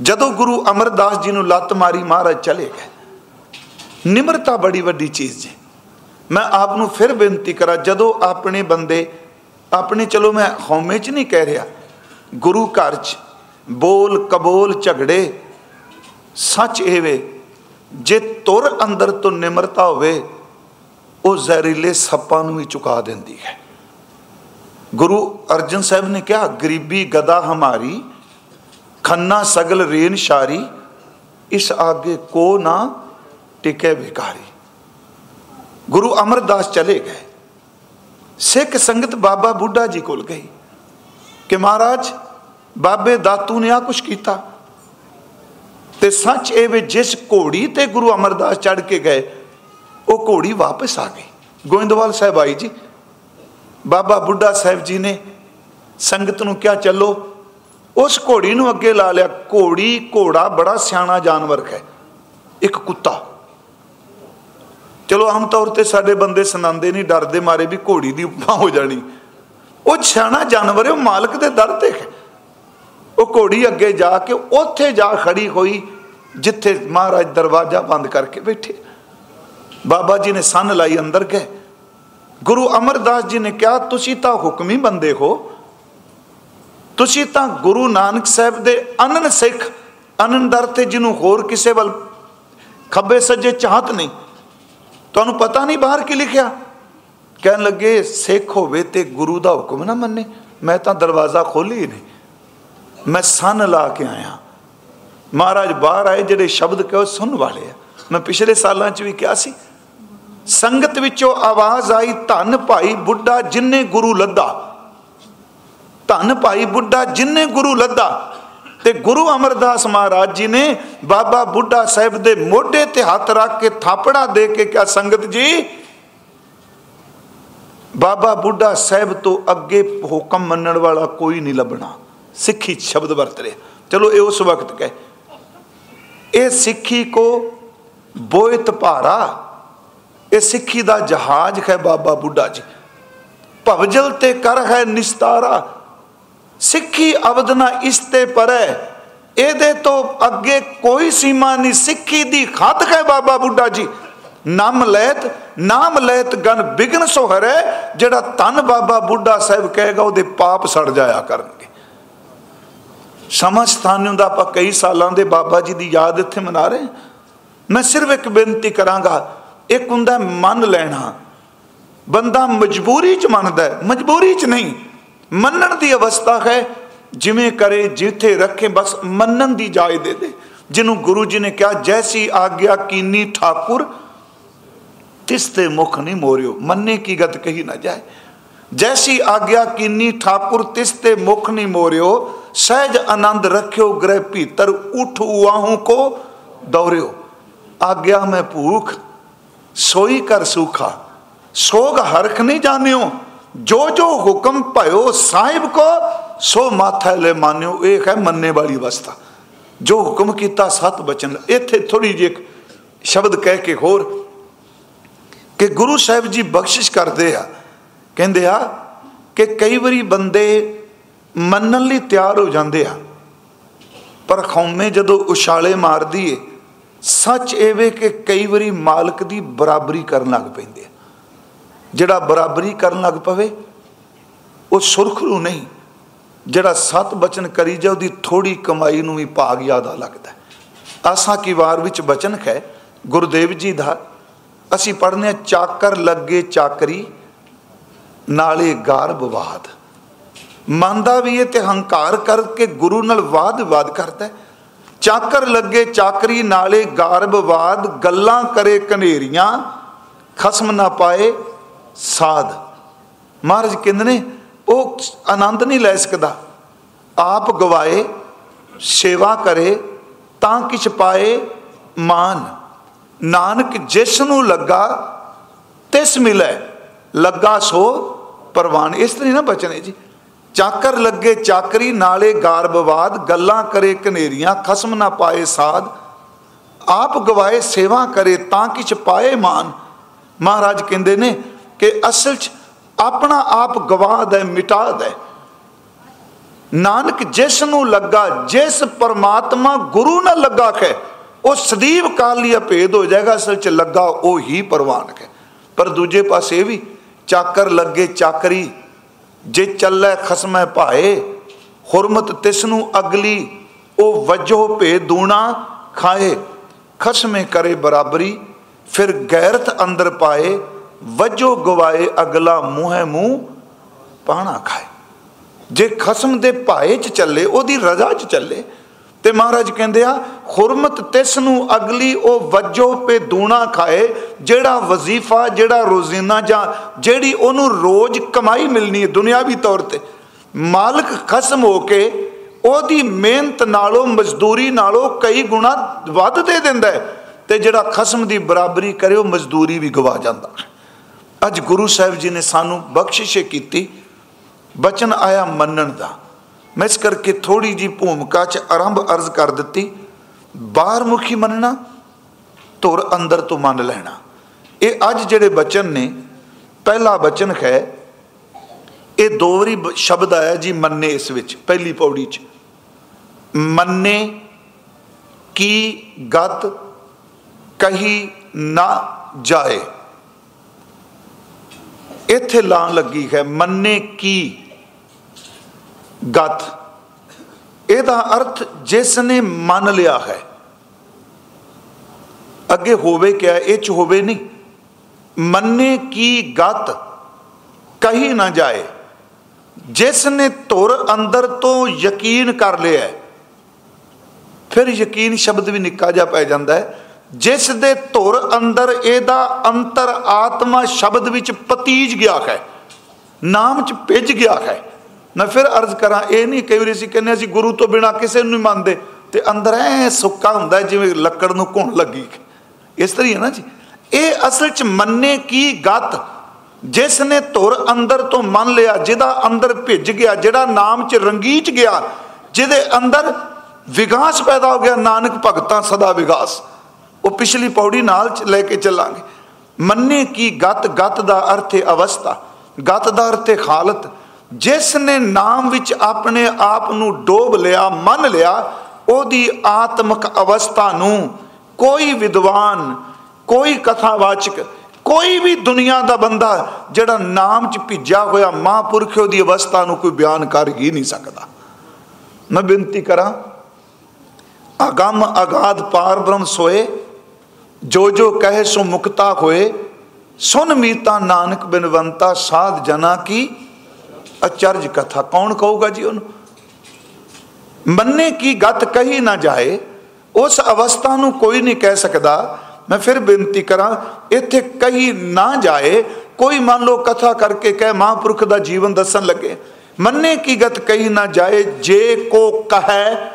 Speaker 1: ਜਦੋਂ ਗੁਰੂ ਅਮਰਦਾਸ ਜੀ ਨੂੰ ਲੱਤ ਮਾਰੀ, ਮਹਾਰਾਜ ਚਲੇ ਗਏ। ਨਿਮਰਤਾ ਬੜੀ ਵੱਡੀ ਚੀਜ਼ ਜੀ ਮੈਂ ਆਪ ਨੂੰ ਫਿਰ ਬੇਨਤੀ ਕਰਾਂ, ਜਦੋਂ ਆਪਣੇ ਬੰਦੇ ਆਪਣੇ, ਚਲੋ ਮੈਂ ਹਉਮੈ ਚ ਨਹੀਂ ਕਹਿ ਰਿਹਾ, ਗੁਰੂ ਘਰ ਚ ਬੋਲ ਕਬੋਲ ਝਗੜੇ, ਸੱਚ ਏਵੇ ਜੇ ਤੁਰ ਅੰਦਰ ਤੋਂ ਨਿਮਰਤਾ ਹੋਵੇ, ਉਹ ਜ਼ਹਿਰੀਲੇ ਸੱਪਾਂ ਨੂੰ ਵੀ ਚੁਕਾ ਦਿੰਦੀ ਹੈ। ਗੁਰੂ ਅਰਜਨ ਸਾਹਿਬ ਨੇ ਕਿਹਾ, ਗਰੀਬੀ ਗਦਾ ਹਮਾਰੀ, ਖੰਨਾ ਸਗਲ ਰੇਨ ਸ਼ਾਰੀ, ਇਸ ਆਗੇ ਕੋ ਨਾ ਟਿਕੇ ਵਿਕਾਰੀ। ਗੁਰੂ ਅਮਰਦਾਸ ਚਲੇ ਗਏ। ਸਿੱਖ ਸੰਗਤ ਬਾਬਾ ਬੁੱਢਾ ਜੀ ਕੋਲ ਗਈ ਕਿ ਮਹਾਰਾਜ, ਬਾਬੇ ਦਾਤੂ ਨੇ ਆ ਕੁਛ ਕੀਤਾ। ਤੇ ਸੱਚ ਇਹ ਵੀ ਜਿਸ ਘੋੜੀ ਤੇ ਗੁਰੂ ਅਮਰਦਾਸ ਚੜ ਕੇ ਗਏ, ਉਹ ਘੋੜੀ ਵਾਪਸ ਆ ਗਈ। ਗੋਇੰਦਵਾਲ ਸਾਹਿਬ ਆਈ ਜੀ। ਬਾਬਾ ਬੁੱਢਾ ਸਾਹਿਬ ਜੀ ਨੇ ਸੰਗਤ ਨੂੰ ਕਿਹਾ, ਚੱਲੋ, ਉਸ ਘੋੜੀ ਨੂੰ ਅੱਗੇ ਲਾ ਲਿਆ। ਘੋੜੀ, ਘੋੜਾ ਬੜਾ ਸਿਆਣਾ ਜਾਨਵਰ ਹੈ। ਇੱਕ ਕੁੱਤਾ। ਚਲੋ ਆਮ ਤੌਰ ਤੇ ਸਾਡੇ ਬੰਦੇ ਸੁਣਾਉਂਦੇ ਨਹੀਂ, ਡਰਦੇ ਮਾਰੇ ਵੀ ਘੋੜੀ ਦੀ ਉਪਮਾ ਹੋ ਜਾਣੀ। ਉਹ ਛਾਣਾ ਜਾਨਵਰ ਉਹ ਮਾਲਕ ਦੇ ਦਰ ਤੇ ਉਹ ਘੋੜੀ ਅੱਗੇ ਜਾ ਕੇ ਉੱਥੇ ਜਾ ਖੜੀ ਹੋਈ, ਜਿੱਥੇ ਮਹਾਰਾਜ ਦਰਵਾਜ਼ਾ ਬੰਦ ਕਰਕੇ ਬੈਠੇ। ਬਾਬਾ ਜੀ ਨੇ ਸੰਨ ਲਾਈ ਅੰਦਰ ਗਏ। ਗੁਰੂ ਅਮਰਦਾਸ ਜੀ ਨੇ ਕਿਹਾ, ਤੁਸੀਂ ਤਾਂ ਹੁਕਮੀ ਬੰਦੇ ਹੋ। ਤੁਸੀਂ ਤਾਂ ਗੁਰੂ ਨਾਨਕ ਸਾਹਿਬ ਦੇ ਅਨਨ ਸਿੱਖ। ਅਨਨ ਦਰ ਤੇ ਜਿਹਨੂੰ ਹੋਰ ਕਿਸੇ ਵੱਲ ਖੱਬੇ ਸੱਜੇ ਚਾਹਤ ਨਹੀਂ। ਤੁਹਾਨੂੰ ਪਤਾ ਨਹੀਂ ਬਾਹਰ ਕੀ ਲਿਖਿਆ? ਕਹਿਣ ਲੱਗੇ, ਸਿੱਖ ਹੋਵੇ ਤੇ ਗੁਰੂ ਦਾ ਹੁਕਮ ਨਾ ਮੰਨੇ। ਮੈਂ ਤਾਂ ਦਰਵਾਜ਼ਾ ਖੋਲੀ ਨਹੀਂ ਮੈਂ ਸੰਨ ਲਾ ਕੇ ਆਇਆ। ਮਹਾਰਾਜ ਬਾਹਰ ਆਏ, ਜਿਹੜੇ ਸ਼ਬਦ ਕਹੋ ਸੁਣ ਵਾਲੇ ਆ। ਮੈਂ ਪਿਛਲੇ ਸਾਲਾਂ 'ਚ ਵੀ ਕਿਹਾ ਸੀ, ਸੰਗਤ ਵਿੱਚੋਂ ਆਵਾਜ਼ ਆਈ, ਧੰਨ ਭਾਈ ਬੁੱਢਾ ਜਿਨਨੇ ਗੁਰੂ ਲੱਦਾ। ਧੰਨ ਭਾਈ ਬੁੱਢਾ ਜਿਨਨੇ ਗੁਰੂ ਲੱਦਾ। ਤੇ ਗੁਰੂ ਅਮਰਦਾਸ ਮਹਾਰਾਜ ਜੀ ਨੇ ਬਾਬਾ ਬੁੱਢਾ ਸਾਹਿਬ ਦੇ ਮੋਢੇ ਤੇ ਹੱਥ ਰੱਖ ਕੇ ਥਾਪੜਾ ਦੇ ਕੇ ਕਿਹਾ, ਸੰਗਤ ਜੀ, ਬਾਬਾ ਬੁੱਢਾ ਸਾਹਿਬ ਤੋਂ ਅੱਗੇ ਹੁਕਮ ਮੰਨਣ ਵਾਲਾ ਕੋਈ ਨਹੀਂ ਲੱਭਣਾ। ਸਿੱਖੀ ਸ਼ਬਦ ਵਰਤ ਰਿਹਾ। ਚਲੋ ਇਹ ਉਸ ਵਕਤ ਕਹੇ। ਇਹ ਸਿੱਖੀ ਕੋ ਬੋਇਤ ਭਾਰਾ। ਇਹ ਸਿੱਖੀ ਦਾ ਜਹਾਜ਼ ਹੈ ਬਾਬਾ ਬੁੱਢਾ ਜੀ। ਭਵਜਲ ਤੇ ਕਰ ਹੈ ਨਿਸਤਾਰਾ। ਸਿੱਖੀ ਅਵਦਨਾ ਇਸਤੇ ਪਰੈ। ਇਹਦੇ ਤੋਂ ਅੱਗੇ ਕੋਈ ਸੀਮਾ ਨਹੀਂ। ਸਿੱਖੀ ਦੀ ਖਾਤ ਹੈ ਬਾਬਾ ਬੁੱਢਾ ਜੀ। ਨਾਮ ਲੈਤ ਨਾਮ ਲੈਤ ਗਨ ਬਿਗਨ ਸੋਹਰੈ ਜਿਹੜਾ ਤਨ ਬਾਬਾ ਬੁੱਢਾ ਸਾਹਿਬ ਕਹੇਗਾ, ਉਹਦੇ ਪਾਪ ਸੜ ਜਾਇਆ ਕਰਨਗੇ। ਸਮਾਂ ਸਥਾਨੋਂ ਦਾ ਆਪਾਂ ਕਈ ਸਾਲਾਂ ਦੇ ਬਾਬਾ ਜੀ ਦੀ ਯਾਦ ਇੱਥੇ ਮਨਾ ਰਹੇ ਮੈਂ ਸਿਰਫ ਇੱਕ ਬੇਨਤੀ ਕਰਾਂਗਾ। ਇੱਕ ਹੁੰਦਾ ਮੰਨ ਲੈਣਾ। ਬੰਦਾ ਮਜਬੂਰੀ ਚ ਮੰਨਦਾ ਮਜਬੂਰੀ ਚ ਨਹੀਂ। ਮੰਨਣ ਦੀ ਅਵਸਥਾ ਹੈ, ਜਿਵੇਂ ਕਰੇ ਜਿੱਥੇ ਰੱਖੇ, ਬਸ ਮੰਨਣ ਦੀ ਜਾਇ ਦੇ ਦੇ। ਜਿਹਨੂੰ ਗੁਰੂ ਜੀ ਨੇ ਕਿਹਾ, ਜੈਸੀ ਆਗਿਆ ਕੀਨੀ ਠਾਕੁਰ, ਤਿਸ ਤੇ ਮੁਖ ਨਹੀਂ ਮੋਰਿਓ। ਮੰਨੇ ਕੀ ਗਤ ਕਹੀ ਨਾ ਜਾਏ। ਜੈਸੀ ਆਗਿਆ ਕੀਨੀ ਠਾਕੁਰ, ਤਿਸ ਤੇ ਮੁਖ ਨਹੀਂ ਮੋਰਿਓ। ਸਹਿਜ ਆਨੰਦ ਰੱਖਿਓ, ਗ੍ਰਹਿ ਭੀਤਰ ਉਠ ਉਆਹੂ ਕੋ ਦੌਰਿਓ। ਆਗਿਆ ਮੈਂ ਭੂਖ, ਸੋਈ ਕਰ ਸੁਖਾ। ਸੋਗ ਹਰਖ ਨਹੀਂ ਜਾਣਿਓ। ਜੋ ਜੋ ਹੁਕਮ ਭਇਓ ਸਾਹਿਬ ਕੋ, ਸੋ ਮਾਥਾ ਲੈ ਮਾਨਿਓ। ਇਹ ਹੈ ਮੰਨੇ ਵਾਲੀ ਅਵਸਥਾ। ਜੋ ਹੁਕਮ ਕੀਤਾ ਸਤ ਬਚਨ। ਇੱਥੇ ਥੋੜੀ ਜਿਹੀ ਇੱਕ ਸ਼ਬਦ ਕਹਿ ਕੇ ਹੋਰ ਕਿ ਗੁਰੂ ਸਾਹਿਬ ਜੀ ਬਖਸ਼ਿਸ਼ ਕਰਦੇ ਆ। ਕਹਿੰਦੇ ਆ ਕਿ ਕਈ ਵਾਰੀ ਬੰਦੇ ਮੰਨਣ ਲਈ ਤਿਆਰ ਹੋ ਜਾਂਦੇ ਆ। ਪਰ ਖੌਮੇ ਜਦੋਂ ਉਛਾਲੇ ਮਾਰਦੀ ਏ ਸੱਚ ਇਹ ਵੇ ਕਿ ਕਈ ਵਾਰੀ ਮਾਲਕ ਦੀ ਬਰਾਬਰੀ ਕਰਨ ਲੱਗ ਪੈਂਦੇ ਆ। ਜਿਹੜਾ ਬਰਾਬਰੀ ਕਰਨ ਲੱਗ ਪਵੇ, ਉਹ ਸੁਰਖਰੂ ਨਹੀਂ, ਜਿਹੜਾ ਸਤ ਬਚਨ ਕਰੀ ਜਾ ਉਹਦੀ ਥੋੜੀ ਕਮਾਈ ਨੂੰ ਵੀ ਭਾਗ ਯਾਦਾ ਲੱਗਦਾ ਆਸਾ ਕੀ ਵਾਰ ਵਿੱਚ ਬਚਨ ਹੈ ਗੁਰਦੇਵ ਜੀ ਦਾ, ਅਸੀਂ ਪੜ੍ਹਨੇ ਆ, ਚਾਕਰ ਲੱਗੇ ਚਾਕਰੀ, ਨਾਲੇ ਗਾਰ ਬਵਾਦ ਮੰਨਦਾ ਵੀ ਇਹ ਤੇ ਹੰਕਾਰ ਕਰਕੇ ਗੁਰੂ ਨਾਲ ਵਾਦ-ਵਾਦ ਕਰਦਾ ਚਾਕਰ ਲੱਗੇ ਚਾਕਰੀ, ਨਾਲੇ ਗਾਰਬਵਾਦ ਗੱਲਾਂ ਕਰੇ ਕਨੇਰੀਆਂ, ਖਸਮ ਨਾ ਪਾਏ ਸਾਧ। ਮਹਾਰਾਜ ਕਹਿੰਦੇ ਨੇ, ਉਹ ਆਨੰਦ ਨਹੀਂ ਲੈ ਸਕਦਾ। ਆਪ ਗਵਾਏ, ਸੇਵਾ ਕਰੇ, ਤਾਂ ਕਿਛ ਪਾਏ ਮਾਨ। ਨਾਨਕ ਜਿਸ ਨੂੰ ਲੱਗਾ, ਤਿਸ ਮਿਲੇ। ਲੱਗਾ ਸੋ ਪਰਵਾਨ। ਇਸ ਤਰ੍ਹਾਂ ਨਾ ਬਚਨੇ ਜੀ। ਚਾਕਰ ਲੱਗੇ ਚਾਕਰੀ, ਨਾਲੇ ਗਾਰਬਵਾਦ ਗੱਲਾਂ ਕਰੇ ਕਨੇਰੀਆਂ ਖਸਮ ਨਾ ਪਾਏ ਸਾਧ। ਆਪ ਗਵਾਏ, ਸੇਵਾ ਕਰੇ, ਤਾਂ ਕਿਛ ਪਾਏ ਮਾਨ। ਮਹਾਰਾਜ ਕਹਿੰਦੇ ਨੇ ਕਿ ਅਸਲ 'ਚ ਆਪਣਾ ਆਪ ਗਵਾ ਦੇ ਮਿਟਾ ਦੇ ਨਾਨਕ ਜਿਸ ਨੂੰ ਲੱਗਾ, ਜਿਸ ਪਰਮਾਤਮਾ ਗੁਰੂ ਨਾਲ ਲੱਗਾ ਹੈ, ਉਹ ਸਦੀਵ ਕਾਲੀ ਭੇਦ ਹੋ ਜਾਏਗਾ, ਅਸਲ 'ਚ ਲੱਗਾ ਉਹ ਹੀ ਪਰਵਾਨ ਹੈ। ਪਰ ਦੂਜੇ ਪਾਸੇ ਵੀ, ਚਾਕਰ ਲੱਗੇ ਚਾਕਰੀ, ਜੇ ਚੱਲੇ ਖਸਮੈ ਭਾਏ, ਹੁਰਮਤ ਤਿਸ ਨੂੰ ਅਗਲੀ, ਉਹ ਵਜੋ ਭੇ ਦੂਣਾ ਖਾਏ। ਖਸਮੇ ਕਰੇ ਬਰਾਬਰੀ, ਫਿਰ ਗੈਰਤ ਅੰਦਰ ਪਾਏ ਵਜੋ ਗਵਾਏ ਅਗਲਾ ਮੂੰਹੇ ਮੂੰਹ, ਪਾਣਾ ਖਾਏ। ਜੇ ਖਸਮ ਦੇ ਭਾਏ ਚ ਚੱਲੇ, ਉਹਦੀ ਰਜ਼ਾ ਚ ਚੱਲੇ। ਤੇ ਮਹਾਰਾਜ ਕਹਿੰਦੇ ਆ, ਹੁਰਮਤ ਤਿਸ ਨੂੰ ਅਗਲੀ, ਉਹ ਵਜੋ ਪੇ ਦੂਣਾ ਖਾਏ। ਜਿਹੜਾ ਵਜ਼ੀਫਾ, ਜਿਹੜਾ ਰੋਜ਼ੀਨਾ ਜਾਂ ਜਿਹੜੀ ਉਹਨੂੰ ਰੋਜ਼ ਕਮਾਈ ਮਿਲਣੀ ਹੈ ਦੁਨਿਆਵੀ ਤੌਰ ਤੇ, ਮਾਲਕ ਖਸਮ ਹੋ ਕੇ ਉਹਦੀ ਮਿਹਨਤ ਨਾਲੋਂ, ਮਜ਼ਦੂਰੀ ਨਾਲੋਂ ਕਈ ਗੁਣਾ ਵੱਧ ਦੇ ਦਿੰਦਾ ਤੇ ਜਿਹੜਾ ਖਸਮ ਦੀ ਬਰਾਬਰੀ ਕਰੇ, ਉਹ ਮਜ਼ਦੂਰੀ ਵੀ ਗਵਾ ਜਾਂਦਾ ਅੱਜ ਗੁਰੂ ਸਾਹਿਬ ਜੀ ਨੇ ਸਾਨੂੰ ਬਖਸ਼ਿਸ਼ ਕੀਤੀ, ਬਚਨ ਆਇਆ ਮੰਨਣ ਦਾ। ਮੈਂ ਇਸ ਕਰਕੇ ਥੋੜੀ ਜੀ ਭੂਮਿਕਾ 'ਚ ਆਰੰਭ ਅਰਜ਼ ਕਰ ਦਿੱਤੀ ਬਾਹਰ ਮੁਖੀ ਮੰਨਣਾ, ਧੁਰ ਅੰਦਰ ਤੋਂ ਮੰਨ ਲੈਣਾ। ਇਹ ਅੱਜ ਜਿਹੜੇ ਬਚਨ ਨੇ, ਪਹਿਲਾ ਬਚਨ ਹੈ, ਇਹ ਦੋ ਵਾਰੀ ਸ਼ਬਦ ਆਇਆ ਜੀ ਮੰਨੇ ਇਸ ਵਿੱਚ, ਪਹਿਲੀ ਪੌੜੀ 'ਚ। ਮੰਨੇ ਕੀ ਗਤ ਕਹੀ ਨਾ ਜਾਏ। ਇੱਥੇ ਲਾਂ ਲੱਗੀ ਹੈ, ਮੰਨੇ ਕੀ? ਗਤ। ਇਹਦਾ ਅਰਥ ਜਿਸ ਨੇ ਮੰਨ ਲਿਆ ਹੈ। ਅੱਗੇ ਹੋਵੇ ਕਿਆ, ਇਹ ਚ ਹੋਵੇ ਨਹੀਂ। ਮੰਨੇ ਕੀ ਗਤ? ਕਹੀ ਨਾ ਜਾਏ। ਜਿਸ ਨੇ ਧੁਰ ਅੰਦਰ ਤੋਂ ਯਕੀਨ ਕਰ ਲਿਆ ਫਿਰ ਯਕੀਨ ਸ਼ਬਦ ਵੀ ਨਿੱਕਾ ਜਿਹਾ ਪੈ ਜਾਂਦਾ ਹੈ। ਜਿਸ ਦੇ ਧੁਰ ਅੰਦਰ ਇਹਦਾ ਅੰਤਰ ਆਤਮਾ ਸ਼ਬਦ ਵਿੱਚ ਪਤੀਜ ਗਿਆ ਹੈ, ਨਾਮ ਚ ਭਿੱਜ ਗਿਆ ਹੈ। ਮੈਂ ਫਿਰ ਅਰਜ਼ ਕਰਾਂ, ਇਹ ਨਹੀਂ ਕਈ ਵਾਰੀ ਅਸੀਂ ਕਹਿੰਦੇ ਅਸੀਂ ਗੁਰੂ ਤੋਂ ਬਿਨਾ ਕਿਸੇ ਨੂੰ ਨਹੀਂ ਮੰਨਦੇ, ਤੇ ਅੰਦਰ ਐ ਸੁੱਕਾ ਹੁੰਦਾ ਜਿਵੇਂ ਲੱਕੜ ਨੂੰ ਘੁਣ ਲੱਗੀ। ਇਸ ਤਰੀ ਹੈ ਨਾ ਜੀ। ਇਹ ਅਸਲ ਚ ਮੰਨੇ ਕੀ ਗਤ? ਜਿਸ ਨੇ ਧੁਰ ਅੰਦਰ ਤੋਂ ਮੰਨ ਲਿਆ, ਜਿਹਦਾ ਅੰਦਰ ਭਿੱਜ ਗਿਆ, ਜਿਹੜਾ ਨਾਮ ਚ ਰੰਗੀਚ ਗਿਆ, ਜਿਹਦੇ ਅੰਦਰ ਵਿਗਾਸ ਪੈਦਾ ਹੋ ਗਿਆ, ਨਾਨਕ ਭਗਤਾਂ ਸਦਾ ਵਿਗਾਸ। ਉਹ ਪਿਛਲੀ ਪੌੜੀ ਨਾਲ ਲੈ ਕੇ ਚੱਲਾਂਗੇ। ਮੰਨੇ ਕੀ ਗਤ ਗਤ ਦਾ ਅਰਥ ਹੈ ਅਵਸਥਾ, ਗਤ ਦਾ ਅਰਥ ਹੈ ਹਾਲਤ ਜਿਸ ਨੇ ਨਾਮ ਵਿੱਚ ਆਪਣੇ ਆਪ ਨੂੰ ਡੋਬ ਲਿਆ, ਮੰਨ ਲਿਆ, ਉਹਦੀ ਆਤਮਿਕ ਅਵਸਥਾ ਨੂੰ ਕੋਈ ਵਿਦਵਾਨ, ਕੋਈ ਕਥਾਵਾਚਕ, ਕੋਈ ਵੀ ਦੁਨੀਆ ਦਾ ਬੰਦਾ ਜਿਹੜਾ ਨਾਮ 'ਚ ਭਿੱਜਿਆ ਹੋਇਆ ਮਹਾਂਪੁਰਖ ਉਹਦੀ ਅਵਸਥਾ ਨੂੰ ਕੋਈ ਬਿਆਨ ਕਰ ਹੀ ਨਹੀਂ ਸਕਦਾ। ਮੈਂ ਬੇਨਤੀ ਕਰਾਂ, ਅਗੰਮ ਅਗਾਧ ਪਾਰ ਬ੍ਰਹਮ ਸੋਏ ਜੋ ਜੋ ਕਹੇ ਸੋ ਮੁਕਤਾ ਹੋਏ, ਸੁਨ ਮੀਤਾ ਨਾਨਕ ਬਿਨਵੰਤਾ ਸਾਧ ਜਨਾ ਕੀ? ਅਚਰਜ ਕਥਾ, ਕੌਣ ਕਹੂਗਾ ਜੀ ਉਹਨੂੰ? ਮੰਨੇ ਕੀ ਗਤ ਕਹੀ ਨਾ ਜਾਏ, ਉਸ ਅਵਸਥਾ ਨੂੰ ਕੋਈ ਨਹੀਂ ਕਹਿ ਸਕਦਾ। ਮੈਂ ਫਿਰ ਬੇਨਤੀ ਕਰਾਂ, ਇੱਥੇ ਕਹੀ ਨਾ ਜਾਏ, ਕੋਈ ਮੰਨ ਲਓ ਕਥਾ ਕਰਕੇ ਕਹੇ ਮਹਾਂਪੁਰਖ ਦਾ ਜੀਵਨ ਦੱਸਣ ਲੱਗੇ। ਮੰਨੇ ਕੀ ਗਤ ਕਹੀ ਨਾ ਜਾਏ, ਜੇ ਕੋ ਕਹੈ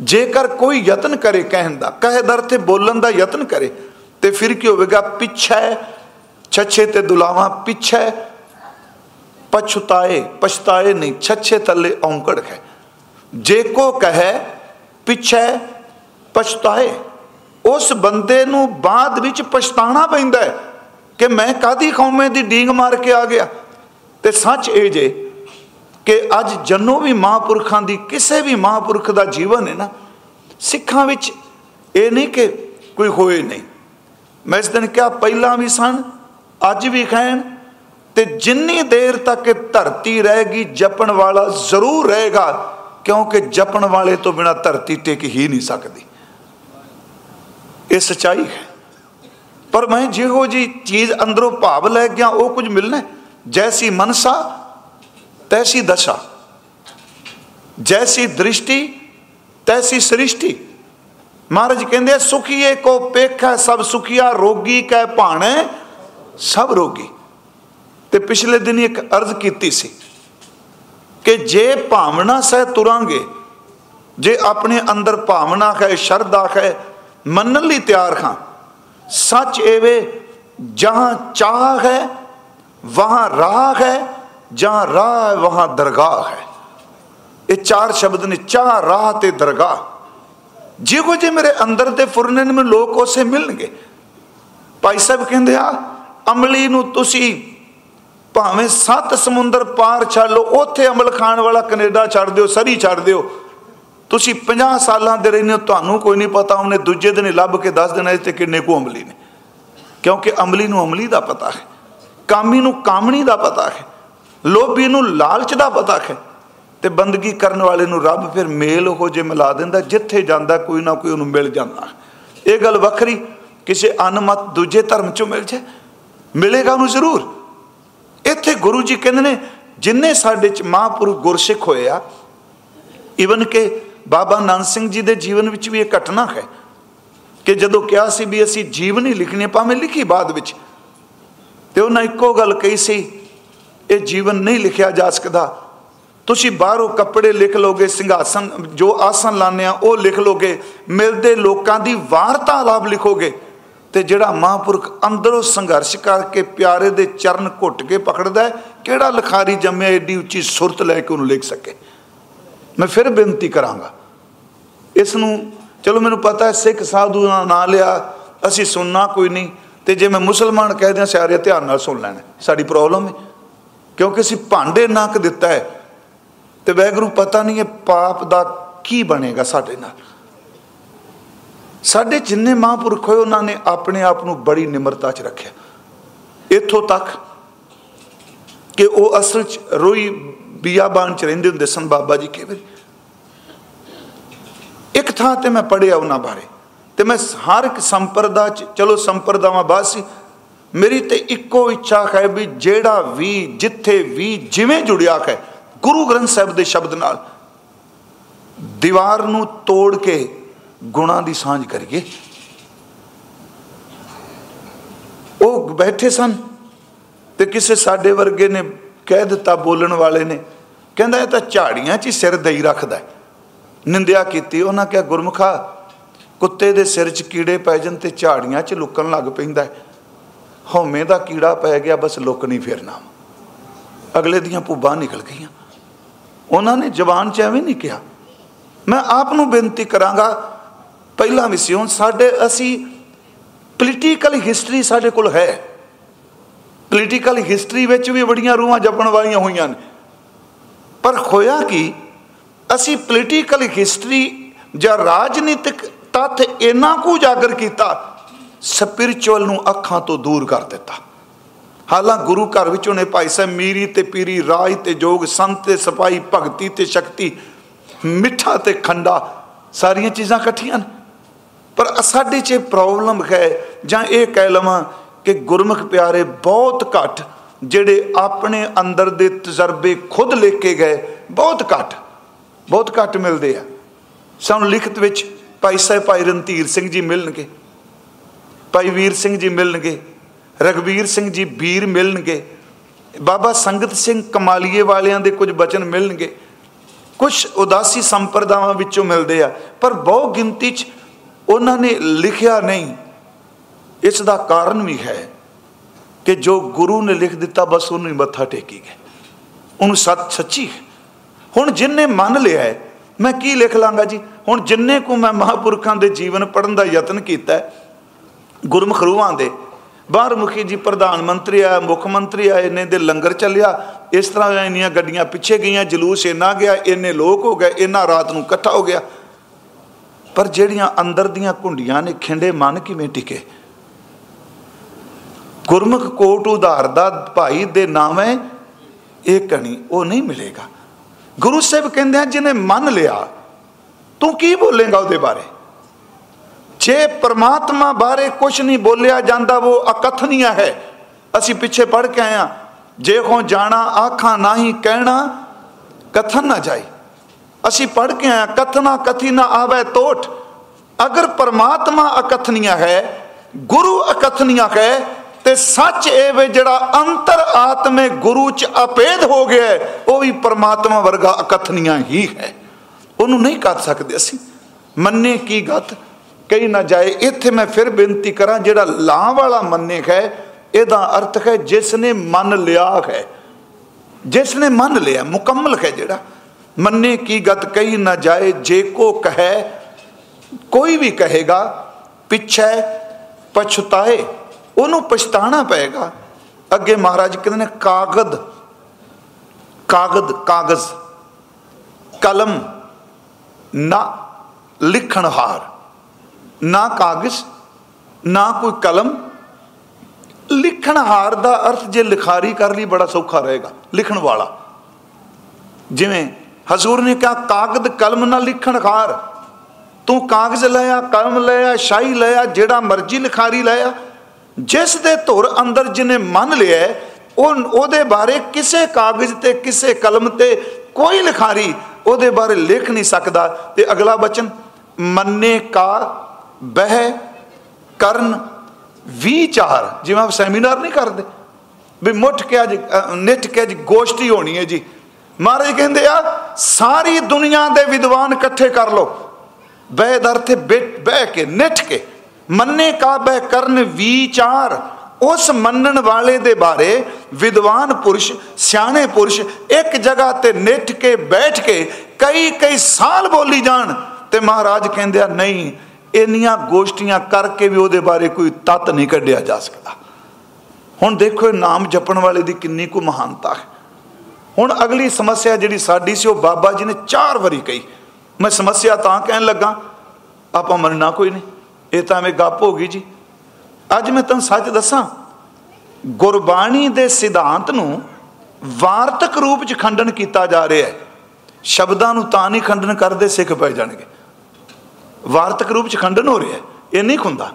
Speaker 1: ਜੇਕਰ ਕੋਈ ਯਤਨ ਕਰੇ ਕਹਿਣ ਦਾ, ਕਹੇ ਦਰ ਤੇ ਬੋਲਣ ਦਾ ਯਤਨ ਕਰੇ, ਤੇ ਫਿਰ ਕੀ ਹੋਵੇਗਾ? ਪਿੱਛੇ ਛੱਛੇ ਤੇ ਦੁਲਾਵਾ, ਪਿੱਛੇ ਪਛਤਾਏ ਪਛਤਾਏ ਨਹੀਂ, ਛੱਛੇ ਥੱਲੇ ਔਂਕੜ ਹੈ। ਜੇ ਕੋ ਕਹੇ, ਪਿੱਛੇ ਪਛਤਾਏ, ਉਸ ਬੰਦੇ ਨੂੰ ਬਾਅਦ ਵਿੱਚ ਪਛਤਾਣਾ ਪੈਂਦਾ ਹੈ ਕਿ ਮੈਂ ਕਾਦੀ ਖੌਮੇ ਦੀ ਡੀਂਗ ਮਾਰ ਕੇ ਆ ਗਿਆ? ਤੇ ਸੱਚ ਇਹ ਜੇ ਕਿ ਅੱਜ ਜਨੋ ਵੀ ਮਹਾਪੁਰਖਾਂ ਦੀ, ਕਿਸੇ ਵੀ ਮਹਾਪੁਰਖ ਦਾ ਜੀਵਨ ਹੈ ਨਾ, ਸਿੱਖਾਂ ਵਿੱਚ ਇਹ ਨਹੀਂ ਕਿ ਕੋਈ ਹੋਏ ਨਹੀਂ। ਮੈਂ ਇਸ ਦਿਨ ਕਿਹਾ, ਪਹਿਲਾਂ ਵੀ ਸਨ, ਅੱਜ ਵੀ ਖੈਣ ਤੇ ਜਿੰਨੀ ਦੇਰ ਤੱਕ ਧਰਤੀ ਰਹੇਗੀ, ਜਪਣ ਵਾਲਾ ਜ਼ਰੂਰ ਰਹੇਗਾ, ਕਿਉਂਕਿ ਜਪਣ ਵਾਲੇ ਤੋਂ ਬਿਨਾ ਧਰਤੀ ਟਿਕ ਹੀ ਨਹੀਂ ਸਕਦੀ। ਇਹ ਸਚਾਈ ਹੈ। ਪਰ ਮੈਂ ਜਿਹੋ ਜੀ ਚੀਜ਼ ਅੰਦਰੋਂ ਭਾਵ ਲੈ ਗਿਆ, ਉਹ ਕੁਝ ਮਿਲਣਾ ਜੈਸੀ ਮਨਸਾ ਤੈਸੀ ਦਸ਼ਾ ਜੈਸੀ ਦ੍ਰਿਸ਼ਟੀ ਤੈਸੀ ਸ੍ਰਿਸ਼ਟੀ ਮਹਾਰਾਜ ਕਹਿੰਦੇ ਸੁਖੀਏ ਕੋ ਪੇਖਾ ਸਭ ਸੁਖੀਆ ਰੋਗੀ ਕਹਿ ਭਾਣੇ ਸਭ ਰੋਗੀ ਤੇ ਪਿਛਲੇ ਦਿਨ ਇੱਕ ਅਰਜ਼ ਕੀਤੀ ਸੀ ਕਿ ਜੇ ਭਾਵਨਾ ਸਹਿ ਤੁਰਾਂਗੇ ਜੇ ਆਪਣੇ ਅੰਦਰ ਭਾਵਨਾ ਹੈ ਸ਼ਰਧਾ ਹੈ ਮੰਨਣ ਲਈ ਤਿਆਰ ਹਾਂ ਸੱਚ ਏਵੇ ਜਹਾਂ ਚਾਹ ਹੈ ਵਹਾਂ ਰਾਹ ਹੈ ਜਹਾਂ ਰਾਹ ਹੈ ਵਹਾਂ ਦਰਗਾਹ ਹੈ। ਇਹ ਚਾਰ ਸ਼ਬਦ ਨੇ, ਚਾਹ, ਰਾਹ ਤੇ ਦਰਗਾਹ। ਜੇ ਕੋ ਜੇ ਮੇਰੇ ਅੰਦਰ ਦੇ ਫੁਰਨੇ ਨੇ ਨੂੰ ਲੋਕ ਉਸੇ ਮਿਲਣਗੇ। ਭਾਈ ਸਾਹਿਬ ਕਹਿੰਦੇ ਆ, ਅਮਲੀ ਨੂੰ ਤੁਸੀਂ ਭਾਵੇਂ ਸੱਤ ਸਮੁੰਦਰ ਪਾਰ ਛੱਡ ਲਓ, ਉੱਥੇ ਅਮਲ ਖਾਣ ਵਾਲਾ ਕੈਨੇਡਾ ਛੱਡ ਦਿਓ, ਸਰੀ ਛੱਡ ਦਿਓ। ਤੁਸੀਂ 50 ਸਾਲਾਂ ਦੇ ਰਹਿੰਦੇ ਹੋ, ਤੁਹਾਨੂੰ ਕੋਈ ਨਹੀਂ ਪਤਾ, ਉਹਨੇ ਦੂਜੇ ਦਿਨ ਲੱਭ ਕੇ ਦੱਸ ਦੇਣਾ ਤੇ ਕਿੰਨੇ ਕੋ ਅਮਲੀ ਨੇ। ਕਿਉਂਕਿ ਅਮਲੀ ਨੂੰ ਅਮਲੀ ਦਾ ਪਤਾ ਹੈ, ਕਾਮੀ ਨੂੰ ਕਾਮਣੀ ਦਾ ਪਤਾ ਹੈ। ਲੋਭੀ ਨੂੰ ਲਾਲਚ ਦਾ ਪਤਾ ਹੈ ਤੇ ਬੰਦਗੀ ਕਰਨ ਵਾਲੇ ਨੂੰ ਰੱਬ ਫਿਰ ਮੇਲ ਉਹ ਜੇ ਮਿਲਾ ਦਿੰਦਾ, ਜਿੱਥੇ ਜਾਂਦਾ ਕੋਈ ਨਾ ਕੋਈ ਉਹਨੂੰ ਮਿਲ ਜਾਂਦਾ। ਇਹ ਗੱਲ ਵੱਖਰੀ, ਕਿਸੇ ਅਨਮਤ ਦੂਜੇ ਧਰਮ ਚੋਂ ਮਿਲ ਜਾਏ ਮਿਲੇਗਾ ਉਹਨੂੰ ਜ਼ਰੂਰ। ਇੱਥੇ ਗੁਰੂ ਜੀ ਕਹਿੰਦੇ ਨੇ, ਜਿੰਨੇ ਸਾਡੇ ਚ ਮਹਾਂਪੁਰਖ ਗੁਰਸਿੱਖ ਹੋਏ ਆ ਇਵਨ ਕਿ ਬਾਬਾ ਨਾਨਕ ਸਿੰਘ ਜੀ ਦੇ ਜੀਵਨ ਵਿੱਚ ਵੀ ਇਹ ਘਟਨਾ ਹੈ ਕਿ ਜਦੋਂ ਕਿਹਾ ਸੀ ਵੀ ਅਸੀਂ ਜੀਵਨੀ ਲਿਖਣੀ ਭਾਵੇਂ ਲਿਖੀ ਬਾਅਦ ਵਿੱਚ, ਤੇ ਉਹਨਾਂ ਇੱਕੋ ਗੱਲ ਕਹੀ ਸੀ ਇਹ ਜੀਵਨ ਨਹੀਂ ਲਿਖਿਆ ਜਾ ਸਕਦਾ। ਤੁਸੀਂ ਬਾਹਰੋਂ ਕੱਪੜੇ ਲਿਖ ਲੋਗੇ, ਸਿੰਘਾਸਨ, ਜੋ ਆਸਨ ਲਾਣੇ ਆ, ਉਹ ਲਿਖ ਲੋਗੇ, ਮਿਲਦੇ ਲੋਕਾਂ ਦੀ ਵਾਰਤਾਲਾਪ ਲਿਖੋਗੇ ਤੇ ਜਿਹੜਾ ਮਹਾਂਪੁਰਖ ਅੰਦਰੋਂ ਸੰਘਰਸ਼ ਕਰਕੇ ਪਿਆਰੇ ਦੇ ਚਰਨ ਘੁੱਟ ਕੇ ਪਕੜਦਾ ਹੈ, ਕਿਹੜਾ ਲਖਾਰੀ ਜੰਮਿਆ ਏਡੀ ਉੱਚੀ ਸੁਰਤ ਲੈ ਕੇ ਉਹਨੂੰ ਲਿਖ ਸਕੇ? ਮੈਂ ਫਿਰ ਬੇਨਤੀ ਕਰਾਂਗਾ। ਇਸ ਨੂੰ ਚਲੋ ਮੈਨੂੰ ਪਤਾ ਹੈ, ਸਿੱਖ ਸਾਧੂ ਦਾ ਨਾਂ ਲਿਆ, ਅਸੀਂ ਸੁਣਨਾ ਕੋਈ ਨਹੀਂ, ਤੇ ਜੇ ਮੈਂ ਮੁਸਲਮਾਨ ਕਹਿ ਦਿਆਂ ਸਾਰੇ ਧਿਆਨ ਨਾਲ ਸੁਣ ਲੈਣਾ। ਸਾਡੀ ਪ੍ਰੋਬਲਮ ਹੈ। ਕਿਉਂਕਿ ਅਸੀਂ ਭਾਂਡੇ ਨੱਕ ਦਿੱਤਾ ਹੈ। ਤੇ ਵੈਗਰੂ ਪਤਾ ਨਹੀਂ ਇਹ ਪਾਪ ਦਾ ਕੀ ਬਣੇਗਾ ਸਾਡੇ ਨਾਲ। ਸਾਡੇ ਜਿੰਨੇ ਮਹਾਂਪੁਰਖ ਹੋਏ, ਉਹਨਾਂ ਨੇ ਆਪਣੇ ਆਪ ਨੂੰ ਬੜੀ ਨਿਮਰਤਾ 'ਚ ਰੱਖਿਆ। ਇੱਥੋਂ ਤੱਕ ਕਿ ਉਹ ਅਸਲ 'ਚ ਰੋਈ ਬਿਆਬਾਨ 'ਚ ਰਹਿੰਦੇ ਹੁੰਦੇ ਸਨ ਬਾਬਾ ਜੀ ਕਈ ਵਾਰੀ ਇੱਕ ਥਾਂ ਤੇ ਮੈਂ ਪੜਿਆ ਉਹਨਾਂ ਬਾਰੇ। ਤੇ ਮੈਂ ਹਰ ਇੱਕ ਸੰਪਰਦਾ 'ਚ, ਚਲੋ ਸੰਪਰਦਾਵਾਂ ਬਾਅਦ ਸੀ ਮੇਰੀ ਤੇ ਇੱਕੋ ਇੱਛਾ ਹੈ ਵੀ ਜਿਹੜਾ ਵੀ, ਜਿੱਥੇ ਵੀ, ਜਿਵੇਂ ਜੁੜਿਆ ਹੈ, ਗੁਰੂ ਗ੍ਰੰਥ ਸਾਹਿਬ ਦੇ ਸ਼ਬਦ ਨਾਲ ਦੀਵਾਰ ਨੂੰ ਤੋੜ ਕੇ ਗੁਣਾ ਦੀ ਸਾਂਝ ਕਰੀਏ। ਉਹ ਬੈਠੇ ਸਨ ਤੇ ਕਿਸੇ ਸਾਡੇ ਵਰਗੇ ਨੇ ਕਹਿ ਦਿੱਤਾ, ਬੋਲਣ ਵਾਲੇ ਨੇ, ਕਹਿੰਦਾ, ਇਹ ਤਾਂ ਝਾੜੀਆਂ 'ਚ ਹੀ ਸਿਰ ਦਈ ਰੱਖਦਾ ਨਿੰਦਿਆ ਕੀਤੀ, ਉਹਨਾਂ ਕਿਹਾ, ਗੁਰਮੁਖਾ, ਕੁੱਤੇ ਦੇ ਸਿਰ 'ਚ ਕੀੜੇ ਪੈ ਜਨ ਤੇ ਝਾੜੀਆਂ 'ਚ ਲੁਕਣ ਲੱਗ ਪੈਂਦਾ ਹਉਮੈ ਦਾ ਕੀੜਾ ਪੈ ਗਿਆ, ਬਸ ਲੁੱਕ ਨਹੀਂ ਫਿਰਨਾ ਅਗਲੇ ਦੀਆਂ ਭੁੱਬਾਂ ਨਿਕਲ ਗਈਆਂ। ਉਹਨਾਂ ਨੇ ਜ਼ਬਾਨ 'ਚ ਐਵੇਂ ਨਹੀਂ ਕਿਹਾ, ਮੈਂ ਆਪ ਨੂੰ ਬੇਨਤੀ ਕਰਾਂਗਾ, ਪਹਿਲਾਂ ਵੀ ਸੀ ਸਾਡੇ ਅਸੀਂ ਪੋਲੀਟੀਕਲ ਹਿਸਟਰੀ ਸਾਡੇ ਕੋਲ ਹੈ। ਪੋਲੀਟੀਕਲ ਹਿਸਟਰੀ ਵਿੱਚ ਵੀ ਬੜੀਆਂ ਰੂਹਾਂ ਜਪਣ ਵਾਲੀਆਂ ਹੋਈਆਂ ਨੇ। ਪਰ ਹੋਇਆ ਕਿ, ਅਸੀਂ ਪੋਲੀਟੀਕਲ ਹਿਸਟਰੀ ਜਾਂ ਰਾਜਨੀਤਿਕ ਤੱਥ ਇੰਨਾ ਕੁ ਉਜਾਗਰ ਕੀਤਾ ਸਪਿਰਚੁਅਲ ਨੂੰ ਅੱਖਾਂ ਤੋਂ ਦੂਰ ਕਰ ਦਿੱਤਾ। ਹਾਲਾਂ ਗੁਰੂ ਘਰ ਵਿੱਚ ਉਹਨੇ ਭਾਈ ਸਾਹਿਬ ਮੀਰੀ ਤੇ ਪੀਰੀ, ਰਾਜ ਤੇ ਜੋਗ, ਸੰਤ ਤੇ ਸਪਾਈ ਭਗਤੀ ਤੇ ਸ਼ਕਤੀ, ਮਿੱਠਾ ਤੇ ਖੰਡਾ, ਸਾਰੀਆਂ ਚੀਜ਼ਾਂ ਇਕੱਠੀਆਂ ਨੇ ਪਰ ਸਾਡੇ 'ਚ ਪ੍ਰੋਬਲਮ ਹੈ, ਜਾਂ ਇਹ ਕਹਿ ਲਵਾਂ ਕਿ ਗੁਰਮੁਖ ਪਿਆਰੇ ਬਹੁਤ ਘੱਟ, ਜਿਹੜੇ ਆਪਣੇ ਅੰਦਰ ਦੇ ਤਜਰਬੇ ਖੁਦ ਲੈ ਕੇ ਗਏ, ਬਹੁਤ ਘੱਟ ਬਹੁਤ ਘੱਟ ਮਿਲਦੇ ਆ। ਸਾਨੂੰ ਲਿਖਤ ਵਿੱਚ ਭਾਈ ਸਾਹਿਬ ਭਾਈ ਰਣਧੀਰ ਸਿੰਘ ਜੀ ਮਿਲਣਗੇ। ਭਾਈ ਵੀਰ ਸਿੰਘ ਜੀ ਮਿਲਣਗੇ ਰਗਵੀਰ ਸਿੰਘ ਜੀ ਵੀਰ ਮਿਲਣਗੇ, ਬਾਬਾ ਸੰਗਤ ਸਿੰਘ ਕਮਾਲੀਏ ਵਾਲਿਆਂ ਦੇ ਕੁਝ ਬਚਨ ਮਿਲਣਗੇ। ਕੁਝ ਉਦਾਸੀ ਸੰਪਰਦਾਵਾਂ ਵਿੱਚੋਂ ਮਿਲਦੇ ਆ, ਪਰ ਬਹੁ ਗਿਣਤੀ 'ਚ ਉਹਨਾਂ ਨੇ ਲਿਖਿਆ ਨਹੀਂ। ਇਸ ਦਾ ਕਾਰਨ ਵੀ ਹੈ ਕਿ ਜੋ ਗੁਰੂ ਨੇ ਲਿਖ ਦਿੱਤਾ, ਬਸ ਉਹਨੂੰ ਹੀ ਮੱਥਾ ਟੇਕੀ ਗਏ। ਉਹਨੂੰ ਸੱਚ ਸੱਚੀ ਹੁਣ ਜਿੰਨੇ ਮੰਨ ਲਿਆ ਹੈ, ਮੈਂ ਕੀ ਲਿਖ ਲਾਂਗਾ ਜੀ? ਹੁਣ ਜਿੰਨੇ ਕੋ ਮੈਂ ਮਹਾਪੁਰਖਾਂ ਦੇ ਜੀਵਨ ਪੜਨ ਦਾ ਯਤਨ ਕੀਤਾ ਗੁਰਮੁਖ ਰੂਹਾਂ ਦੇ। ਬਾਹਰ ਮੁਖੀ ਜੀ ਪ੍ਰਧਾਨ ਮੰਤਰੀ ਆ ਮੁੱਖ ਮੰਤਰੀ ਆ ਇਹਨੇ ਦੇ ਲੰਗਰ ਚੱਲਿਆ। ਇਸ ਤਰ੍ਹਾਂ ਇੰਨੀਆਂ ਗੱਡੀਆਂ ਪਿੱਛੇ ਗਈਆਂ, ਜਲੂਸ ਇੰਨਾ ਗਿਆ, ਇੰਨੇ ਲੋਕ ਹੋ ਗਏ, ਇੰਨਾ ਰਾਤ ਨੂੰ ਇਕੱਠਾ ਹੋ ਗਿਆ। ਪਰ ਜਿਹੜੀਆਂ ਅੰਦਰ ਦੀਆਂ ਕੁੰਡੀਆਂ ਨੇ, ਖਿੰਡੇ ਮਨ ਕਿਵੇਂ ਟਿਕੇ? ਗੁਰਮੁਖ ਕੋਟ ਉਧਾਰ ਦਾ ਭਾਈ ਦੇ ਨਾਮ ਹੈ ਇਹ ਕਣੀ ਉਹ ਨਹੀਂ ਮਿਲੇਗਾ। ਗੁਰੂ ਸਾਹਿਬ ਕਹਿੰਦੇ ਆ, ਜਿਹਨੇ ਮੰਨ ਲਿਆ, ਤੂੰ ਕੀ ਬੋਲੇਗਾ ਉਹਦੇ ਬਾਰੇ? ਜੇ ਪਰਮਾਤਮਾ ਬਾਰੇ ਕੁਝ ਨਹੀਂ ਬੋਲਿਆ ਜਾਂਦਾ, ਉਹ ਅਕਥਨੀਆ ਹੈ। ਅਸੀਂ ਪਿੱਛੇ ਪੜ ਕੇ ਆਇਆ ਜੇ ਕੋ ਜਾਣਾ, ਆਖਾਂ ਨਹੀਂ ਕਹਿਣਾ, ਕਥਨ ਨਾ ਜਾਏ। ਅਸੀਂ ਪੜ ਕੇ ਆਇਆ ਕਥਨਾ ਕਥੀ ਨਾ ਆਵੇ ਟੋਟ ਅਗਰ ਪਰਮਾਤਮਾ ਅਕਥਨੀਆ ਹੈ, ਗੁਰੂ ਅਕਥਨੀਆ ਹੈ, ਤੇ ਸੱਚ ਇਹ ਵੇ ਜਿਹੜਾ ਅੰਤਰ ਆਤਮੇ ਗੁਰੂ ਚ ਅਪੇਧ ਹੋ ਗਿਆ ਉਹ ਵੀ ਪਰਮਾਤਮਾ ਵਰਗਾ ਅਕਥਨੀਆਂ ਹੀ ਹੈ। ਉਹਨੂੰ ਨਹੀਂ ਕਰ ਸਕਦੇ ਅਸੀਂ। ਮੰਨੇ ਕੀ ਗੱਤ ਕਹੀ ਨਾ ਜਾਏ, ਇੱਥੇ ਮੈਂ ਫਿਰ ਬੇਨਤੀ ਕਰਾਂ, ਜਿਹੜਾ ਲਾਂ ਵਾਲਾ ਮੰਨੇ ਹੈ, ਇਹਦਾ ਅਰਥ ਹੈ ਜਿਸ ਨੇ ਮੰਨ ਲਿਆ ਹੈ। ਜਿਸ ਨੇ ਮੰਨ ਲਿਆ, ਮੁਕੰਮਲ ਹੈ ਜਿਹੜਾ। ਮੰਨੇ ਕੀ ਗਤ ਕਹੀ ਨਾ ਜਾਏ, ਜੇ ਕੋ ਕਹੇ, ਕੋਈ ਵੀ ਕਹੇਗਾ, ਪਿੱਛੇ ਪਛਤਾਏ, ਉਹਨੂੰ ਪਛਤਾਣਾ ਪਏਗਾ। ਅੱਗੇ ਮਹਾਰਾਜ ਕਹਿੰਦੇ ਨੇ, ਕਾਗਦ ਕਾਗਦ, ਕਾਗਜ਼, ਕਲਮ, ਨਾ, ਲਿਖਣਹਾਰ। ਨਾ ਕਾਗਜ਼, ਨਾ ਕੋਈ ਕਲਮ। ਲਿਖਣ ਹਾਰ ਦਾ ਅਰਥ ਜੇ ਲਿਖਾਰੀ ਕਰ ਲਈ ਬੜਾ ਸੌਖਾ ਰਹੇਗਾ, ਲਿਖਣ ਵਾਲਾ। ਜਿਵੇਂ ਹਜ਼ੂਰ ਨੇ ਕਿਹਾ, ਕਾਗਦ, ਕਲਮ ਨਾਲ ਲਿਖਣ ਹਾਰ। ਤੂੰ ਕਾਗਜ਼ ਲਿਆ, ਕਲਮ ਲਿਆ, ਸ਼ਾਹੀ ਲਿਆ, ਜਿਹੜਾ ਮਰਜ਼ੀ ਲਿਖਾਰੀ ਲਿਆ। ਜਿਸ ਦੇ ਧੁਰ ਅੰਦਰ ਜਿਹਨੇ ਮੰਨ ਲਿਆ, ਉਹ, ਉਹਦੇ ਬਾਰੇ ਕਿਸੇ ਕਾਗਜ਼ ਤੇ, ਕਿਸੇ ਕਲਮ ਤੇ ਕੋਈ ਲਿਖਾਰੀ ਉਹਦੇ ਬਾਰੇ ਲਿਖ ਨਹੀਂ ਸਕਦਾ। ਤੇ ਅਗਲਾ ਬਚਨ, ਮੰਨੇ ਕਾ ਬਹਿ, ਕਰਨ, ਵਿਚਾਰ। ਜਿਵੇਂ ਆਪ ਸੈਮੀਨਾਰ ਨਹੀਂ ਕਰਦੇ। ਵੀ ਮੁੱਠ ਕੇ ਅੱਜ ਨਿੱਠ ਕੇ ਅੱਜ ਗੋਸ਼ਟੀ ਹੋਣੀ ਹੈ ਜੀ। ਮਹਾਰਾਜ ਕਹਿੰਦੇ ਆ, ਸਾਰੀ ਦੁਨੀਆ ਦੇ ਵਿਦਵਾਨ ਇਕੱਠੇ ਕਰ ਲੋ ਬਹਿ ਦਰ ਤੇ ਬਹਿ ਕੇ, ਨਿੱਠ ਕੇ। ਮੰਨੇ ਕਾ ਬਹਿ ਕਰਨ ਵਿਚਾਰ। ਉਸ ਮੰਨਣ ਵਾਲੇ ਦੇ ਬਾਰੇ ਵਿਦਵਾਨ ਪੁਰਸ਼, ਸਿਆਣੇ ਪੁਰਸ਼ ਇੱਕ ਜਗ੍ਹਾ ਤੇ ਨਿੱਠ ਕੇ, ਬੈਠ ਕੇ ਕਈ ਕਈ ਸਾਲ ਬੋਲੀ ਜਾਣ। ਤੇ ਮਹਾਰਾਜ ਕਹਿੰਦੇ ਆ, ਨਹੀਂ ਇੰਨੀਆਂ ਗੋਸ਼ਟੀਆਂ ਕਰਕੇ ਵੀ ਉਹਦੇ ਬਾਰੇ ਕੋਈ ਤਤ ਨਹੀਂ ਕੱਢਿਆ ਜਾ ਸਕਦਾ। ਹੁਣ ਦੇਖੋ ਇਹ ਨਾਮ ਜਪਣ ਵਾਲੇ ਦੀ ਕਿੰਨੀ ਕੁ ਮਹਾਨਤਾ ਹੈ। ਹੁਣ ਅਗਲੀ ਸਮੱਸਿਆ ਜਿਹੜੀ ਸਾਡੀ ਸੀ, ਉਹ ਬਾਬਾ ਜੀ ਨੇ ਚਾਰ ਵਾਰੀ ਕਹੀ। ਮੈਂ ਸਮੱਸਿਆ ਤਾਂ ਕਹਿਣ ਲੱਗਾ, ਆਪਾਂ ਮੰਨਣਾ ਕੋਈ ਨਹੀਂ, ਇਹ ਤਾਂ ਐਵੇਂ ਗੱਪ ਹੋ ਗਈ ਜੀ। ਅੱਜ ਮੈਂ ਤੁਹਾਨੂੰ ਸੱਚ ਦੱਸਾਂ, ਗੁਰਬਾਣੀ ਦੇ ਸਿਧਾਂਤ ਨੂੰ ਵਾਰਤਕ ਰੂਪ 'ਚ ਖੰਡਨ ਕੀਤਾ ਜਾ ਰਿਹਾ ਹੈ। ਸ਼ਬਦਾਂ ਨੂੰ ਤਾਂ ਨਹੀਂ ਖੰਡਨ ਕਰਦੇ, ਸਿੱਖ ਪੈ ਜਾਣਗੇ। ਵਾਰਤਕ ਰੂਪ 'ਚ ਖੰਡਨ ਹੋ ਰਿਹਾ ਇਹ ਨਹੀਂ ਹੁੰਦਾ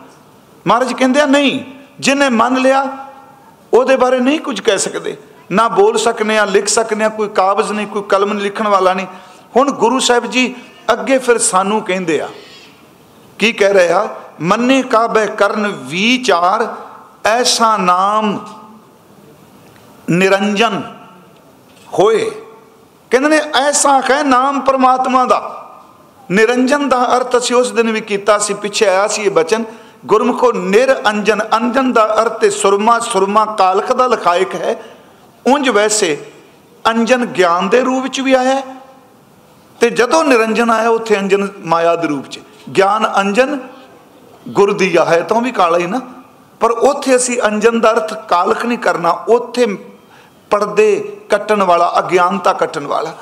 Speaker 1: ਮਹਾਰਾਜ ਕਹਿੰਦੇ ਆ, ਨਹੀਂ, ਜਿਨੇ ਮੰਨ ਲਿਆ, ਉਹਦੇ ਬਾਰੇ ਨਹੀਂ ਕੁਝ ਕਹਿ ਸਕਦੇ। ਨਾ ਬੋਲ ਸਕਨੇ ਆ, ਲਿਖ ਸਕਨੇ ਆ, ਕੋਈ ਕਾਬਜ਼ ਨਹੀਂ, ਕੋਈ ਕਲਮ ਲਿਖਣ ਵਾਲਾ ਨਹੀਂ। ਹੁਣ ਗੁਰੂ ਸਾਹਿਬ ਜੀ ਅੱਗੇ ਫਿਰ ਸਾਨੂੰ ਕਹਿੰਦੇ ਆ, ਕੀ ਕਹਿ ਰਹੇ ਆ? ਮੰਨੇ ਕਾਬੇ ਕਰਨ ਵਿਚਾਰ, ਐਸਾ ਨਾਮ ਨਿਰੰਜਨ ਹੋਏ। ਕਹਿੰਦੇ ਨੇ, ਐਸਾ ਹੈ ਨਾਮ ਪਰਮਾਤਮਾ ਦਾ। ਨਿਰੰਜਨ ਦਾ ਅਰਥ ਅਸੀਂ ਉਸ ਦਿਨ ਵੀ ਕੀਤਾ ਸੀ, ਪਿੱਛੇ ਆਇਆ ਸੀ ਇਹ ਬਚਨ, ਗੁਰਮੁਖੋ ਨਿਰਅੰਜਨ ਅੰਜਨ ਦਾ ਅਰਥ ਹੈ ਸੁਰਮਾ ਸੁਰਮਾ ਕਾਲਕ ਦਾ ਲਖਾਇਕ ਹੈ। ਉਂਝ ਵੈਸੇ ਅੰਜਨ ਗਿਆਨ ਦੇ ਰੂਪ ਵਿੱਚ ਵੀ ਆਇਆ ਤੇ ਜਦੋਂ ਨਿਰੰਜਨ ਆਇਆ ਉੱਥੇ ਅੰਜਨ ਮਾਇਆ ਦੇ ਰੂਪ 'ਚ। ਗਿਆਨ ਅੰਜਨ, ਗੁਰ ਦੀ ਹੈ ਤਾਂ ਵੀ ਕਾਲਾ ਹੀ ਨਾ। ਪਰ ਉੱਥੇ ਅਸੀਂ ਅੰਜਨ ਦਾ ਅਰਥ ਕਾਲਕ ਨਹੀਂ ਕਰਨਾ, ਉੱਥੇ ਪਰਦੇ ਕੱਟਣ ਵਾਲਾ, ਅਗਿਆਨਤਾ ਕੱਟਣ ਵਾਲਾ,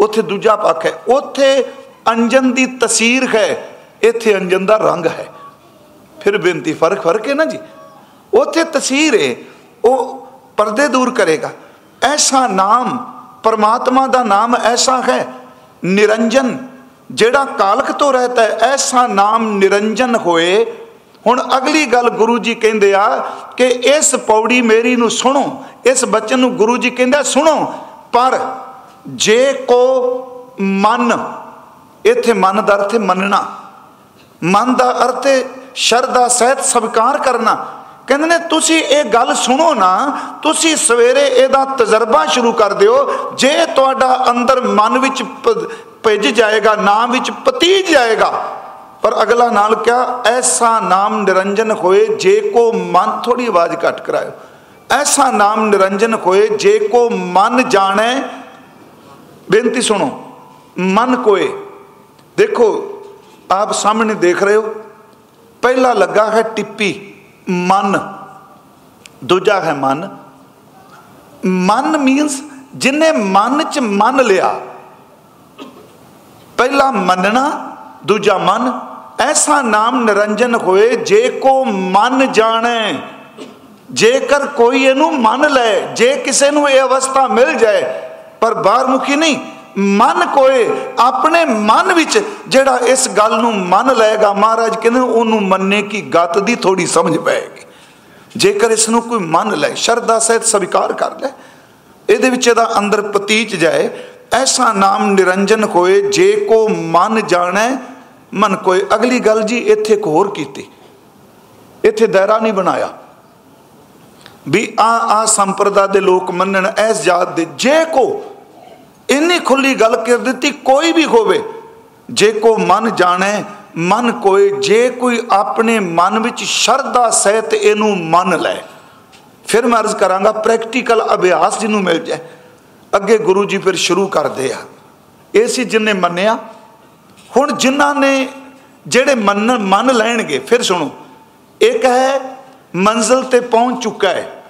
Speaker 1: ਉੱਥੇ ਦੂਜਾ ਪੱਖ ਹੈ। ਉੱਥੇ ਅੰਜਨ ਦੀ ਤਸਵੀਰ ਹੈ, ਇੱਥੇ ਅੰਜਨ ਦਾ ਰੰਗ ਹੈ। ਫਿਰ ਬੇਨਤੀ, ਫ਼ਰਕ ਫ਼ਰਕ ਹੈ ਨਾ ਜੀ? ਉੱਥੇ ਤਸਵੀਰ ਹੈ, ਉਹ ਪਰਦੇ ਦੂਰ ਕਰੇਗਾ। ਐਸਾ ਨਾਮ, ਪਰਮਾਤਮਾ ਦਾ ਨਾਮ ਐਸਾ ਹੈ, ਨਿਰੰਜਨ, ਜਿਹੜਾ ਕਾਲਕ ਤੋਂ ਰਹਤਾ ਹੈ, ਐਸਾ ਨਾਮ ਨਿਰੰਜਨ ਹੋਏ। ਹੁਣ ਅਗਲੀ ਗੱਲ ਗੁਰੂ ਜੀ ਕਹਿੰਦੇ ਆ ਕਿ ਇਸ ਪੌੜੀ ਮੇਰੀ ਨੂੰ ਸੁਣੋ, ਇਸ ਬਚਨ ਨੂੰ ਗੁਰੂ ਜੀ ਕਹਿੰਦਾ ਸੁਣੋ। ਪਰ ਜੇ ਕੋ ਮਨ ਇੱਥੇ ਮਨ ਦਾ ਅਰਥ ਮੰਨਣਾ। ਮਨ ਦਾ ਅਰਥ ਸ਼ਰਧਾ ਸਹਿਤ ਸਵੀਕਾਰ ਕਰਨਾ। ਕਹਿੰਦੇ ਨੇ, ਤੁਸੀਂ ਇਹ ਗੱਲ ਸੁਣੋ ਨਾ, ਤੁਸੀਂ ਸਵੇਰੇ ਇਹਦਾ ਤਜਰਬਾ ਸ਼ੁਰੂ ਕਰ ਦਿਓ। ਜੇ ਤੁਹਾਡਾ ਅੰਦਰ ਮਨ ਵਿੱਚ ਭਿੱਜ ਜਾਏਗਾ, ਨਾਮ ਵਿੱਚ ਪਤੀਜ ਜਾਏਗਾ, ਪਰ ਅਗਲਾ ਨਾਲ ਕਿਹਾ ਐਸਾ ਨਾਮ ਨਿਰੰਜਨ ਹੋਏ ਜੇ ਕੋ ਮਨ ਥੋੜੀ ਆਵਾਜ਼ ਘਟ ਕਰਾਇਓ। ਐਸਾ ਨਾਮ ਨਿਰੰਜਨ ਹੋਏ ਜੇ ਕੋ ਮਨ ਜਾਣੈ। ਬੇਨਤੀ ਸੁਣੋ, ਮਨ ਕੋਏ। ਦੇਖੋ, ਆਪ ਸਾਹਮਣੇ ਦੇਖ ਰਹੇ ਹੋ, ਪਹਿਲਾ ਲੱਗਾ ਹੈ ਟਿੱਪੀ, ਮਨ। ਦੂਜਾ ਹੈ ਮਨ। ਮਨ ਮੀਨਸ ਜਿਨੇ ਮਨ ਚ ਮੰਨ ਲਿਆ, ਪਹਿਲਾ ਮੰਨਣਾ, ਦੂਜਾ ਮਨ। ਐਸਾ ਨਾਮ ਨਿਰੰਜਨ ਹੋਏ, ਜੇ ਕੋ ਮਨ ਜਾਣੇ, ਜੇਕਰ ਕੋਈ ਇਹਨੂੰ ਮੰਨ ਲੈ ਜੇ ਕਿਸੇ ਨੂੰ ਇਹ ਅਵਸਥਾ ਮਿਲ ਜਾਏ, ਪਰ ਬਾਹਰ ਮੁਖੀ ਨਹੀਂ ਮਨ ਕੋਏ, ਆਪਣੇ ਮਨ ਵਿੱਚ ਜਿਹੜਾ ਇਸ ਗੱਲ ਨੂੰ ਮੰਨ ਲਏਗਾ, ਮਹਾਰਾਜ ਕਹਿੰਦੇ ਉਹਨੂੰ ਮੰਨੇ ਕੀ ਗਤ ਦੀ ਥੋੜੀ ਸਮਝ ਪਏਗੀ। ਜੇਕਰ ਇਸ ਨੂੰ ਕੋਈ ਮੰਨ ਲੈ ਸ਼ਰਧਾ ਸਹਿਤ ਸਵੀਕਾਰ ਕਰ ਲੈ ਇਹਦੇ ਵਿੱਚ ਇਹਦਾ ਅੰਦਰ ਪਤੀਚ ਜਾਏ, ਐਸਾ ਨਾਮ ਨਿਰੰਜਨ ਹੋਏ ਜੇ ਕੋ ਮਨ ਜਾਣੈ, ਮਨ ਕੋਈ ਅਗਲੀ ਗੱਲ ਜੀ, ਇੱਥੇ ਇੱਕ ਹੋਰ ਕੀਤੀ। ਇੱਥੇ ਦਾਇਰਾ ਨਹੀਂ ਬਣਾਇਆ। ਵੀ ਆ ਆ ਸੰਪਰਦਾ ਦੇ ਲੋਕ ਮੰਨਣ, ਐਸ ਜਾਤ ਦੇ, ਜੇ ਕੋ ਇੰਨੀ ਖੁੱਲੀ ਗੱਲ ਕਰ ਦਿੱਤੀ, ਕੋਈ ਵੀ ਹੋਵੇ, ਜੇ ਕੋ ਮਨ ਜਾਣੇ, ਮਨ ਕੋਏ, ਜੇ ਕੋਈ ਆਪਣੇ ਮਨ ਵਿੱਚ ਸ਼ਰਧਾ ਸਹਿਤ ਇਹਨੂੰ ਮੰਨ ਲੈ। ਫਿਰ ਮੈਂ ਅਰਜ਼ ਕਰਾਂਗਾ ਪ੍ਰੈਕਟੀਕਲ ਅਭਿਆਸ ਜਿਹਨੂੰ ਮਿਲ ਜਾਏ। ਅੱਗੇ ਗੁਰੂ ਜੀ ਫਿਰ ਸ਼ੁਰੂ ਕਰਦੇ ਆ। ਇਹ ਸੀ ਜਿਨਨੇ ਮੰਨਿਆ। ਹੁਣ ਜਿਨ੍ਹਾਂ ਨੇ ਜਿਹੜੇ ਮੰਨ ਮੰਨ ਲੈਣਗੇ, ਫਿਰ ਸੁਣੋ। ਇੱਕ ਹੈ, ਮੰਜ਼ਲ ਤੇ ਪਹੁੰਚ ਚੁੱਕਾ ਹੈ।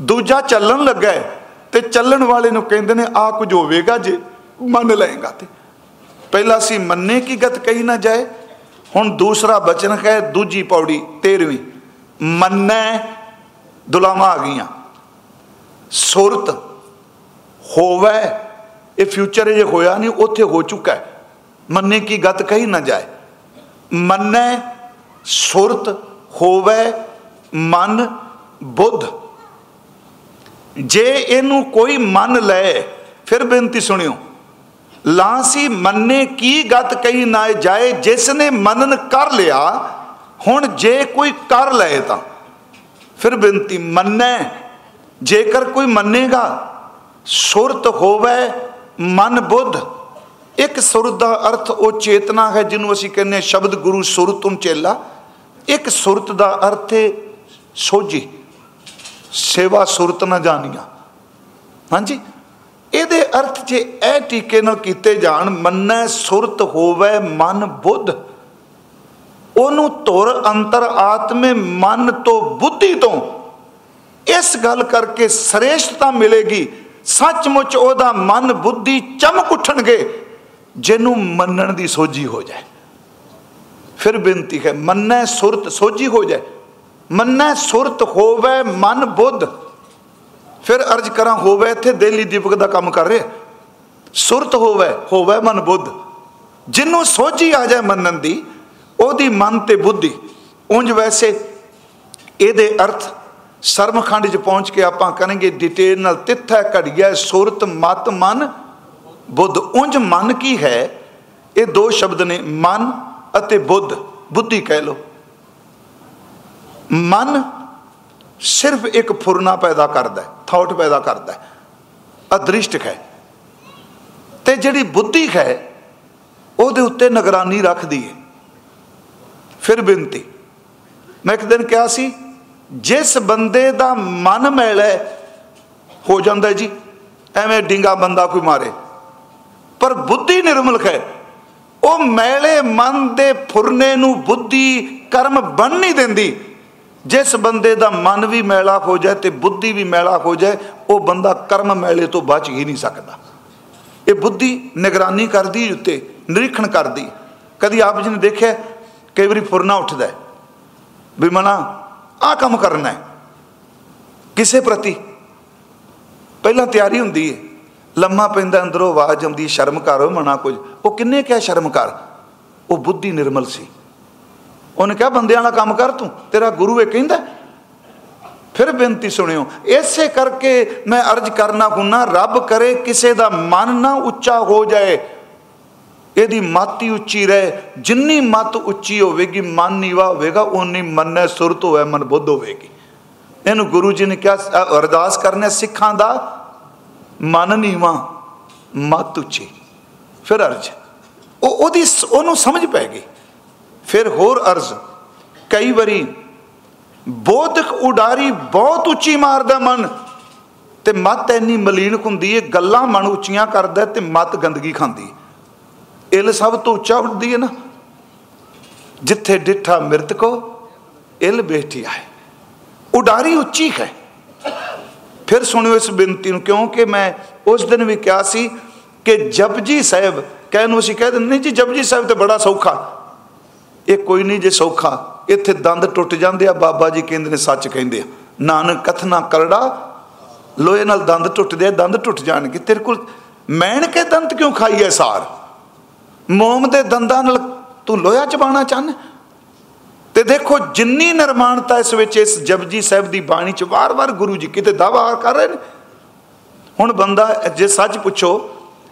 Speaker 1: ਦੂਜਾ ਚੱਲਣ ਲੱਗਾ ਹੈ। ਤੇ ਚੱਲਣ ਵਾਲੇ ਨੂੰ ਕਹਿੰਦੇ ਨੇ ਆ ਕੁਝ ਹੋਵੇਗਾ ਜੇ, ਮੰਨ ਲਏਗਾ ਤੇ। ਪਹਿਲਾ ਸੀ ਮੰਨੇ ਕੀ ਗਤ ਕਹੀ ਨਾ ਜਾਏ। ਹੁਣ ਦੂਸਰਾ ਬਚਨ ਹੈ, ਦੂਜੀ ਪੌੜੀ 13ਵੀਂ ਮੰਨੈ ਦੁਲਾਵਾ ਆ ਗਈਆਂ। ਸੁਰਤ ਹੋਵੇ, ਇਹ ਫਿਊਚਰ ਜੇ ਹੋਇਆ ਨਹੀਂ, ਉੱਥੇ ਹੋ ਚੁੱਕਾ ਹੈ। ਮੰਨੇ ਕੀ ਗਤ ਕਹੀ ਨਾ ਜਾਏ। ਮੰਨੈ, ਸੁਰਤ ਹੋਵੇ, ਮਨ, ਬੁੱਧ। ਜੇ ਇਹਨੂੰ ਕੋਈ ਮੰਨ ਲੈ ਫਿਰ ਬੇਨਤੀ ਸੁਣਿਓ। ਲਾਂਸੀ ਮੰਨੇ ਕੀ ਗਤ ਕਹੀ ਨਾ ਜਾਏ ਜਿਸ ਨੇ ਮੰਨਨ ਕਰ ਲਿਆ, ਹੁਣ ਜੇ ਕੋਈ ਕਰ ਲਏ ਤਾਂ। ਫਿਰ ਬੇਨਤੀ, ਮੰਨੈ। ਜੇਕਰ ਕੋਈ ਮੰਨੇਗਾ, ਸੁਰਤ ਹੋਵੇ, ਮਨ ਬੁੱਧ। ਇੱਕ ਸੁਰਤ ਦਾ ਅਰਥ ਉਹ ਚੇਤਨਾ ਹੈ, ਜਿਹਨੂੰ ਅਸੀਂ ਕਹਿੰਦੇ ਹਾਂ ਸ਼ਬਦ ਗੁਰੂ ਸੁਰਤੁਮ ਚੇਲਾ। ਇੱਕ ਸੁਰਤ ਦਾ ਅਰਥ ਹੈ ਸੋਝੀ। ਸੇਵਾ ਸੁਰਤ ਨਾ ਜਾਣੀਆਂ। ਹਾਂਜੀ? ਇਹਦੇ ਅਰਥ ਜੇ ਇਹ ਟੀਕੇ ਨਾਲ ਕੀਤੇ ਜਾਣ, ਮੰਨੈ ਸੁਰਤ ਹੋਵੇ ਮਨ ਬੁੱਧ। ਉਹਨੂੰ ਤੁਰ ਅੰਤਰ ਆਤਮੇ ਮਨ ਤੋਂ ਬੁੱਧੀ ਤੋਂ। ਇਸ ਗੱਲ ਕਰਕੇ ਸ੍ਰੇਸ਼ਟਤਾ ਮਿਲੇਗੀ। ਸੱਚਮੁੱਚ ਉਹਦਾ ਮਨ ਬੁੱਧੀ ਚਮਕ ਉੱਠਣਗੇ, ਜਿਹਨੂੰ ਮੰਨਣ ਦੀ ਸੋਝੀ ਹੋ ਜਾਏ। ਫਿਰ ਬੇਨਤੀ ਹੈ, ਮੰਨੈ ਸੁਰਤ ਸੋਝੀ ਹੋ ਜਾਏ। ਮੰਨੈ ਸੁਰਤ ਹੋਵੇ ਮਨ ਬੁੱਧ। ਫਿਰ ਅਰਜ ਕਰਾਂ, ਹੋਵੇ ਇੱਥੇ ਦੇਲੀ ਦੀਪਕ ਦਾ ਕੰਮ ਕਰ ਰਿਹਾ। ਸੁਰਤ ਹੋਵੇ ਹੋਵੇ ਮਨ ਬੁੱਧ। ਜਿੰਨੂੰ ਸੋਝੀ ਆ ਜਾਏ ਮੰਨਣ ਦੀ, ਉਹਦੀ ਮਨ ਤੇ ਬੁੱਧੀ। ਉਂਝ ਵੈਸੇ ਇਹਦੇ ਅਰਥ ਸਰਮਖੰਡ 'ਚ ਪਹੁੰਚ ਕੇ ਆਪਾਂ ਕਰਾਂਗੇ ਡਿਟੇਲ ਨਾਲ ਤਿੱਥਾ ਘੜੀਆ ਸੁਰਤ ਮਤ ਮਨ ਬੁੱਧ। ਉਂਝ ਮਨ ਕੀ ਹੈ? ਇਹ ਦੋ ਸ਼ਬਦ ਨੇ, ਮਨ ਅਤੇ ਬੁੱਧ। ਬੁੱਧੀ ਕਹਿ ਲੋ ਮਨ ਸਿਰਫ ਇੱਕ ਫੁਰਨਾ ਪੈਦਾ ਕਰਦਾ ਹੈ ਥਾਟ ਪੈਦਾ ਕਰਦਾ ਹੈ ਅਦ੍ਰਿਸ਼ਟ ਹੈ। ਤੇ ਜਿਹੜੀ ਬੁੱਧੀ ਹੈ, ਉਹਦੇ ਉੱਤੇ ਨਿਗਰਾਨੀ ਰੱਖਦੀ ਹੈ। ਫਿਰ ਬੇਨਤੀ, ਮੈਂ ਇੱਕ ਦਿਨ ਕਿਹਾ ਸੀ, ਜਿਸ ਬੰਦੇ ਦਾ ਮਨ ਮੈਲਾ ਹੋ ਜਾਂਦਾ ਜੀ, ਐਵੇਂ ਡਿੰਗਾ ਬੰਦਾ ਕੋਈ ਮਾਰੇ। ਪਰ ਬੁੱਧੀ ਨਿਰਮਲ ਹੈ, ਉਹ ਮੈਲੇ ਮਨ ਦੇ ਫੁਰਨੇ ਨੂੰ ਬੁੱਧੀ ਕਰਮ ਬਣ ਨਹੀਂ ਦਿੰਦੀ। ਜਿਸ ਬੰਦੇ ਦਾ ਮਨ ਵੀ ਮੈਲਾ ਹੋ ਜਾਏ ਤੇ ਬੁੱਧੀ ਵੀ ਮੈਲਾ ਹੋ ਜਾਏ, ਉਹ ਬੰਦਾ ਕਰਮ ਮੈਲੇ ਤੋਂ ਬਚ ਹੀ ਨਹੀਂ ਸਕਦਾ। ਇਹ ਬੁੱਧੀ ਨਿਗਰਾਨੀ ਕਰਦੀ, ਉੱਤੇ ਨਿਰੀਖਣ ਕਰਦੀ। ਕਦੀ ਆਪ ਜੀ ਨੇ ਦੇਖਿਆ, ਕਈ ਵਾਰੀ ਫੁਰਨਾ ਉੱਠਦਾ ਵੀ ਮਨਾ ਆ ਕੰਮ ਕਰਨਾ ਕਿਸੇ ਪ੍ਰਤੀ ਪਹਿਲਾਂ ਤਿਆਰੀ ਹੁੰਦੀ ਹੈ ਲੰਮਾ ਪੈਂਦਾ, ਅੰਦਰੋਂ ਆਵਾਜ਼ ਆਉਂਦੀ ਸ਼ਰਮ ਕਰੋ ਮਨਾ ਕੁਝ। ਉਹ ਕਿੰਨੇ ਕਹਿ ਸ਼ਰਮ ਕਰ? ਉਹ ਬੁੱਧੀ ਨਿਰਮਲ ਸੀ। ਉਹਨੇ ਕਿਹਾ, ਬੰਦਿਆਂ ਵਾਲਾ ਕੰਮ ਕਰ ਤੂੰ, ਤੇਰਾ ਗੁਰੂ ਇਹ ਕਹਿੰਦਾ ਫਿਰ ਬੇਨਤੀ ਸੁਣਿਓ, ਇਸੇ ਕਰਕੇ ਮੈਂ ਅਰਜ ਕਰਨਾ ਹੁੰਨਾ, ਰੱਬ ਕਰੇ ਕਿਸੇ ਦਾ ਮਨ ਨਾ ਉੱਚਾ ਹੋ ਜਾਏ, ਇਹਦੀ ਮੱਤ ਹੀ ਉੱਚੀ ਰਹੇ। ਜਿੰਨੀ ਮੱਤ ਉੱਚੀ ਹੋਵੇਗੀ, ਮਨ ਨੀਵਾ ਹੋਵੇਗਾ ਉਨੀ ਮੰਨੇ ਸੁਰਤ ਹੋਵੇ, ਮਨ ਬੁੱਧ ਹੋਵੇਗੀ। ਇਹਨੂੰ ਗੁਰੂ ਜੀ ਨੇ ਕਿਹਾ ਅਰਦਾਸ ਕਰਨੇ ਸਿੱਖਾਂ ਦਾ ਮਨ ਨੀਵਾ ਮਤ ਉੱਚੀ। ਫਿਰ ਅਰਜ, ਉਹ, ਉਹਦੀ ਉਹਨੂੰ ਸਮਝ ਪੈ ਗਈ। ਫਿਰ ਹੋਰ ਅਰਜ਼, ਕਈ ਵਾਰੀ ਬੋਧਕ ਉਡਾਰੀ ਬਹੁਤ ਉੱਚੀ ਮਾਰਦਾ ਮਨ, ਤੇ ਮਤ ਇੰਨੀ ਮਲੀਨ ਹੁੰਦੀ ਏ, ਗੱਲਾਂ ਮਨ ਉੱਚੀਆਂ ਕਰਦਾ ਤੇ ਮਤ ਗੰਦਗੀ ਖਾਂਦੀ ਇਲ ਸਭ ਤੋਂ ਉੱਚਾ ਉੱਠਦੀ ਹੈ ਨਾ। ਜਿੱਥੇ ਡਿੱਠਾ ਮਿਰਤ ਕੋ ਇਲ ਬੈਠੀ ਆਏ ਉਡਾਰੀ ਉੱਚੀ ਹੈ। ਫਿਰ ਸੁਣਿਓ ਇਸ ਬੇਨਤੀ ਨੂੰ, ਕਿਉਂਕਿ ਮੈਂ ਉਸ ਦਿਨ ਵੀ ਕਿਹਾ ਸੀ ਕਿ ਜਪਜੀ ਸਾਹਿਬ, ਕਹਿਣ ਨੂੰ ਅਸੀਂ ਕਹਿ ਦਿੰਦੇ ਨਹੀਂ ਜੀ, ਜਪਜੀ ਸਾਹਿਬ ਤੇ ਬੜਾ ਸੌਖਾ। ਇਹ ਕੋਈ ਨਹੀਂ ਜੇ ਸੌਖਾ। ਇੱਥੇ ਦੰਦ ਟੁੱਟ ਜਾਂਦੇ ਆ, ਬਾਬਾ ਜੀ ਕਹਿੰਦੇ ਨੇ ਸੱਚ ਕਹਿੰਦੇ ਆ। ਨਾਨਕ ਕਥਨਾ ਕਰੜਾ, ਲੋਹੇ ਨਾਲ ਦੰਦ ਟੁੱਟਦੇ ਆ, ਦੰਦ ਟੁੱਟ ਜਾਣਗੇ। ਤੇਰੇ ਕੋਲ ਮੈਣ ਕੇ ਦੰਦ ਕਿਉਂ ਖਾਈਏ ਸਾਰ? ਮੋਮ ਦੇ ਦੰਦਾਂ ਨਾਲ ਤੂੰ ਲੋਹਾ ਚਬਾਣਾ ਚਾਹਨਾ? ਤੇ ਦੇਖੋ, ਜਿੰਨੀ ਨਿਰਮਾਣਤਾ ਇਸ ਵਿੱਚ ਇਸ ਜਪਜੀ ਸਾਹਿਬ ਦੀ ਬਾਣੀ ਚ ਵਾਰ-ਵਾਰ ਗੁਰੂ ਜੀ ਕਿਤੇ ਦਾਵਾ ਕਰ ਰਹੇ ਨੇ। ਹੁਣ ਬੰਦਾ ਜੇ ਸੱਚ ਪੁੱਛੋ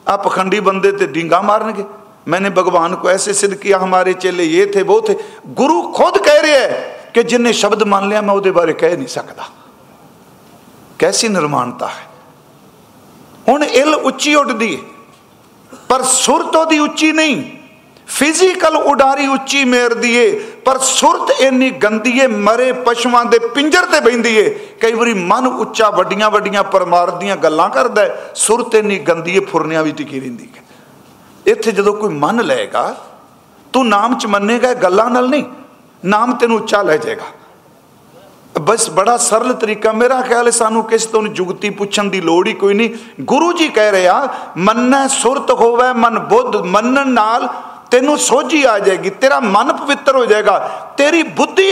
Speaker 1: ਆ ਪਖੰਡੀ ਬੰਦੇ ਤੇ ਡਿੰਗਾ ਮਾਰਨਗੇ। मैंने भगवान को ऐसे सिद्ध किया हमारे चेले ये थे वो थे गुरु खुद कह रहे हैं कि जिन्हें शब्द मान लिया मैं ਉਹਦੇ ਬਾਰੇ ਕਹਿ ਨਹੀਂ ਸਕਦਾ ਕੈਸੀ ਨਿਰਮਾਨਤਾ ਹੈ ਹੁਣ ਇਲ ਉੱਚੀ ਉੱਡਦੀ ਹੈ ਪਰ ਸੁਰਤ ਉਹਦੀ ਉੱਚੀ ਨਹੀਂ ਫਿਜ਼ੀਕਲ ਉਡਾਰੀ ਉੱਚੀ ਮੇਰਦੀ ਏ ਪਰ ਸੁਰਤ ਇੰਨੀ ਗੰਦੀ ਏ ਮਰੇ ਪਸ਼ੂਆਂ ਦੇ ਪਿੰਜਰ ਤੇ ਬੈੰਦੀ ਏ ਕਈ ਵਾਰੀ ਮਨ ਉੱਚਾ ਵੱਡੀਆਂ ਵੱਡੀਆਂ ਪਰਮਾਰ ਦੀਆਂ ਗੱਲਾਂ ਕਰਦਾ ਸੁਰਤ ਇੰਨੀ ਗੰਦੀ ਏ ਫੁਰਨਿਆਂ ਵੀ ਟਿਕੀ ਰਹਿੰਦੀ ਹੈ ਇੱਥੇ ਜਦੋਂ ਕੋਈ ਮੰਨ ਲਏਗਾ, ਤੂੰ ਨਾਮ ਚ ਮੰਨੇਗਾ ਗੱਲਾਂ ਨਾਲ ਨਹੀਂ, ਨਾਮ ਤੈਨੂੰ ਉੱਚਾ ਲੈ ਜਾਏਗਾ। ਬਸ ਬੜਾ ਸਰਲ ਤਰੀਕਾ, ਮੇਰਾ ਖਿਆਲ ਹੈ ਸਾਨੂੰ ਕਿਸ ਤੋਂ ਜੁਗਤੀ ਪੁੱਛਣ ਦੀ ਲੋੜ ਹੀ ਕੋਈ ਨਹੀਂ। ਗੁਰੂ ਜੀ ਕਹਿ ਰਿਹਾ ਮੰਨੈ ਸੁਰਤ ਹੋਵੇ, ਮਨ ਬੁੱਧ, ਮੰਨਣ ਨਾਲ ਤੈਨੂੰ ਸੋਝੀ ਆ ਜਾਏਗੀ, ਤੇਰਾ ਮਨ ਪਵਿੱਤਰ ਹੋ ਜਾਏਗਾ, ਤੇਰੀ ਬੁੱਧੀ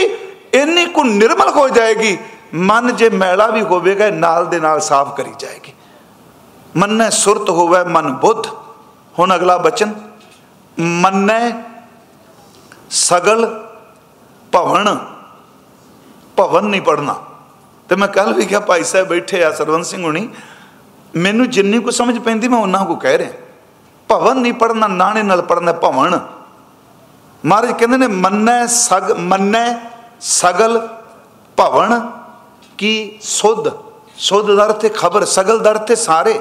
Speaker 1: ਇੰਨੀ ਕੁ ਨਿਰਮਲ ਹੋ ਜਾਏਗੀ, ਮਨ ਜੇ ਮੈਲਾ ਵੀ ਹੋਵੇਗਾ ਨਾਲ ਦੇ ਨਾਲ ਸਾਫ਼ ਕਰੀ ਜਾਏਗੀ। ਮੰਨੈ ਸੁਰਤ ਹੋਵੇ, ਮਨ ਬੁੱਧ ਹੁਣ ਅਗਲਾ ਬਚਨ, ਮੰਨੈ ਸਗਲ ਭਵਨ ਭਵਨ ਨਹੀਂ ਪੜਨਾ ਤੇ ਮੈਂ ਕੱਲ ਵੀ ਕਿਹਾ ਭਾਈ ਸਾਹਿਬ ਬੈਠੇ ਆ ਸਰਵੰਤ ਸਿੰਘ ਹੁਣੀ, ਮੈਨੂੰ ਜਿੰਨੀ ਕੁ ਸਮਝ ਪੈਂਦੀ ਮੈਂ ਉਹਨਾਂ ਕੋ ਕਹਿ ਰਿਹਾ। ਭਵਨ ਨਹੀਂ ਪੜਨਾ ਨਾਣੇ ਨਾਲ ਪੜਨਾ ਭਵਨ। ਮਹਾਰਾਜ ਕਹਿੰਦੇ ਨੇ, ਮੰਨੈ ਸਗ, ਮੰਨੈ ਸਗਲ ਭਵਨ ਕੀ ਸੁਧ? ਸੁਧ ਦਰ ਤੇ ਖਬਰ, ਸਗਲ ਦਰ ਤੇ ਸਾਰੇ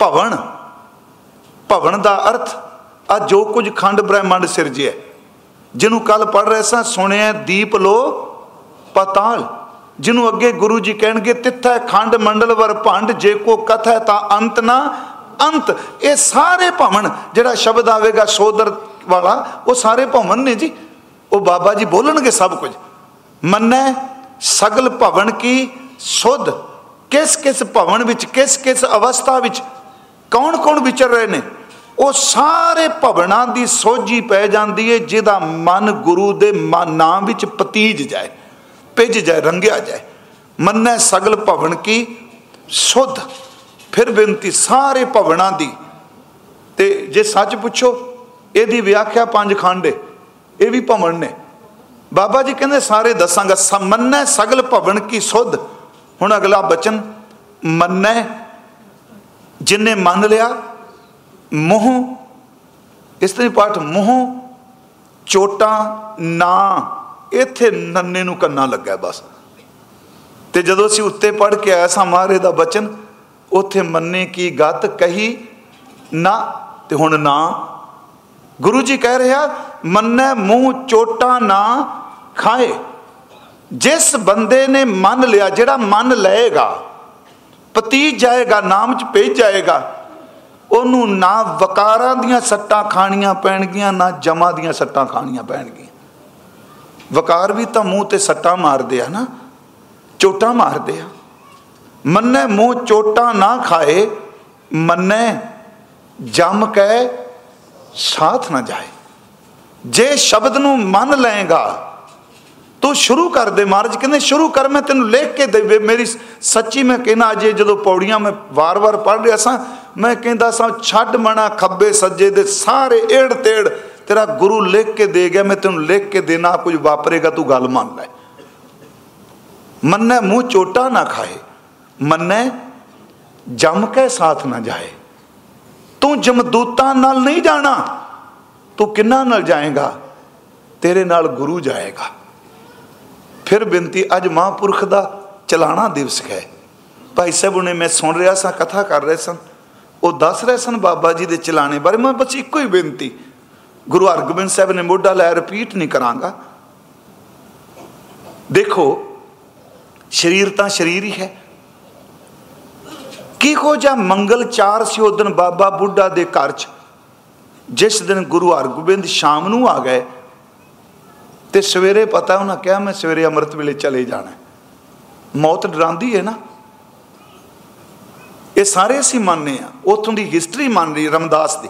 Speaker 1: ਭਵਨ। ਭਵਨ ਦਾ ਅਰਥ, ਆ ਜੋ ਕੁਝ ਖੰਡ ਬ੍ਰਹਿਮੰਡ ਸਿਰਜਿਆ। ਜਿਹਨੂੰ ਕੱਲ ਪੜ ਰਹੇ ਸਾਂ, ਸੁਣਿਆ ਦੀਪ ਲੋ ਪਤਾਲ। ਜਿਹਨੂੰ ਅੱਗੇ ਗੁਰੂ ਜੀ ਕਹਿਣਗੇ, ਤਿੱਥੈ ਖੰਡ ਮੰਡਲ ਵਰ ਭੰਡ, ਜੇ ਕੋ ਕਥੈ ਤਾਂ ਅੰਤ ਨਾ ਅੰਤ। ਇਹ ਸਾਰੇ ਭਵਨ, ਜਿਹੜਾ ਸ਼ਬਦ ਆਵੇਗਾ ਸੋਦਰ ਵਾਲਾ, ਉਹ ਸਾਰੇ ਭਵਨ ਨੇ ਜੀ। ਉਹ ਬਾਬਾ ਜੀ ਬੋਲਣਗੇ ਸਭ ਕੁਝ। ਮੰਨੈ, ਸਗਲ ਭਵਨ ਕੀ ਸੁਧ? ਕਿਸ ਕਿਸ ਭਵਨ ਵਿੱਚ, ਕਿਸ ਕਿਸ ਅਵਸਥਾ ਵਿੱਚ? ਕੌਣ ਕੌਣ ਵਿਚਰ ਰਹੇ ਨੇ? ਉਹ ਸਾਰੇ ਭਵਨਾਂ ਦੀ ਸੋਝੀ ਪੈ ਜਾਂਦੀ ਹੈ ਜਿਹਦਾ ਮਨ ਗੁਰੂ ਦੇ ਨਾਮ ਵਿੱਚ ਪਤੀਜ ਜਾਏ, ਭਿੱਜ ਜਾਏ, ਰੰਗਿਆ ਜਾਏ। ਮੰਨੈ ਸਗਲ ਭਵਨ ਕੀ? ਸੁਧ। ਫਿਰ ਬੇਨਤੀ ਸਾਰੇ ਭਵਨਾਂ ਦੀ। ਤੇ ਜੇ ਸੱਚ ਪੁੱਛੋ, ਇਹਦੀ ਵਿਆਖਿਆ ਪੰਜ ਖੰਡ ਇਹ ਵੀ ਭਵਨ ਨੇ। ਬਾਬਾ ਜੀ ਕਹਿੰਦੇ ਸਾਰੇ ਦੱਸਾਂਗਾ ਸਮੰਨੈ ਸਗਲ ਭਵਨ ਕੀ ਸੁਧ? ਹੁਣ ਅਗਲਾ ਬਚਨ, ਮੰਨੈ, ਜਿਨੇ ਮੰਨ ਲਿਆ ਮੋਹ, ਇਸ ਤਰ੍ਹਾਂ ਪਾਠ, ਮੋਹ, ਚੋਟਾਂ, ਨਾ, ਇੱਥੇ ਨੰਨੇ ਨੂੰ ਕੰਨਾ ਲੱਗਾ ਬਸ। ਤੇ ਜਦੋਂ ਅਸੀਂ ਉੱਤੇ ਪੜ ਕੇ ਆਇਆ ਸਾਂ ਮਹਾਰੇ ਦਾ ਬਚਨ, ਉੱਥੇ ਮੰਨੇ ਕੀ ਗੱਤ ਕਹੀ ਨਾ, ਤੇ ਹੁਣ ਨਾ। ਗੁਰੂ ਜੀ ਕਹਿ ਰਿਹਾ, ਮੰਨੇ ਮੂੰਹ, ਚੋਟਾਂ, ਨਾ, ਖਾਏ। ਜਿਸ ਬੰਦੇ ਨੇ ਮੰਨ ਲਿਆ, ਜਿਹੜਾ ਮੰਨ ਲਏਗਾ, ਪਤੀ ਜਾਏਗਾ, ਨਾਮ ਚ ਭੇਜ ਜਾਏਗਾ ਉਹਨੂੰ ਨਾ ਵਕਾਰਾਂ ਦੀਆਂ ਸੱਟਾਂ ਖਾਣੀਆਂ ਪੈਣਗੀਆਂ, ਨਾ ਜਮਾ ਦੀਆਂ ਸੱਟਾਂ ਖਾਣੀਆਂ ਪੈਣਗੀਆਂ। ਵਕਾਰ ਵੀ ਤਾਂ ਮੂੰਹ ਤੇ ਸੱਟਾਂ ਮਾਰਦੇ ਆ ਨਾ, ਚੋਟਾਂ ਮਾਰਦੇ ਆ। ਮੰਨੇ ਮੂੰਹ ਚੋਟਾਂ ਨਾ ਖਾਏ, ਮੰਨੇ ਜਮ ਕੇ ਸਾਥ ਨਾ ਜਾਏ। ਜੇ ਸ਼ਬਦ ਨੂੰ ਮੰਨ ਲਏਗਾ ਤੂੰ ਸ਼ੁਰੂ ਕਰ ਦੇ ਮਹਾਰਾਜ, ਕਹਿੰਦੇ ਸ਼ੁਰੂ ਕਰ, ਮੈਂ ਤੈਨੂੰ ਲਿਖ ਕੇ ਦੇ ਮੇਰੀ ਸੱਚੀ ਮੈਂ ਕਹਿੰਦਾ ਅਜੇ ਜਦੋਂ ਪੌੜੀਆਂ ਮੈਂ ਵਾਰ-ਵਾਰ ਪੜ ਰਿਹਾ ਸਾਂ, ਮੈਂ ਕਹਿੰਦਾ ਸਾਂ, ਛੱਡ ਮਣਾ ਖੱਬੇ ਸੱਜੇ ਦੇ ਸਾਰੇ ਏੜ ਤੇੜ ਤੇਰਾ ਗੁਰੂ ਲਿਖ ਕੇ ਦੇ ਗਿਆ, ਮੈਂ ਤੈਨੂੰ ਲਿਖ ਕੇ ਦੇਣਾ, ਕੁਝ ਵਾਪਰੇਗਾ, ਤੂੰ ਗੱਲ ਮੰਨ ਲੈ। ਮੰਨੇ ਮੂੰਹ ਚੋਟਾ ਨਾ ਖਾਏ, ਮੰਨੇ ਜਮ ਕੇ ਸਾਥ ਨਾ ਜਾਏ। ਤੂੰ ਜਮਦੂਤਾਂ ਨਾਲ ਨਹੀਂ ਜਾਣਾ, ਤੂੰ ਕਿੰਨਾ ਨਾਲ ਜਾਏਗਾ? ਤੇਰੇ ਨਾਲ ਗੁਰੂ ਜਾਏਗਾ। ਫਿਰ ਬੇਨਤੀ, ਅੱਜ ਮਹਾਂਪੁਰਖ ਦਾ ਚਲਾਣਾ ਦਿਵਸ ਹੈ। ਭਾਈ ਸਾਹਿਬ, ਉਹਨੇ ਮੈਂ ਸੁਣ ਰਿਹਾ ਸਾਂ, ਕਥਾ ਕਰ ਰਹੇ ਸਨ। ਉਹ ਦੱਸ ਰਹੇ ਸਨ ਬਾਬਾ ਜੀ ਦੇ ਚਲਾਣੇ ਬਾਰੇ। ਮੈਂ ਬਸ ਇੱਕੋ ਹੀ ਬੇਨਤੀ, ਗੁਰੂ ਹਰਗੋਬਿੰਦ ਸਾਹਿਬ ਨੇ ਮੋਢਾ ਲੈ ਰਿਪੀਟ ਨਹੀਂ ਕਰਾਂਗਾ। ਦੇਖੋ, ਸਰੀਰ ਤਾਂ ਸਰੀਰ ਹੀ ਹੈ। ਕੀ ਹੋ ਜਾ ਮੰਗਲ ਚਾਰ ਸੀ ਉਹ ਦਿਨ ਬਾਬਾ ਬੁੱਢਾ ਦੇ ਘਰ 'ਚ, ਜਿਸ ਦਿਨ ਗੁਰੂ ਹਰਗੋਬਿੰਦ ਸ਼ਾਮ ਨੂੰ ਆ ਗਏ। ਤੇ ਸਵੇਰੇ ਪਤਾ ਉਹਨਾਂ ਕਿਹਾ, ਮੈਂ ਸਵੇਰੇ ਅੰਮ੍ਰਿਤ ਵੇਲੇ ਚਲੇ ਜਾਣਾ ਮੌਤ ਡਰਾਂਦੀ ਹੈ ਨਾ। ਇਹ ਸਾਰੇ ਅਸੀਂ ਮੰਨਨੇ ਆ ਉਥੋਂ ਦੀ ਹਿਸਟਰੀ ਮੰਨ ਰਹੀ ਰਮਦਾਸ ਦੀ।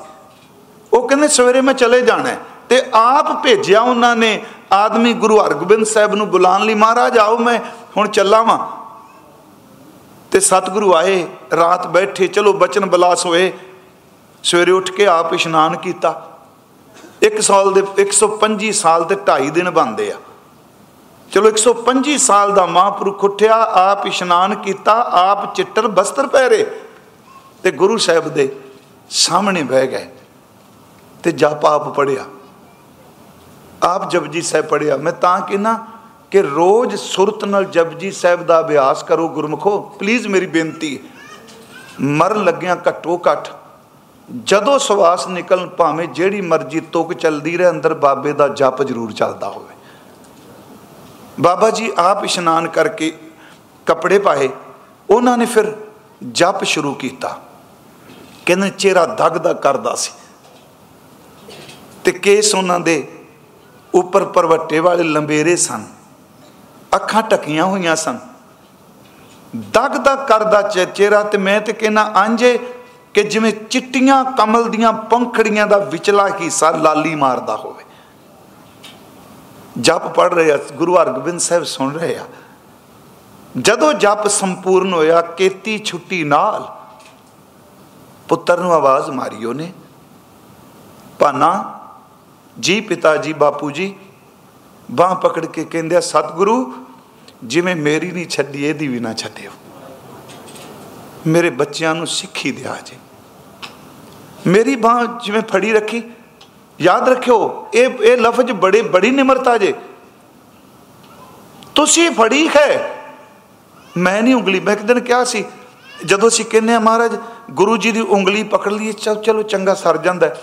Speaker 1: ਉਹ ਕਹਿੰਦੇ, ਸਵੇਰੇ ਮੈਂ ਚਲੇ ਜਾਣਾ ਤੇ ਆਪ ਭੇਜਿਆ ਉਹਨਾਂ ਨੇ ਆਦਮੀ ਗੁਰੂ ਹਰਗੋਬਿੰਦ ਸਾਹਿਬ ਨੂੰ ਬੁਲਾਉਣ ਲਈ, ਮਹਾਰਾਜ, ਆਓ, ਮੈਂ ਹੁਣ ਚੱਲਾਂ ਵਾਂ। ਤੇ ਸਤਿਗੁਰੂ ਆਏ, ਰਾਤ ਬੈਠੇ, ਚਲੋ, ਬਚਨ ਬਲਾਸ ਹੋਏ। ਸਵੇਰੇ ਉੱਠ ਕੇ ਆਪ ਇਸ਼ਨਾਨ ਕੀਤਾ। ਇੱਕ ਸਾਲ ਦੇ 125 ਸਾਲ ਤੇ 2.5 ਦਿਨ ਬੰਦੇ ਆ। ਚਲੋ 125 ਸਾਲ ਦਾ ਮਹਾਂਪੁਰਖ ਉੱਠਿਆ, ਆਪ ਇਸ਼ਨਾਨ ਕੀਤਾ, ਆਪ ਚਿੱਟਰ ਬਸਤਰ ਪਹਿਰੇ ਤੇ ਗੁਰੂ ਸਾਹਿਬ ਦੇ ਸਾਹਮਣੇ ਬਹਿ ਗਏ ਤੇ ਜਪ ਆਪ ਪੜਿਆ ਆਪ ਜਪਜੀ ਸਾਹਿਬ ਪੜਿਆ ਮੈਂ ਤਾਂ ਕਿਨਾ ਕਿ ਰੋਜ਼ ਸੁਰਤ ਨਾਲ ਜਪਜੀ ਸਾਹਿਬ ਦਾ ਅਭਿਆਸ ਕਰੋ ਗੁਰਮਖੋ। ਪਲੀਜ਼ ਮੇਰੀ ਬੇਨਤੀ ਮਰਨ ਲੱਗਿਆਂ ਘੱਟੋ ਘੱਟ ਜਦੋਂ ਸਵਾਸ ਨਿਕਲਣ ਭਾਵੇਂ ਜਿਹੜੀ ਮਰਜ਼ੀ ਤੁਕ ਚੱਲਦੀ ਰਹੇ, ਅੰਦਰ ਬਾਬੇ ਦਾ ਜਪ ਜ਼ਰੂਰ ਚੱਲਦਾ ਹੋਵੇ। ਬਾਬਾ ਜੀ ਆਪ ਇਸ਼ਨਾਨ ਕਰਕੇ ਕੱਪੜੇ ਪਾਏ, ਉਹਨਾਂ ਨੇ ਫਿਰ ਜਪ ਸ਼ੁਰੂ ਕੀਤਾ। ਕਹਿੰਦੇ ਚਿਹਰਾ ਦਗਦਾ ਕਰਦਾ ਸੀ। ਤੇ ਕੇਸ ਉਹਨਾਂ ਦੇ ਉੱਪਰ ਪਰਵੱਟੇ ਵਾਲੇ ਲੰਬੇਰੇ ਸਨ। ਅੱਖਾਂ ਟਕੀਆਂ ਹੋਈਆਂ ਸਨ। ਦਗਦਾ ਕਰਦਾ ਚਿਹਰਾ ਤੇ ਮੈਂ ਤੇ ਕਹਿੰਨਾ ਆਂਝੇ ਕਿ ਜਿਵੇਂ ਚਿੱਟੀਆਂ ਕਮਲ ਦੀਆਂ ਪੰਖੜੀਆਂ ਦਾ ਵਿਚਲਾ ਹਿੱਸਾ ਲਾਲੀ ਮਾਰਦਾ ਹੋਵੇ। ਜਪ ਪੜ ਰਹੇ ਆ, ਗੁਰੂ ਹਰਗੋਬਿੰਦ ਸਾਹਿਬ ਸੁਣ ਰਹੇ ਆ। ਜਦੋਂ ਜਪ ਸੰਪੂਰਨ ਹੋਇਆ, ਕੇਤੀ ਛੁੱਟੀ ਨਾਲ ਪੁੱਤਰ ਨੂੰ ਆਵਾਜ਼ ਮਾਰੀ ਉਹਨੇ ਪਾਨਾ ਜੀ ਪਿਤਾ ਜੀ, ਬਾਪੂ ਜੀ, ਬਾਹ ਪਕੜ ਕੇ ਕਹਿੰਦੇ ਆ, ਸਤਿਗੁਰੂ, ਜਿਵੇਂ ਮੇਰੀ ਨਹੀਂ ਛੱਡੀ, ਇਹਦੀ ਵੀ ਨਾ ਛੱਡਿਓ। ਮੇਰੇ ਬੱਚਿਆਂ ਨੂੰ ਸਿੱਖੀ ਦਿਆ ਜੇ। ਮੇਰੀ ਬਾਹ ਜਿਵੇਂ ਫੜੀ ਰੱਖੀ, ਯਾਦ ਰੱਖਿਓ, ਇਹ ਇਹ ਲਫ਼ਜ਼ ਬੜੇ, ਬੜੀ ਨਿਮਰਤਾ ਜੇ। ਤੁਸੀਂ ਫੜੀ ਹੈ। ਮੈਂ ਨਹੀਂ ਉਂਗਲੀ, ਮੈਂ ਇੱਕ ਦਿਨ ਕਿਹਾ ਸੀ, ਜਦੋਂ ਅਸੀਂ ਕਹਿੰਦੇ ਆ ਮਹਾਰਾਜ, ਗੁਰੂ ਜੀ ਦੀ ਉਂਗਲੀ ਪਕੜ ਲਈ ਚਲੋ ਚੰਗਾ ਸਰ ਜਾਂਦਾ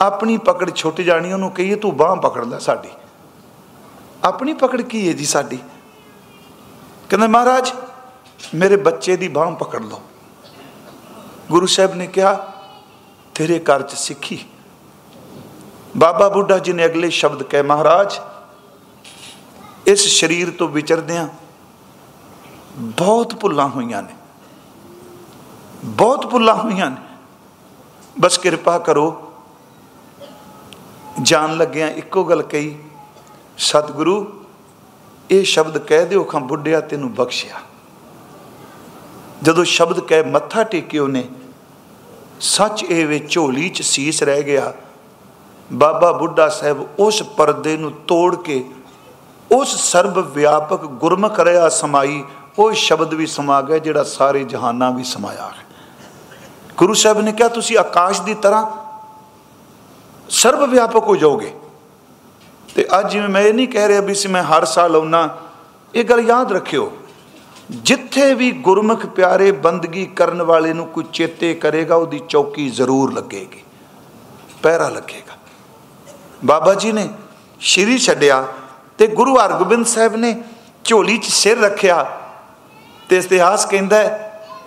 Speaker 1: ਆਪਣੀ ਪਕੜ ਛੁੱਟ ਜਾਣੀ, ਉਹਨੂੰ ਕਹੀਏ, ਤੂੰ ਬਾਹ ਪਕੜ ਲੈ ਸਾਡੀ। ਆਪਣੀ ਪਕੜ ਕੀ ਹੈ ਜੀ ਸਾਡੀ? ਕਹਿੰਦੇ, ਮਹਾਰਾਜ, ਮੇਰੇ ਬੱਚੇ ਦੀ ਬਾਹ ਪਕੜ ਲਓ। ਗੁਰੂ ਸਾਹਿਬ ਨੇ ਕਿਹਾ ਤੇਰੇ ਘਰ ਚ ਸਿੱਖੀ। ਬਾਬਾ ਬੁੱਢਾ ਜੀ ਨੇ ਅਗਲੇ ਸ਼ਬਦ ਕਹੇ, ਮਹਾਰਾਜ, ਇਸ ਸਰੀਰ ਤੋਂ ਵਿਚਰਦਿਆਂ ਬਹੁਤ ਭੁੱਲਾਂ ਹੋਈਆਂ ਨੇ। ਬਹੁਤ ਭੁੱਲਾਂ ਹੋਈਆਂ ਨੇ। ਬਸ ਕਿਰਪਾ ਕਰੋ। ਜਾਣ ਲੱਗਿਆਂ ਇੱਕੋ ਗੱਲ ਕਹੀ, ਸਤਿਗੁਰੂ, ਇਹ ਸ਼ਬਦ ਕਹਿ ਦਿਓ ਖਾਂ ਬੁੱਢਿਆ ਤੈਨੂੰ ਬਖਸ਼ਿਆ। ਜਦੋਂ ਸ਼ਬਦ ਕਹਿ, ਮੱਥਾ ਟੇਕਿਓ ਨੇ ਸੱਚ ਇਹ ਵੇ ਝੋਲੀ 'ਚ ਸੀਸ ਰਹਿ ਗਿਆ। ਬਾਬਾ ਬੁੱਢਾ ਸਾਹਿਬ ਉਸ ਪਰਦੇ ਨੂੰ ਤੋੜ ਕੇ ਉਸ ਸਰਬ ਵਿਆਪਕ ਗੁਰਮੁਖ ਰਿਆ ਸਮਾਈ, ਉਹ ਸ਼ਬਦ ਵੀ ਸਮਾ ਗਿਆ ਜਿਹੜਾ ਸਾਰੇ ਜਹਾਨਾਂ ਵੀ ਸਮਾਇਆ ਹੈ। ਗੁਰੂ ਸਾਹਿਬ ਨੇ ਕਿਹਾ, ਤੁਸੀਂ ਆਕਾਸ਼ ਦੀ ਤਰ੍ਹਾਂ ਸਰਬ ਵਿਆਪਕ ਹੋ ਜਾਓਗੇ। ਤੇ ਅੱਜ ਜਿਵੇਂ ਮੈਂ ਇਹ ਨਹੀਂ ਕਹਿ ਰਿਹਾ ਵੀ ਸੀ, ਮੈਂ ਹਰ ਸਾਲ ਆਉਣਾ ਇਹ ਗੱਲ ਯਾਦ ਰੱਖਿਓ। ਜਿੱਥੇ ਵੀ ਗੁਰਮੁਖ ਪਿਆਰੇ ਬੰਦਗੀ ਕਰਨ ਵਾਲੇ ਨੂੰ ਕੋਈ ਚੇਤੇ ਕਰੇਗਾ, ਉਹਦੀ ਚੌਕੀ ਜ਼ਰੂਰ ਲੱਗੇਗੀ, ਪਹਿਰਾ ਲੱਗੇਗਾ। ਬਾਬਾ ਜੀ ਨੇ ਸ਼੍ਰੀ ਛੱਡਿਆ ਤੇ ਗੁਰੂ ਹਰਗੋਬਿੰਦ ਸਾਹਿਬ ਨੇ ਝੋਲੀ 'ਚ ਸਿਰ ਰੱਖਿਆ ਤੇ ਇਤਿਹਾਸ ਕਹਿੰਦਾ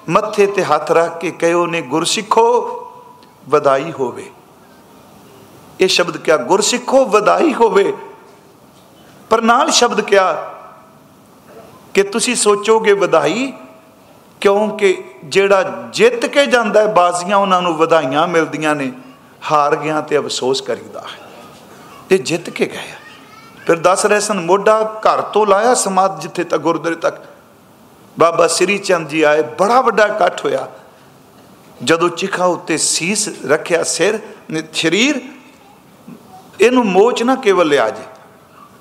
Speaker 1: ਮੱਥੇ ਤੇ ਹੱਥ ਰੱਖ ਕੇ ਕਹਿਓ ਨੇ, ਗੁਰਸਿੱਖੋ ਵਧਾਈ ਹੋਵੇ। ਇਹ ਸ਼ਬਦ ਕਿਹਾ, ਗੁਰਸਿੱਖੋ ਵਧਾਈ ਹੋਵੇ। ਪਰ ਨਾਲ ਸ਼ਬਦ ਕਿਹਾ ਕਿ ਤੁਸੀਂ ਸੋਚੋਗੇ ਵਧਾਈ? ਕਿਉਂਕਿ ਜਿਹੜਾ ਜਿੱਤ ਕੇ ਜਾਂਦਾ ਹੈ, ਬਾਜ਼ੀਆਂ ਉਹਨਾਂ ਨੂੰ ਵਧਾਈਆਂ ਮਿਲਦੀਆਂ ਨੇ। ਹਾਰ ਗਿਆ ਤੇ ਅਫਸੋਸ ਕਰੀਦਾ ਹੈ। ਇਹ ਜਿੱਤ ਕੇ ਗਏ ਫਿਰ ਦੱਸ ਰਹੇ ਸਨ, ਮੋਢਾ ਘਰ ਤੋਂ ਲਾਇਆ ਸਮਾਦ ਜਿੱਥੇ ਤੱਕ, ਗੁਰਦੁਆਰੇ ਤੱਕ। ਬਾਬਾ ਸ੍ਰੀ ਚੰਦ ਜੀ ਆਏ, ਬੜਾ ਵੱਡਾ ਇਕੱਠ ਹੋਇਆ। ਜਦੋਂ ਚਿਖਾ ਉੱਤੇ ਸੀਸ ਰੱਖਿਆ ਸਿਰ ਸਰੀਰ, ਇਹਨੂੰ ਮੋਚ ਨਾ ਕੇਵਲ ਲਿਆ ਜੇ।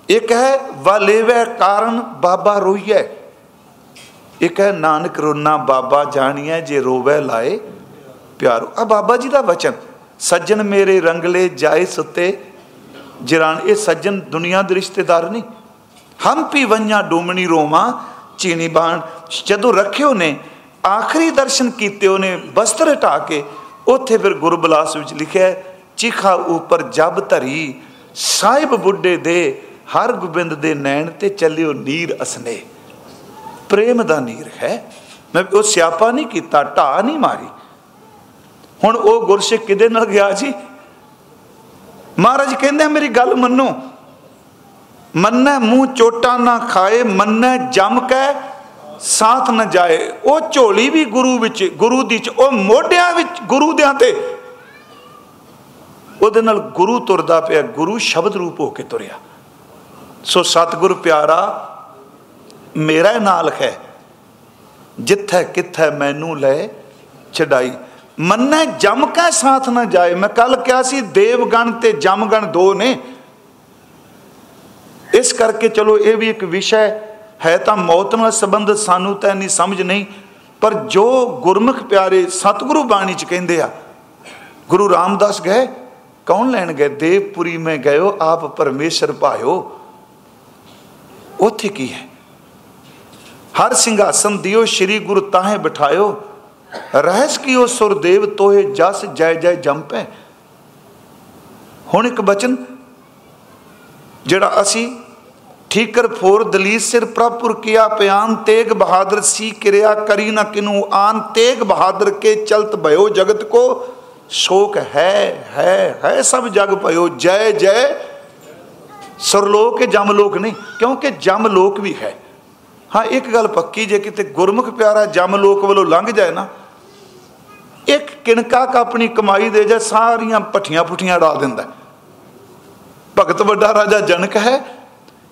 Speaker 1: ਇੱਕ ਹੈ ਵਾਲੇਵੇ ਕਾਰਨ ਬਾਬਾ ਰੋਈਐ। ਇੱਕ ਹੈ, ਨਾਨਕ ਰੋਣਾ ਬਾਬਾ ਜਾਣੀਐ ਜੇ ਰੋਵੇ ਲਾਏ ਪਿਆਰੋ। ਆ ਬਾਬਾ ਜੀ ਦਾ ਵਚਨ, ਸੱਜਣ ਮੇਰੇ ਰੰਗਲੇ ਜਾਏ ਸੁੱਤੇ। ਜਿਰਾਂ ਇਹ ਸੱਜਣ ਦੁਨੀਆ ਦੇ ਰਿਸ਼ਤੇਦਾਰ ਨਹੀਂ। ਹਮ ਪੀ ਵੰਨਾ ਡੋਮਣੀ ਰੋਵਾ, ਚੀਨੀ ਬਾਣ ਜਦੋਂ ਰੱਖਿਓ ਨੇ, ਆਖਰੀ ਦਰਸ਼ਨ ਕੀਤੇ ਉਹਨੇ ਬਸਤਰ ਹਟਾ ਕੇ, ਉੱਥੇ ਫਿਰ ਗੁਰਬਲਾਸ ਵਿੱਚ ਲਿਖਿਆ, ਚਿਖਾ ਉਪਰ ਜਬ ਧਰੀ ਸਾਹਿਬ ਬੁੱਢੇ ਦੇ ਹਰ ਗੋਬਿੰਦ ਦੇ ਨੈਣ ਤੇ ਚੱਲਿਓ ਨੀਰ ਅਸਨੇ। ਪ੍ਰੇਮ ਦਾ ਨੀਰ ਹੈ। ਮੈਂ ਉਹ ਸਿਆਪਾ ਨਹੀਂ ਕੀਤਾ ਢਾ ਨਹੀਂ ਮਾਰੀ। ਹੁਣ ਉਹ ਗੁਰਸਿੱਖ ਕਿਦੇ ਨਾਲ ਗਿਆ ਜੀ? ਮਹਾਰਾਜ ਕਹਿੰਦੇ ਮੇਰੀ ਗੱਲ ਮੰਨੋ। ਮੰਨੈ ਮੂੰਹ ਚੋਟਾ ਨਾ ਖਾਏ, ਮੰਨੈ ਜਮ ਕੇ ਸਾਥ ਨਾ ਜਾਏ। ਉਹ ਝੋਲੀ ਵੀ ਗੁਰੂ ਵਿੱਚ, ਗੁਰੂ ਦੀ ਚ, ਉਹ ਮੋਢਿਆਂ ਵਿੱਚ ਗੁਰੂ ਦਿਆਂ ਤੇ। ਉਹਦੇ ਨਾਲ ਗੁਰੂ ਤੁਰਦਾ ਪਿਆ, ਗੁਰੂ ਸ਼ਬਦ ਰੂਪ ਹੋ ਕੇ ਤੁਰਿਆ। ਸੋ ਸਤਿਗੁਰ ਪਿਆਰਾ, ਮੇਰਾ ਨਾਲ ਹੈ। ਜਿੱਥੇ ਕਿੱਥੇ ਮੈਨੂੰ ਲੈ ਛਡਾਈ। ਮੰਨੇ ਜਮ ਕਾ ਸਾਥ ਨਾ ਜਾਏ। ਮੈਂ ਕੱਲ ਕਿਹਾ ਸੀ, ਦੇਵਗਣ ਤੇ ਜਮਗਣ ਦੋ ਨੇ। ਇਸ ਕਰਕੇ ਚਲੋ ਇਹ ਵੀ ਇੱਕ ਵਿਸ਼ਾ ਹੈ। ਤਾਂ ਮੌਤ ਨਾਲ ਸੰਬੰਧ ਸਾਨੂੰ ਤਾਂ ਨਹੀਂ ਸਮਝ ਨਹੀਂ। ਪਰ ਜੋ ਗੁਰਮੁਖ ਪਿਆਰੇ ਸਤਿਗੁਰੂ ਬਾਣੀ ਚ ਕਹਿੰਦੇ ਆ, ਗੁਰੂ ਰਾਮਦਾਸ ਗਏ, ਕੌਣ ਲੈਣ ਗਏ? ਦੇਵਪੁਰੀ ਮੈਂ ਗਇਓ, ਆਪ ਪਰਮੇਸ਼ਰ ਭਾਇਓ ਉੱਥੇ ਕੀ ਹੈ? ਹਰ ਸਿੰਘਾਸਨ ਦਿਓ, ਸ੍ਰੀ ਗੁਰੂ ਤਾਹੇ ਬਿਠਾਇਓ। ਰਹਿਸ ਕੀਓ ਸੁਰਦੇਵ ਤੋਹੇ, ਜਸ ਜੈ ਜੈ ਜੰਪੈ। ਹੁਣ ਇੱਕ ਬਚਨ, ਜਿਹੜਾ ਅਸੀਂ ਠੀਕਰ ਫੋਰ ਦਲੀਸ ਸਿਰ ਪ੍ਰਭਪੁਰ ਕੀਆ ਪਿਆਨ, ਤੇਗ ਬਹਾਦਰ ਸੀ ਕਿਰਿਆ ਕਰੀ ਨਾ ਕਿਨੂ ਆਨ। ਤੇਗ ਬਹਾਦਰ ਕੇ ਚਲਤ ਭਇਓ ਜਗਤ ਕੋ, ਸ਼ੋਕ ਹੈ ਹੈ ਹੈ ਸਭ ਜਗ ਭਇਓ। ਜੈ ਜੈ ਸਰਲੋਕ ਕੇ ਜਮ ਲੋਕ ਨਹੀਂ, ਕਿਉਂਕਿ ਜਮ ਲੋਕ ਵੀ ਹੈ। ਹਾਂ, ਇੱਕ ਗੱਲ ਪੱਕੀ, ਜੇ ਕਿਤੇ ਗੁਰਮੁਖ ਪਿਆਰਾ ਜਮ ਲੋਕ ਵੱਲੋਂ ਲੰਘ ਜਾਏ ਨਾ, ਇੱਕ ਕਿਣਕਾ ਕ ਆਪਣੀ ਕਮਾਈ ਦੇ ਜਾ ਸਾਰੀਆਂ ਪੱਠੀਆਂ ਪੁੱਠੀਆਂ ਡਾ ਦਿੰਦਾ। ਭਗਤ ਵੱਡਾ ਰਾਜਾ ਜਨਕ ਹੈ,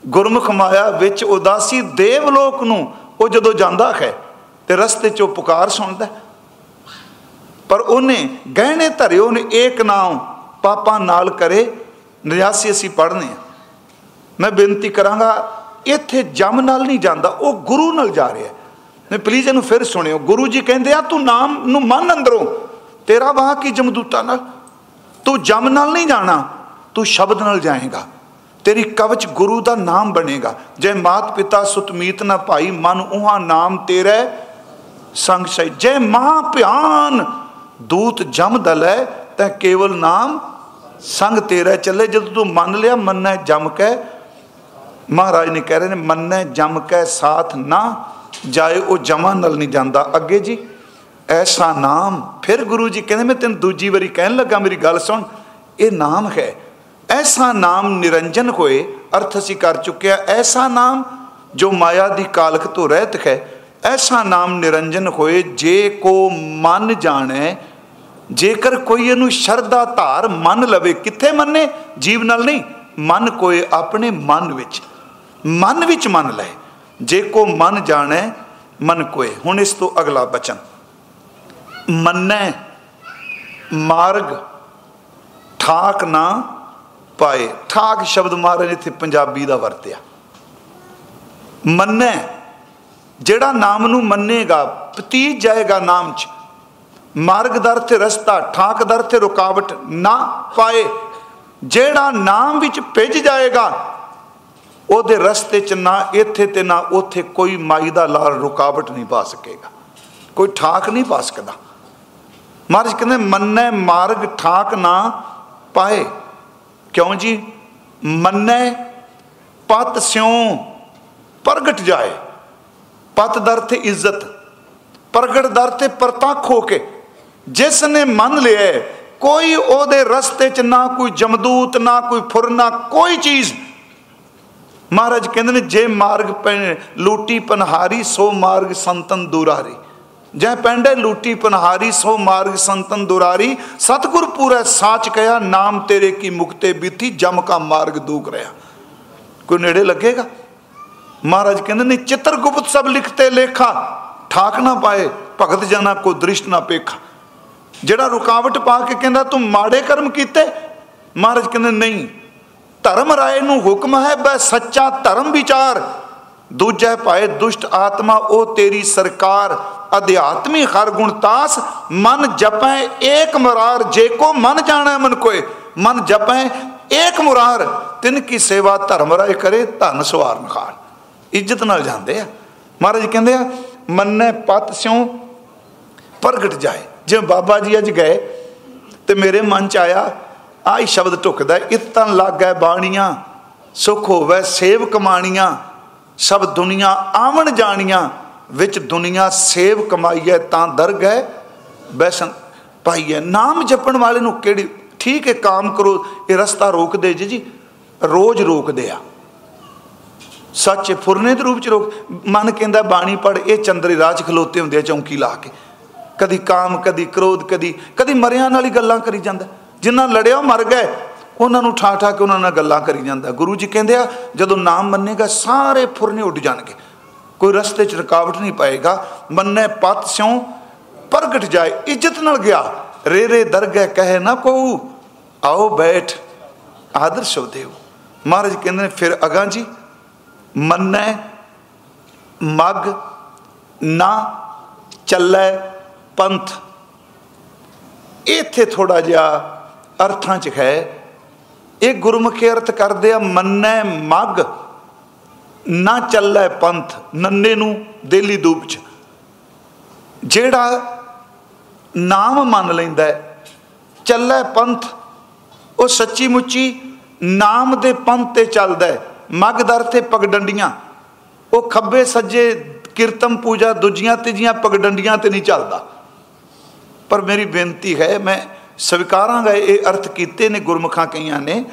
Speaker 1: ਗੁਰਮੁਖ ਮਾਇਆ ਵਿੱਚ ਉਦਾਸੀ ਦੇਵ ਲੋਕ ਨੂੰ ਉਹ ਜਦੋਂ ਜਾਂਦਾ ਹੈ, ਤੇ ਰਸਤੇ 'ਚੋਂ ਪੁਕਾਰ ਸੁਣਦਾ ਪਰ ਉਹਨੇ ਗਹਿਣੇ ਧਰੇ, ਉਹਨੇ ਏਕ ਨਾਮ ਪਾਪਾ ਨਾਲ ਕਰੇ, ਨਿਆਸੀ ਅਸੀਂ ਪੜ੍ਹਨੇ ਆ। ਮੈਂ ਬੇਨਤੀ ਕਰਾਂਗਾ, ਇੱਥੇ ਜਮ ਨਾਲ ਨਹੀਂ ਜਾਂਦਾ, ਉਹ ਗੁਰੂ ਨਾਲ ਜਾ ਰਿਹਾ ਨੇ ਪਲੀਜ਼ ਇਹਨੂੰ ਫਿਰ ਸੁਣਿਓ। ਗੁਰੂ ਜੀ ਕਹਿੰਦੇ ਆ, ਤੂੰ ਨਾਮ ਨੂੰ ਮਨ ਅੰਦਰੋਂ। ਤੇਰਾ ਵਾਹ ਕੀ ਜਮਦੂਤਾ ਨਾਲ? ਤੂੰ ਜਮ ਨਾਲ ਨਹੀਂ ਜਾਣਾ, ਤੂੰ ਸ਼ਬਦ ਨਾਲ ਜਾਏਗਾ। ਤੇਰੀ ਕਵਚ ਗੁਰੂ ਦਾ ਨਾਮ ਬਣੇਗਾ। ਜੇ ਮਾਤ ਪਿਤਾ ਸੁਤਮੀਤ ਨਾ ਭਾਈ, ਮਨ ਉਹਾ ਨਾਮ ਤੇਰੇ ਸੰਗ ਸਹਿ। ਜੇ ਮਹਾ ਭਿਆਨ ਦੂਤ ਜਮ ਦਲੈ ਤਾਂ ਕੇਵਲ ਨਾਮ ਸੰਗ ਤੇਰਾ ਚੱਲੇ, ਜਦੋਂ ਤੂੰ ਮੰਨ ਲਿਆ, ਮੰਨੈ ਜਮ ਕੇ ਮਹਾਰਾਜ ਨੇ ਕਹਿ ਰਹੇ ਨੇ, ਮੰਨੈ, ਜਮ ਕੈ, ਸਾਥ ਨਾ ਜਾਏ, ਉਹ ਜਮਾ ਨਾਲ ਨਹੀਂ ਜਾਂਦਾ। ਅੱਗੇ ਜੀ, ਐਸਾ ਨਾਮ ਫਿਰ ਗੁਰੂ ਜੀ ਕਹਿੰਦੇ, ਮੈਂ ਤੈਨੂੰ ਦੂਜੀ ਵਾਰੀ ਕਹਿਣ ਲੱਗਾ, ਮੇਰੀ ਗੱਲ ਸੁਣ। ਇਹ ਨਾਮ ਹੈ। ਐਸਾ ਨਾਮ ਨਿਰੰਜਨ ਹੋਏ, ਅਰਥ ਅਸੀਂ ਕਰ ਚੁੱਕਿਆ, ਐਸਾ ਨਾਮ ਜੋ ਮਾਇਆ ਦੀ ਕਾਲਖ ਤੋਂ ਰਹਿਤ ਹੈ, ਐਸਾ ਨਾਮ ਨਿਰੰਜਨ ਹੋਏ, ਜੇ ਕੋ ਮਨ ਜਾਣੈ, ਜੇਕਰ ਕੋਈ ਇਹਨੂੰ ਸ਼ਰਧਾ ਧਾਰ ਮੰਨ ਲਵੇ, ਕਿੱਥੇ ਮੰਨੇ? ਜੀਵ ਨਾਲ ਨਹੀਂ, ਮਨ ਕੋਏ ਆਪਣੇ ਮਨ ਵਿੱਚ। ਮਨ ਵਿੱਚ ਮੰਨ ਲੈ। ਜੇ ਕੋ ਮਨ ਜਾਣੈ, ਮਨ ਕੋਏ ਹੁਣ ਇਸ ਤੋਂ ਅਗਲਾ ਬਚਨ। ਮੰਨੈ, ਮਾਰਗ, ਠਾਕ ਨਾ ਪਾਏ। ਠਾਕ ਸ਼ਬਦ ਮਹਾਰਾਜ ਇੱਥੇ ਪੰਜਾਬੀ ਦਾ ਵਰਤਿਆ। ਮੰਨੈ, ਜਿਹੜਾ ਨਾਮ ਨੂੰ ਮੰਨੇਗਾ, ਪਤੀਤ ਜਾਏਗਾ ਨਾਮ 'ਚ। ਮਾਰਗਦਰ ਤੇ ਰਸਤਾ ਠਾਕਦਰ ਤੇ ਰੁਕਾਵਟ ਨਾ ਪਾਏ। ਜਿਹੜਾ ਨਾਮ ਵਿੱਚ ਭਿੱਜ ਜਾਏਗਾ ਉਹਦੇ ਰਸਤੇ 'ਚ ਨਾ ਇੱਥੇ ਤੇ ਨਾ ਉੱਥੇ ਕੋਈ ਮਾਈ ਦਾ ਲਾਲ ਰੁਕਾਵਟ ਨਹੀਂ ਪਾ ਸਕੇਗਾ। ਕੋਈ ਠਾਕ ਨਹੀਂ ਪਾ ਸਕਦਾ। ਮਹਾਰਾਜ ਕਹਿੰਦੇ, ਮੰਨੈ ਮਾਰਗ ਠਾਕ ਨਾ ਪਾਏ। ਕਿਉਂ ਜੀ? ਮੰਨੈ ਪਤ ਸਿਉ ਪ੍ਰਗਟ ਜਾਏ। ਪਤ ਦਰ ਤੇ ਇੱਜ਼ਤ, ਪ੍ਰਗਟ ਦਰ ਤੇ ਪ੍ਰਤੱਖ ਹੋ ਕੇ। ਜਿਸ ਨੇ ਮੰਨ ਲਿਆ ਕੋਈ ਉਹਦੇ ਰਸਤੇ 'ਚ ਨਾ ਕੋਈ ਜਮਦੂਤ, ਨਾ ਕੋਈ ਫੁਰਨਾ ਕੋਈ ਚੀਜ਼ ਮਹਾਰਾਜ ਕਹਿੰਦੇ ਨੇ, ਜੇ ਮਾਰਗ ਲੂਟੀ ਪਨਹਾਰੀ, ਸੋ ਮਾਰਗ ਸੰਤਨ ਦੁਰਾਰੀ। ਜੈ ਪੈਂਡੇ ਲੂਟੀ ਪਨਹਾਰੀ, ਸੋ ਮਾਰਗ ਸੰਤਨ ਦੁਰਾਰੀ। ਸਤਗੁਰ ਪੂਰਾ ਸਾਚ ਕਹਿਆ ਨਾਮ ਤੇਰੇ ਕੀ ਮੁਕਤੇ ਬੀਤੀ, ਜਮ ਕਾ ਮਾਰਗ ਦੂਕ ਰਿਆ। ਕੋਈ ਨੇੜੇ ਲੱਗੇਗਾ? ਮਹਾਰਾਜ ਕਹਿੰਦੇ ਨੇ, ਚਿੱਤਰ ਗੁਪਤ ਸਭ ਲਿਖਤੇ ਲੇਖਾ, ਠਾਕ ਨਾ ਪਾਏ, ਭਗਤ ਜਨਾ ਕੋ ਦ੍ਰਿਸ਼ਟ ਨਾ ਪੇਖਾ। ਜਿਹੜਾ ਰੁਕਾਵਟ ਪਾ ਕੇ ਕਹਿੰਦਾ, ਤੂੰ ਮਾੜੇ ਕਰਮ ਕੀਤੇ, ਮਹਾਰਾਜ ਕਹਿੰਦੇ, ਨਹੀਂ ਧਰਮ ਰਾਏ ਨੂੰ ਹੁਕਮ ਹੈ ਬੈ ਸੱਚਾ ਧਰਮ ਵਿਚਾਰ। ਦੂਜੇ ਪਾਏ ਦੁਸ਼ਟ ਆਤਮਾ, ਉਹ ਤੇਰੀ ਸਰਕਾਰ, ਅਧਿਆਤਮੀ ਹਰ ਗੁਣ ਤਾਸ। ਮਨ ਜਪੈ ਏਕ ਮੁਰਾਰ, ਜੇ ਕੋ ਮਨ ਜਾਣੈ ਮਨ ਕੋਏ ਮਨ ਜਪੈ ਏਕ ਮੁਰਾਰ, ਤਿਨ ਕੀ ਸੇਵਾ ਧਰਮ ਰਾਏ ਕਰੇ, ਧਨ ਸਵਾਰਨ ਖਾਨ ਇੱਜ਼ਤ ਨਾਲ ਜਾਂਦੇ ਆ। ਮਹਾਰਾਜ ਕਹਿੰਦੇ ਆ, ਮੰਨੇ ਪਤ ਸਿਉ, ਪ੍ਰਗਟ ਜਾਏ। ਜਿਵੇਂ ਬਾਬਾ ਜੀ ਅੱਜ ਗਏ, ਤੇ ਮੇਰੇ ਮਨ ਚ ਆਇਆ ਆਹੀ ਸ਼ਬਦ ਟੁਕਦਾ ਇਤਨ ਲੱਗੈ ਬਾਣੀਆਂ, ਸੁਖ ਹੋਵੇ ਸੇਵ ਕਮਾਣੀਆਂ, ਸਭ ਦੁਨੀਆ ਆਵਣ ਜਾਣੀਆਂ, ਵਿੱਚ ਦੁਨੀਆ ਸੇਵ ਕਮਾਈਐ ਤਾਂ ਦਰ ਗਏ ਬੈਸਨ ਪਾਈਐ। ਨਾਮ ਜਪਣ ਵਾਲੇ ਨੂੰ ਕਿਹੜੀ, ਠੀਕ ਹੈ, ਕਾਮ ਕਰੋ, ਇਹ ਰਸਤਾ ਰੋਕਦੇ ਜੀ ਜੀ, ਰੋਜ਼ ਰੋਕਦੇ ਆ। ਸੱਚ ਫੁਰਨੇ ਦੇ ਰੂਪ ਚ ਰੋਕ, ਮਨ ਕਹਿੰਦਾ ਬਾਣੀ ਪੜ ਇਹ ਚੰਦਰੇ ਰਾਜ ਖਲੋਤੇ ਹੁੰਦੇ ਆ ਚੌਂਕੀ ਲਾ ਕੇ। ਕਦੀ ਕਾਮ, ਕਦੀ ਕ੍ਰੋਧ, ਕਦੀ ਕਦੀ ਮਰਿਆਂ ਨਾਲ ਹੀ ਗੱਲਾਂ ਕਰੀ ਜਾਂਦਾ। ਜਿਨ੍ਹਾਂ ਲੜਿਆ ਮਰ ਗਏ। ਉਹਨਾਂ ਨੂੰ ਠਾ ਠਾ ਕੇ ਉਹਨਾਂ ਨਾਲ ਗੱਲਾਂ ਕਰੀ ਜਾਂਦਾ। ਗੁਰੂ ਜੀ ਕਹਿੰਦੇ ਆ, ਜਦੋਂ ਨਾਮ ਮੰਨੇਗਾ, ਸਾਰੇ ਫੁਰਨੇ ਉੱਡ ਜਾਣਗੇ। ਕੋਈ ਰਸਤੇ 'ਚ ਰੁਕਾਵਟ ਨਹੀਂ ਪਾਏਗਾ। ਮੰਨੇ ਪਤ ਸਿਉ, ਪ੍ਰਗਟ ਜਾਏ, ਇੱਜ਼ਤ ਨਾਲ ਗਿਆ। ਰੇ ਰੇ ਦਰਗਹਿ ਕਹੇ ਨਾ ਕੋ ਆਓ ਬੈਠ, ਆਦਰ ਸ਼ਬਦੇਵ ਮਹਾਰਾਜ ਕਹਿੰਦੇ ਨੇ, ਫਿਰ ਅਗਾਂ ਜੀ, ਮੰਨੈ, ਮਗ, ਨਾ, ਚੱਲੇ, ਪੰਥ। ਇੱਥੇ ਥੋੜਾ ਜਿਹਾ ਅਰਥਾਂ 'ਚ ਹੈ, ਇਹ ਗੁਰਮੁਖੀ ਅਰਥ ਕਰਦੇ ਆ, ਮੰਨੈ ਮਗ, ਨਾ ਚੱਲੈ ਪੰਥ, ਨੰਨੇ ਨੂੰ ਦੇਲੀ ਦੂਪ 'ਚ। ਜਿਹੜਾ ਨਾਮ ਮੰਨ ਲੈਂਦਾ ਚੱਲੇ ਪੰਥ, ਉਹ ਸੱਚੀ ਮੁੱਚੀ ਨਾਮ ਦੇ ਪੰਥ ਤੇ ਚੱਲਦਾ ਮਗਦਰ ਤੇ ਪਗਡੰਡੀਆਂ। ਉਹ ਖੱਬੇ ਸੱਜੇ ਕੀਰਤਨ ਪੂਜਾ, ਦੂਜੀਆਂ, ਤੀਜੀਆਂ ਪਗਡੰਡੀਆਂ ਤੇ ਨਹੀਂ ਚੱਲਦਾ। ਪਰ ਮੇਰੀ ਬੇਨਤੀ ਹੈ, ਮੈਂ ਸਵੀਕਾਰਾਂਗਾ, ਇਹ ਅਰਥ ਕੀਤੇ ਨੇ ਗੁਰਮੁਖਾਂ ਕਈਆਂ ਨੇ,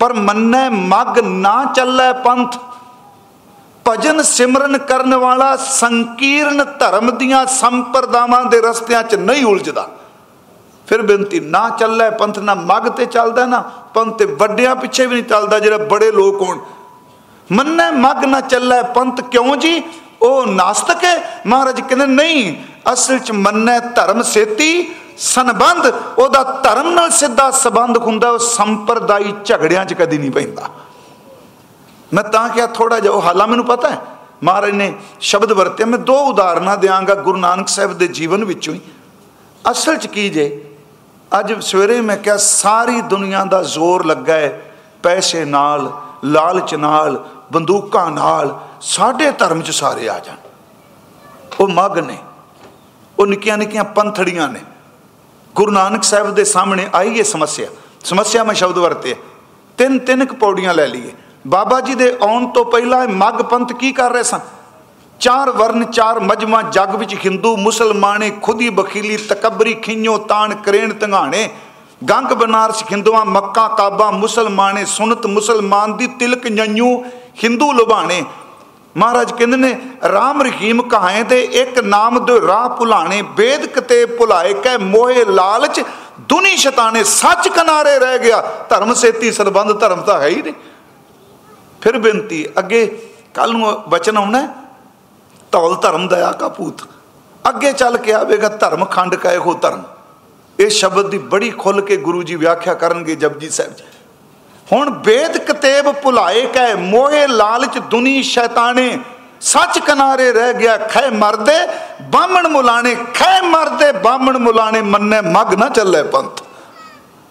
Speaker 1: ਪਰ ਮੰਨੈ ਮਗ ਨਾ ਚੱਲੈ ਪੰਥ। ਭਜਨ ਸਿਮਰਨ ਕਰਨ ਵਾਲਾ ਸੰਕੀਰਨ ਧਰਮ ਦੀਆਂ ਸੰਪਰਦਾਵਾਂ ਦੇ ਰਸਤਿਆਂ 'ਚ ਨਹੀਂ ਉਲਝਦਾ। ਫਿਰ ਬੇਨਤੀ, ਨਾ ਚੱਲੇ ਪੰਥ, ਨਾ ਮਗ ਤੇ ਚੱਲਦਾ ਨਾ ਪੰਥ ਤੇ ਵੱਡਿਆਂ ਪਿੱਛੇ ਵੀ ਨਹੀਂ ਚੱਲਦਾ ਜਿਹੜਾ ਬੜੇ ਲੋਕ ਹੋਣ। ਮੰਨੈ ਮਗ ਨਾ ਚੱਲੇ ਪੰਥ, ਕਿਉਂ ਜੀ? ਉਹ ਨਾਸਤਕ ਹੈ? ਮਹਾਰਾਜ ਕਹਿੰਦੇ, ਨਹੀਂ, ਅਸਲ 'ਚ ਮੰਨੈ ਧਰਮ ਸੇਤੀ, ਸੰਬੰਧ, ਉਹਦਾ ਧਰਮ ਨਾਲ ਸਿੱਧਾ ਸੰਬੰਧ ਹੁੰਦਾ, ਉਹ ਸੰਪਰਦਾਈ ਝਗੜਿਆਂ 'ਚ ਕਦੀ ਨਹੀਂ ਪੈਂਦਾ। ਮੈਂ ਤਾਂ ਕਿਹਾ ਥੋੜਾ ਜਿਹਾ, ਉਹ ਹਾਲਾ ਮੈਨੂੰ ਪਤਾ ਹੈ? ਮਹਾਰਾਜ ਨੇ ਸ਼ਬਦ ਵਰਤੇ, ਮੈਂ ਦੋ ਉਦਾਹਰਨਾਂ ਦਿਆਂਗਾ ਗੁਰੂ ਨਾਨਕ ਸਾਹਿਬ ਦੇ ਜੀਵਨ ਵਿੱਚੋਂ ਹੀ। ਅਸਲ 'ਚ ਕੀ ਜੇ? ਅੱਜ ਸਵੇਰੇ ਮੈਂ ਕਿਹਾ, ਸਾਰੀ ਦੁਨੀਆ ਦਾ ਜ਼ੋਰ ਲੱਗਾ ਹੈ, ਪੈਸੇ ਨਾਲ, ਲਾਲਚ ਨਾਲ ਬੰਦੂਕਾਂ ਨਾਲ ਸਾਡੇ ਧਰਮ 'ਚ ਸਾਰੇ ਆ ਜਾਣ। ਉਹ ਮੱਗ ਨੇ, ਉਹ ਨਿੱਕੀਆਂ ਨਿੱਕੀਆਂ ਪੰਥੜੀਆਂ ਨੇ। ਗੁਰੂ ਨਾਨਕ ਸਾਹਿਬ ਦੇ ਸਾਹਮਣੇ ਆਈ ਇਹ ਸਮੱਸਿਆ। ਸਮੱਸਿਆ ਮੈਂ ਸ਼ਬਦ ਵਰਤੇ। ਤਿੰਨ ਤਿੰਨ ਕ ਪੌੜੀਆਂ ਲੈ ਲਈਏ। ਬਾਬਾ ਜੀ ਦੇ ਆਉਣ ਤੋਂ ਪਹਿਲਾਂ ਮੱਗ ਪੰਥ ਕੀ ਕਰ ਰਹੇ ਸਨ? ਚਾਰ ਵਰਨ, ਚਾਰ ਮਜਮਾ, ਜੱਗ ਵਿੱਚ ਹਿੰਦੂ, ਮੁਸਲਮਾਨੇ, ਖੁਦੀ ਬਖੀਲੀ ਤਕਬਰੀ, ਖਿੰਨੋ, ਤਾਣ, ਕਰੇਣ ਤੰਗਾਣੇ ਗੰਗ ਬਨਾਰਸ, ਹਿੰਦੂਆਂ, ਮੱਕਾ, ਕਾਬਾ, ਮੁਸਲਮਾਨੇ, ਸੁਨਤ, ਮੁਸਲਮਾਨ ਦੀ ਤਿਲਕ ਜੰਯੂ ਹਿੰਦੂ ਲੁਭਾਣੇ। ਮਹਾਰਾਜ ਕਹਿੰਦੇ ਨੇ, ਰਾਮ ਰਹੀਮ ਕਹਾਏ ਤੇ ਇੱਕ ਨਾਮ ਦੇ ਰਾਹ ਭੁਲਾਣੇ, ਬੇਦ ਕਤੇ ਭੁਲਾਏ ਕੈ ਮੋਹੇ ਲਾਲਚ, ਦੁਨੀ ਸ਼ਤਾਨੇ ਸੱਚ ਕਿਨਾਰੇ ਰਹਿ ਗਿਆ। ਧਰਮ ਸੇਤੀ ਸਰਬੰਧ, ਧਰਮ ਤਾਂ ਹੈ ਹੀ ਨਹੀਂ। ਫਿਰ ਬੇਨਤੀ, ਅੱਗੇ ਕੱਲ ਨੂੰ ਬਚਨ ਆਉਣਾ ਧੌਲ ਧਰਮ, ਦਇਆ ਕਾ ਪੂਤ ਅੱਗੇ ਚੱਲ ਕੇ ਆਵੇਗਾ ਧਰਮ, ਖੰਡ ਕਾ ਇਹੋ ਧਰਮ। ਇਹ ਸ਼ਬਦ ਦੀ ਬੜੀ ਖੁੱਲ ਕੇ ਗੁਰੂ ਜੀ ਵਿਆਖਿਆ ਕਰਨਗੇ ਜਪਜੀ ਸਾਹਿਬ ਜੀ। ਹੁਣ ਬੇਦ ਕਤੇਬ ਭੁਲਾਏ ਕੈ, ਮੋਹੇ ਲਾਲਚ ਦੁਨੀ ਸ਼ੈਤਾਨੇ, ਸੱਚ ਕਿਨਾਰੇ ਰਹਿ ਗਿਆ ਖੈ ਮਰਦੇ, ਬਾਹਮਣ ਮੁਲਾਣੇ ਖੈ ਮਰਦੇ, ਬਾਹਮਣ ਮੁਲਾਣੇ ਮੰਨੇ, ਮਗ ਨਾ ਚੱਲੇ ਪੰਥ।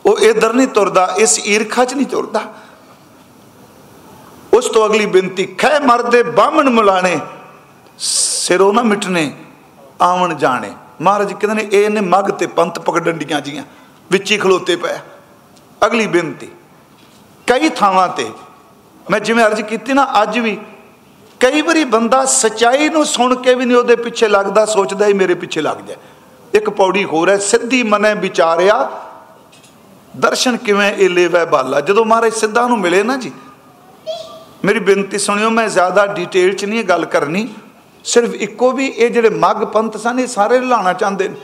Speaker 1: ਉਹ ਇਧਰ ਨਹੀਂ ਤੁਰਦਾ, ਇਸ ਈਰਖਾ 'ਚ ਨਹੀਂ ਤੁਰਦਾ। ਉਸ ਤੋਂ ਅਗਲੀ ਬੇਨਤੀ ਖੈ ਮਰਦੇ, ਬਾਹਮਣ ਮੁਲਾਣੇ, ਸਿਰੋਂ ਨਾ ਮਿਟਨੇ ਆਵਣ ਜਾਣੇ। ਮਹਾਰਾਜ ਕਹਿੰਦੇ ਨੇ, ਇਹ ਨੇ ਮਗ ਤੇ ਪੰਥ ਪਕੜੰਡੀਆਂ ਜੀਆਂ, ਵਿੱਚ ਹੀ ਖਲੋਤੇ ਪਏ ਅਗਲੀ ਬੇਨਤੀ, ਕਈ ਥਾਵਾਂ ਤੇ, ਮੈਂ ਜਿਵੇਂ ਅਰਜ਼ ਕੀਤੀ ਨਾ, ਅੱਜ ਵੀ ਕਈ ਵਾਰੀ ਬੰਦਾ ਸਚਾਈ ਨੂੰ ਸੁਣ ਕੇ ਵੀ ਨਹੀਂ ਉਹਦੇ ਪਿੱਛੇ ਲੱਗਦਾ, ਸੋਚਦਾ ਹੀ ਮੇਰੇ ਪਿੱਛੇ ਲੱਗ ਜਾ ਇੱਕ ਪੌੜੀ ਹੋਰ ਹੈ, ਸਿੱਧੀ ਮਨੇ ਵਿਚਾਰਿਆ, ਦਰਸ਼ਨ ਕਿਵੇਂ ਇਹ ਲੈਵੈ ਬਾਲਾ। ਜਦੋਂ ਮਹਾਰਾਜ ਸਿੱਧਾ ਨੂੰ ਮਿਲੇ ਨਾ ਜੀ, ਮੇਰੀ ਬੇਨਤੀ ਸੁਣਿਓ, ਮੈਂ ਜ਼ਿਆਦਾ ਡਿਟੇਲ ਚ ਨਹੀਂ ਗੱਲ ਕਰਨੀ। ਸਿਰਫ ਇੱਕੋ ਵੀ ਇਹ ਜਿਹੜੇ ਮੱਗ ਪੰਥ ਸਨ, ਇਹ ਸਾਰੇ ਲਾਣਾ ਚਾਹੁੰਦੇ ਨੇ।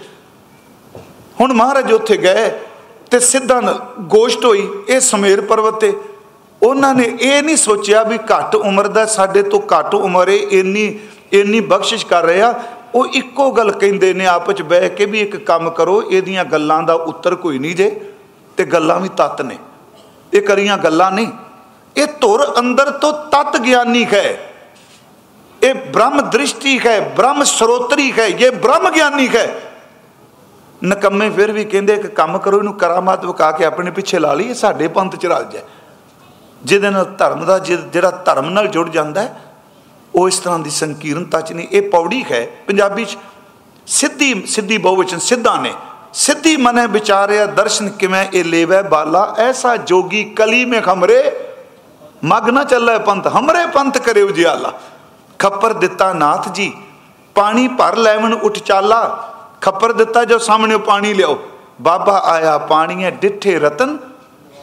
Speaker 1: ਹੁਣ ਮਹਾਰਾਜ ਉੱਥੇ ਗਏ ਤੇ ਸਿੱਧਾ ਗੋਸ਼ਟ ਹੋਈ, ਇਹ ਸਮੇਰ ਪਰਵਤ ਤੇ। ਉਹਨਾਂ ਨੇ ਇਹ ਨਹੀਂ ਸੋਚਿਆ ਵੀ ਘੱਟ ਉਮਰ ਦਾ, ਸਾਡੇ ਤੋਂ ਘੱਟ ਉਮਰ ਏ, ਇੰਨੀ ਇੰਨੀ ਬਖਸ਼ਿਸ਼ ਕਰ ਰਿਹਾ ਉਹ ਇੱਕੋ ਗੱਲ ਕਹਿੰਦੇ ਨੇ ਆਪਸ ਵਿੱਚ ਬਹਿ ਕੇ ਵੀ ਇੱਕ ਕੰਮ ਕਰੋ, ਇਹਦੀਆਂ ਗੱਲਾਂ ਦਾ ਉੱਤਰ ਕੋਈ ਨਹੀਂ ਜੇ, ਤੇ ਗੱਲਾਂ ਵੀ ਤਤ ਨੇ। ਇਹ ਕਰੀਆਂ ਗੱਲਾਂ ਨਹੀਂ। ਇਹ ਧੁਰ ਅੰਦਰ ਤੋਂ ਤਤ ਗਿਆਨੀ ਹੈ। ਇਹ ਬ੍ਰਹਮ ਦ੍ਰਿਸ਼ਟੀ ਹੈ, ਬ੍ਰਹਮ ਸਰੋਤਰੀ ਹੈ, ਇਹ ਬ੍ਰਹਮ ਗਿਆਨੀ ਹੈ। ਨਕੰਮੇ ਫਿਰ ਵੀ ਕਹਿੰਦੇ ਕਿ ਕੰਮ ਕਰੋ, ਇਹਨੂੰ ਕਰਾਮਾਤ ਵਿਕਾ ਕੇ ਆਪਣੇ ਪਿੱਛੇ ਲਾ ਲਈ ਸਾਡੇ ਪੰਥ ਚ ਰਲ ਜਾਏ। ਜਿਹਦੇ ਨਾਲ ਧਰਮ ਦਾ ਜਿਹੜਾ ਧਰਮ ਨਾਲ ਜੁੜ ਜਾਂਦਾ ਹੈ, ਉਹ ਇਸ ਤਰ੍ਹਾਂ ਦੀ ਸੰਕੀਰਨਤਾ ਚ ਨਹੀਂ। ਇਹ ਪੌੜੀ ਹੈ, ਪੰਜਾਬੀ ਚ ਸਿੱਧੀ ਸਿੱਧੀ ਬਹੁਵਚਨ ਸਿੱਧਾ ਨੇ। ਸਿੱਧੀ ਮਨੇ ਵਿਚਾਰਿਆ ਦਰਸ਼ਨ ਕਿਵੇਂ ਇਹ ਲੇਵੇ ਬਾਲਾ, ਐਸਾ ਜੋਗੀ ਕਲੀ ਮੇ ਖਮਰੇ ਮਗ ਨਾ ਚੱਲੇ ਪੰਥ, ਹਮਰੇ ਪੰਥ ਕਰੇ ਉਜਿਆਲਾ ਖੱਪਰ ਦਿੱਤਾ ਨਾਥ ਜੀ। ਪਾਣੀ ਭਰ ਲੈਵਣ ਉੱਠ ਚਾਲਾ। ਖੱਪਰ ਦਿੱਤਾ ਜੋ ਸਾਹਮਣੇ ਪਾਣੀ ਲਿਓ ਬਾਬਾ ਆਇਆ ਪਾਣੀਏ ਡਿੱਠੇ ਰਤਨ,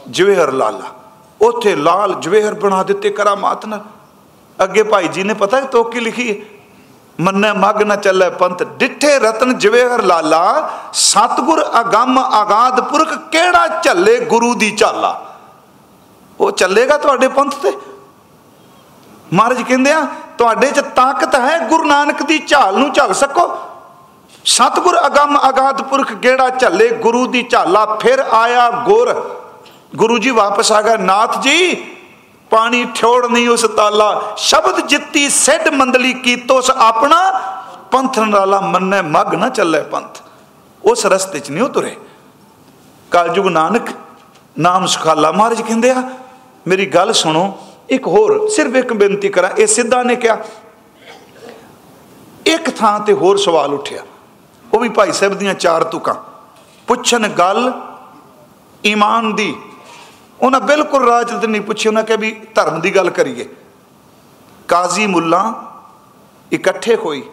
Speaker 1: ਜਵੇਹਰ ਲਾਲਾ। ਉਥੇ ਲਾਲ ਜਵੇਹਰ ਬਣਾ ਦਿੱਤੇ ਕਰਾਮਾਤ ਨਾਲ। ਅੱਗੇ ਭਾਈ ਜੀ ਨੇ ਪਤਾ ਤੋਕ ਕੀ ਲਿਖੀ ਮੰਨੇ ਮਗ ਨਾ ਚੱਲੇ ਪੰਥ, ਡਿੱਠੇ ਰਤਨ, ਜਵੇਹਰ ਲਾਲਾ। ਸਤਗੁਰ ਅਗੰਮ ਆਗਾਦ ਪੁਰਖ ਕਿਹੜਾ ਝੱਲੇ ਗੁਰੂ ਦੀ ਝਾਲਾ ਉਹ ਚੱਲੇਗਾ ਤੁਹਾਡੇ ਪੰਥ ਤੇ? ਮਹਾਰਾਜ ਕਹਿੰਦੇ ਆ, ਤੁਹਾਡੇ 'ਚ ਤਾਕਤ ਹੈ, ਗੁਰੂ ਨਾਨਕ ਦੀ ਝਾਲ ਨੂੰ ਝੱਲ ਸਕੋ। ਸਤਗੁਰ ਅਗੰਮ ਆਗਾਦ ਪੁਰਖ ਗੇੜਾ ਝੱਲੇ, ਗੁਰੂ ਦੀ ਝਾਲਾ ਫਿਰ ਆਇਆ ਗੁਰ। ਗੁਰੂ ਜੀ ਵਾਪਸ ਆ ਗਏ, ਨਾਥ ਜੀ, ਪਾਣੀ ਠਿਓੜ ਨਹੀਂ ਉਸ ਤਾਲਾ। ਸ਼ਬਦ ਜਿੱਤੀ, ਸਿੱਧ ਮੰਦਲੀ ਕੀਤੋਸ ਆਪਣਾ। ਪੰਥ ਨਾਲਾ ਮੰਨੇ, ਮਗ ਨਾ ਚੱਲੇ ਪੰਥ। ਉਸ ਰਸਤੇ 'ਚ ਨਹੀਂ ਉਤਰੇ ਕਲਯੁਗ ਨਾਨਕ, ਨਾਮ ਸੁਖਾਲਾ। ਮਹਾਰਾਜ ਕਹਿੰਦੇ ਆ, ਮੇਰੀ ਗੱਲ ਸੁਣੋ ਇੱਕ ਹੋਰ, ਸਿਰਫ ਇੱਕ ਬੇਨਤੀ ਕਰਾਂ, ਇਹ ਸਿੱਧਾ ਨੇ ਕਿਹਾ। ਇੱਕ ਥਾਂ ਤੇ ਹੋਰ ਸਵਾਲ ਉੱਠਿਆ। ਉਹ ਵੀ ਭਾਈ ਸਾਹਿਬ ਦੀਆਂ ਚਾਰ ਤੁਕਾਂ। ਪੁੱਛਣ ਗੱਲ ਈਮਾਨ ਦੀ। ਉਹਨਾਂ ਬਿਲਕੁਲ ਰਾਜਨੀਤੀ ਨਹੀਂ ਪੁੱਛੀ, ਉਹਨਾਂ ਕਿਹਾ ਵੀ ਧਰਮ ਦੀ ਗੱਲ ਕਰੀਏ। ਕਾਜ਼ੀ ਮੁੱਲਾ ਇਕੱਠੇ ਹੋਈ।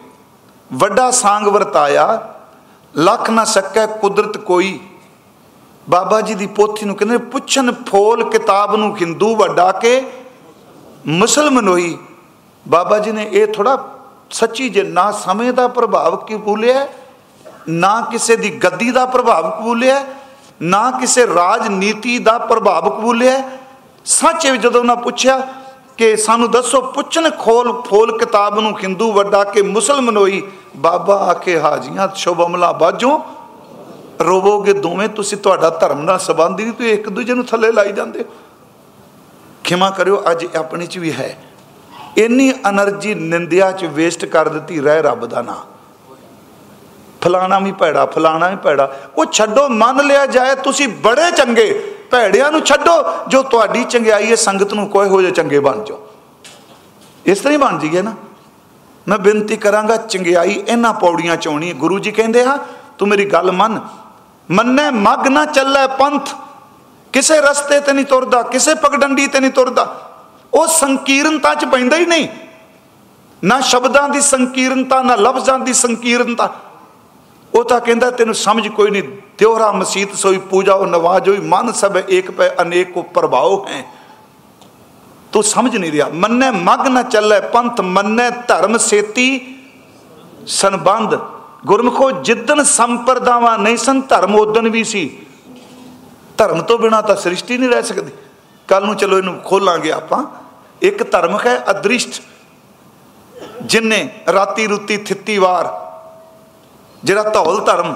Speaker 1: ਵੱਡਾ ਸਾੰਗ ਵਰਤਾਇਆ। ਲੱਖ ਨਾ ਸਕੈ ਕੁਦਰਤ ਕੋਈ। ਬਾਬਾ ਜੀ ਦੀ ਪੋਥੀ ਨੂੰ ਕਹਿੰਦੇ ਪੁੱਛਣ ਫੋਲ ਕਿਤਾਬ ਨੂੰ ਹਿੰਦੂ ਵੱਡਾ ਕੇ ਮੁਸਲਮਨੋਈ ਬਾਬਾ ਜੀ ਨੇ ਇਹ ਥੋੜਾ ਸੱਚੀ ਜੇ ਨਾ ਸਮੇਂ ਦਾ ਪ੍ਰਭਾਵ ਕਬੂਲਿਆ ਨਾ ਕਿਸੇ ਦੀ ਗੱਦੀ ਦਾ ਪ੍ਰਭਾਵ ਕਬੂਲਿਆ ਨਾ ਕਿਸੇ ਰਾਜਨੀਤੀ ਦਾ ਪ੍ਰਭਾਵ ਕਬੂਲਿਆ ਸੱਚ ਜਦੋਂ ਉਹਨਾਂ ਪੁੱਛਿਆ ਕਿ ਸਾਨੂੰ ਦੱਸੋ, ਪੁੱਛਣ ਖੋਲ ਫੋਲ ਕਿਤਾਬ ਨੂੰ ਹਿੰਦੂ ਵੱਡਾ ਕਿ ਮੁਸਲਮਾਨ ਹੋਈ, ਬਾਬਾ ਆਕੇ ਹਾਜੀਆਂ ਸ਼ੁਭ ਅਮਲਾ, ਬਾਜੋ। ਰੋਵੋਗੇ ਦੋਵੇਂ ਤੁਸੀਂ, ਤੁਹਾਡਾ ਧਰਮ ਨਾਲ ਸੰਬੰਧ ਨਹੀਂ ਤੁਸੀਂ ਇੱਕ ਦੂਜੇ ਨੂੰ ਥੱਲੇ ਲਾਈ ਜਾਂਦੇ ਹੋ। ਖਿਮਾ ਕਰਿਓ, ਅੱਜ ਆਪਣੇ 'ਚ ਵੀ ਹੈ। ਇੰਨੀ એનર્ਜੀ ਨਿੰਦਿਆ 'ਚ ਵੇਸਟ ਕਰ ਦਿੱਤੀ, ਰਹਿ ਰੱਬ ਦਾ ਨਾਮ ਫਲਾਣਾ ਵੀ ਭੈੜਾ, ਫਲਾਣਾ ਵੀ ਭੈੜਾ। ਉਹ ਛੱਡੋ, ਮੰਨ ਲਿਆ ਜਾਏ, ਤੁਸੀਂ ਬੜੇ ਚੰਗੇ। ਭੈੜਿਆਂ ਨੂੰ ਛੱਡੋ, ਜੋ ਤੁਹਾਡੀ ਚੰਗਿਆਈ ਹੈ, ਸੰਗਤ ਨੂੰ ਕੋਈ ਹੋ ਜੇ ਚੰਗੇ ਬਣ ਜਾਓ। ਇਸ ਤਰ੍ਹਾਂ ਹੀ ਬਣ ਜੀਏ ਨਾ। ਮੈਂ ਬੇਨਤੀ ਕਰਾਂਗਾ, ਚੰਗਿਆਈ ਇਹਨਾਂ ਪੌੜੀਆਂ ਚ ਆਉਣੀ ਗੁਰੂ ਜੀ ਕਹਿੰਦੇ ਆ, ਤੂੰ ਮੇਰੀ ਗੱਲ ਮੰਨ। ਮੰਨੇ, ਮਗ ਨਾ ਚੱਲੇ ਪੰਥ। ਕਿਸੇ ਰਸਤੇ ਤੇ ਨਹੀਂ ਤੁਰਦਾ, ਕਿਸੇ ਪਗਡੰਡੀ ਤੇ ਨਹੀਂ ਤੁਰਦਾ। ਉਹ ਸੰਕੀਰਨਤਾ ਚ ਪੈਂਦਾ ਹੀ ਨਹੀਂ। ਨਾ ਸ਼ਬਦਾਂ ਦੀ ਸੰਕੀਰਨਤਾ, ਨਾ ਲਫ਼ਜ਼ਾਂ ਦੀ ਸੰਕੀਰਨਤਾ। ਉਹ ਤਾਂ ਕਹਿੰਦਾ, ਤੈਨੂੰ ਸਮਝ ਕੋਈ ਨਹੀਂ। ਤਿਉਹਰਾ ਮਸੀਤ ਸੋਈ ਪੂਜਾ, ਉਹ ਨਵਾਜ ਹੋਈ। ਮਨ ਸਭ ਏਕ ਪੈ, ਅਨੇਕ ਕੋ ਪ੍ਰਭਾਵ ਹੈ। ਤੂੰ ਸਮਝ ਨਹੀਂ ਰਿਹਾ। ਮੰਨੇ ਮਗ ਨਾ ਚੱਲੇ ਪੰਥ, ਮੰਨੇ ਧਰਮ ਸੇਤੀ ਸੰਬੰਧ। ਗੁਰਮਖੋ ਜਿੱਦਨ ਸੰਪਰਦਾਵਾਂ ਨਹੀਂ ਸੰ ਧਰਮ ਉਦਨ ਵੀ ਸੀ। ਧਰਮ ਤੋਂ ਬਿਨਾ ਤਾਂ ਸ੍ਰਿਸ਼ਟੀ ਨਹੀਂ ਰਹਿ ਸਕਦੀ। ਕੱਲ ਨੂੰ ਚਲੋ ਇਹਨੂੰ ਖੋਲਾਂਗੇ ਆਪਾਂ। ਇੱਕ ਧਰਮ ਹੈ ਅਦ੍ਰਿਸ਼ਟ, ਜਿਨੇ ਰਾਤੀ ਰੁੱਤੀ ਥਿੱਤੀ ਵਾਰ, ਜਿਹੜਾ ਧੌਲ ਧਰਮ,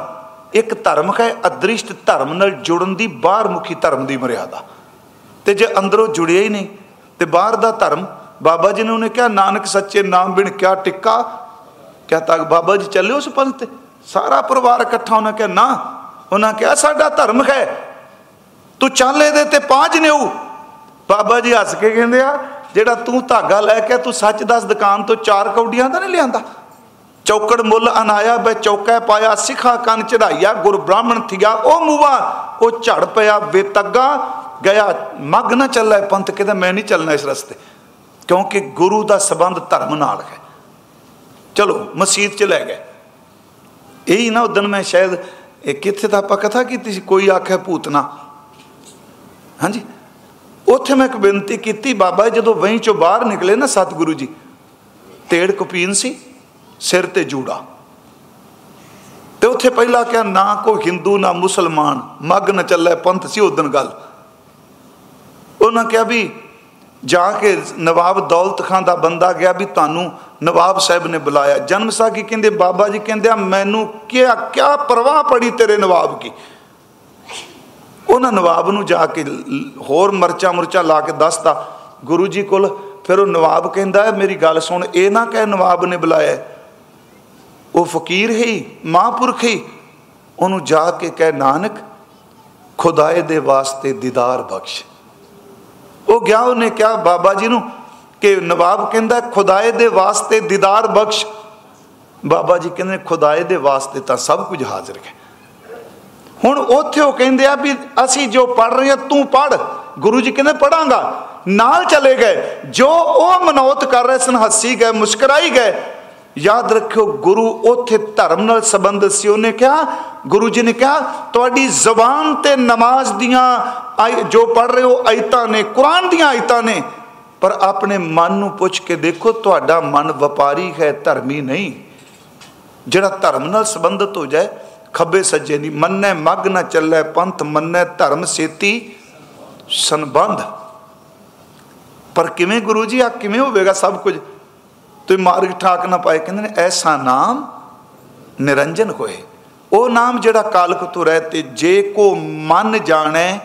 Speaker 1: ਇੱਕ ਧਰਮ ਹੈ ਅਦ੍ਰਿਸ਼ਟ ਧਰਮ ਨਾਲ ਜੁੜਨ ਦੀ ਬਾਹਰ ਮੁਖੀ ਧਰਮ ਦੀ ਮਰਿਆਦਾ। ਤੇ ਜੇ ਅੰਦਰੋਂ ਜੁੜਿਆ ਹੀ ਨਹੀਂ, ਤੇ ਬਾਹਰ ਦਾ ਧਰਮ, ਬਾਬਾ ਜੀ ਨੇ ਉਹਨੇ ਕਿਹਾ, ਨਾਨਕ ਸੱਚੇ ਨਾਮ ਬਿਨ ਕਿਆ ਟਿੱਕਾ। ਕਿਹਾ ਤਾਂ ਬਾਬਾ ਜੀ ਚੱਲੇ ਉਸ ਪੰਥ ਤੇ? ਸਾਰਾ ਪਰਿਵਾਰ ਇਕੱਠਾ ਉਹਨਾਂ ਕਿਹਾ, ਨਾ। ਉਹਨਾਂ ਕਿਹਾ, ਸਾਡਾ ਧਰਮ ਹੈ ਤੂੰ ਚੱਲ ਇਹਦੇ ਤੇ ਪਾਂਚ ਨਿਉ ਬਾਬਾ ਜੀ ਹੱਸ ਕੇ ਕਹਿੰਦੇ ਆ, ਜਿਹੜਾ ਤੂੰ ਧਾਗਾ ਲੈ ਕੇ ਤੂੰ ਸੱਚ ਦੱਸ ਦੁਕਾਨ ਤੋਂ ਚਾਰ ਕੌਡੀਆਂ ਤਾਂ ਨਹੀਂ ਲਿਆਂਦਾ? ਚੌਕੜ ਮੁੱਲ ਅਨਾਇਆ, ਬੈ ਚੌਕਾ ਪਾਇਆ, ਸਿਖਾ ਕੰਨ ਚੜਾਈਆ ਗੁਰ ਬ੍ਰਾਹਮਣ ਥਿਆ, ਉਹ ਮੂਵਾ ਉਹ ਝੜ ਪਿਆ, ਬੇਤੱਗਾ ਗਿਆ, ਮੱਗ ਨਾ ਚੱਲੇ ਪੰਥ ਕਹਿੰਦਾ ਮੈਂ ਨਹੀਂ ਚੱਲਣਾ ਇਸ ਰਸਤੇ। ਕਿਉਂਕਿ ਗੁਰੂ ਦਾ ਸਬੰਧ ਧਰਮ ਨਾਲ ਹੈ। ਚਲੋ, ਮਸਜਿਦ ਚ ਲੈ ਗਏ। ਇਹੀ ਨਾ, ਉਦੋਂ ਮੈਂ ਸ਼ਾਇਦ, ਇਹ ਕਿੱਥੇ ਤਾਂ ਆਪਾਂ ਕਥਾ ਕੀਤੀ ਸੀ, ਕੋਈ ਆਖੇ ਭੂਤਨਾ ਹਾਂਜੀ। ਉੱਥੇ ਮੈਂ ਇੱਕ ਬੇਨਤੀ ਕੀਤੀ, ਬਾਬਾ ਜਦੋਂ ਵਹੀਂ ਚੋਂ ਬਾਹਰ ਨਿਕਲੇ ਨਾ ਸਤਿਗੁਰੂ ਜੀ, ਤੇੜ ਕਪੀਨ ਸੀ, ਸਿਰ ਤੇ ਜੂੜਾ। ਤੇ ਉੱਥੇ ਪਹਿਲਾਂ ਕਿਹਾ, ਨਾ ਕੋਈ ਹਿੰਦੂ, ਨਾ ਮੁਸਲਮਾਨ, ਮੱਗ ਨਾ ਚੱਲੇ ਪੰਥ ਸੀ ਉਦੋਂ ਗੱਲ। ਉਹਨਾਂ ਕਿਹਾ ਵੀ ਜਾ ਕੇ ਨਵਾਬ ਦੌਲਤ ਖਾਨ ਦਾ ਬੰਦਾ ਗਿਆ ਵੀ ਤੁਹਾਨੂੰ ਨਵਾਬ ਸਾਹਿਬ ਨੇ ਬੁਲਾਇਆ। ਜਨਮ ਸਾਖੀ ਕਹਿੰਦੇ, ਬਾਬਾ ਜੀ ਕਹਿੰਦੇ, ਆ ਮੈਨੂੰ ਕਿਹਾ, ਕਿਆ ਪਰਵਾਹ ਪੜੀ ਤੇਰੇ ਨਵਾਬ ਕੀ? ਉਹਨਾਂ ਨਵਾਬ ਨੂੰ ਜਾ ਕੇ ਹੋਰ ਮਰਚਾ ਮੁਰਚਾ ਲਾ ਕੇ ਦੱਸਦਾ, ਗੁਰੂ ਜੀ ਕੋਲ ਫਿਰ ਉਹ ਨਵਾਬ ਕਹਿੰਦਾ ਮੇਰੀ ਗੱਲ ਸੁਣ, ਇਹ ਨਾ ਕਹੇ ਨਵਾਬ ਨੇ ਬੁਲਾਇਆ ਉਹ ਫਕੀਰ ਹੈ, ਮਹਾਂਪੁਰਖ ਹੀ, ਉਹਨੂੰ ਜਾ ਕੇ ਕਹਿ, ਨਾਨਕ, ਖੁਦਾਏ ਦੇ ਵਾਸਤੇ ਦੀਦਾਰ ਬਖਸ਼। ਉਹ ਗਿਆ, ਉਹਨੇ ਕਿਹਾ ਬਾਬਾ ਜੀ ਨੂੰ ਕਿ ਨਵਾਬ ਕਹਿੰਦਾ, ਖੁਦਾਏ ਦੇ ਵਾਸਤੇ ਦੀਦਾਰ ਬਖਸ਼। ਬਾਬਾ ਜੀ ਕਹਿੰਦੇ, ਖੁਦਾਏ ਦੇ ਵਾਸਤੇ ਤਾਂ ਸਭ ਕੁਝ ਹਾਜ਼ਰ ਹੈ। ਹੁਣ ਉੱਥੇ ਉਹ ਕਹਿੰਦੇ ਆ ਵੀ ਅਸੀਂ ਜੋ ਪੜ ਰਹੇ ਹਾਂ, ਤੂੰ ਪੜ ਗੁਰੂ ਜੀ ਕਹਿੰਦੇ ਪੜਾਂਗਾ ਨਾਲ ਚਲੇ ਗਏ। ਜੋ ਉਹ ਮਨੋਤ ਕਰ ਰਹੇ ਸਨ, ਹੱਸੀ ਗਏ, ਮੁਸਕਰਾਈ ਗਏ। ਯਾਦ ਰੱਖਿਓ, ਗੁਰੂ ਉੱਥੇ ਧਰਮ ਨਾਲ ਸੰਬੰਧਿਤ ਸੀ। ਉਹਨੇ ਕਿਹਾ, ਗੁਰੂ ਜੀ ਨੇ ਕਿਹਾ, ਤੁਹਾਡੀ ਜ਼ਬਾਨ ਤੇ ਨਮਾਜ਼ ਦੀਆਂ ਜੋ ਪੜ ਰਹੇ ਹੋ, ਆਇਤਾਂ ਨੇ, ਕੁਰਾਨ ਦੀਆਂ ਆਇਤਾਂ ਨੇ। ਪਰ ਆਪਣੇ ਮਨ ਨੂੰ ਪੁੱਛ ਕੇ ਦੇਖੋ, ਤੁਹਾਡਾ ਮਨ ਵਪਾਰੀ ਹੈ, ਧਰਮੀ ਨਹੀਂ। ਜਿਹੜਾ ਧਰਮ ਨਾਲ ਸੰਬੰਧਿਤ ਹੋ ਜਾਏ ਖੱਬੇ ਸੱਜੇ ਨਹੀਂ ਮੰਨੇ ਮੱਗ ਨਾ ਚੱਲੇ ਪੰਥ, ਮੰਨੈ ਧਰਮ ਸੇਤੀ ਸੰਬੰਧ। ਪਰ ਕਿਵੇਂ ਗੁਰੂ ਜੀ ਆ ਕਿਵੇਂ ਹੋਵੇਗਾ ਸਭ ਕੁਝ? ਤੇ ਮਾਰਗ ਠਾਕ ਨਾ ਪਾਏ, ਕਹਿੰਦੇ ਨੇ, ਐਸਾ ਨਾਮ ਨਿਰੰਜਨ ਹੋਏ। ਉਹ ਨਾਮ ਜਿਹੜਾ ਕਾਲਕ ਤੋਂ ਰਹਿ ਤੇ ਜੇ ਕੋ ਮਨ ਜਾਣੈ,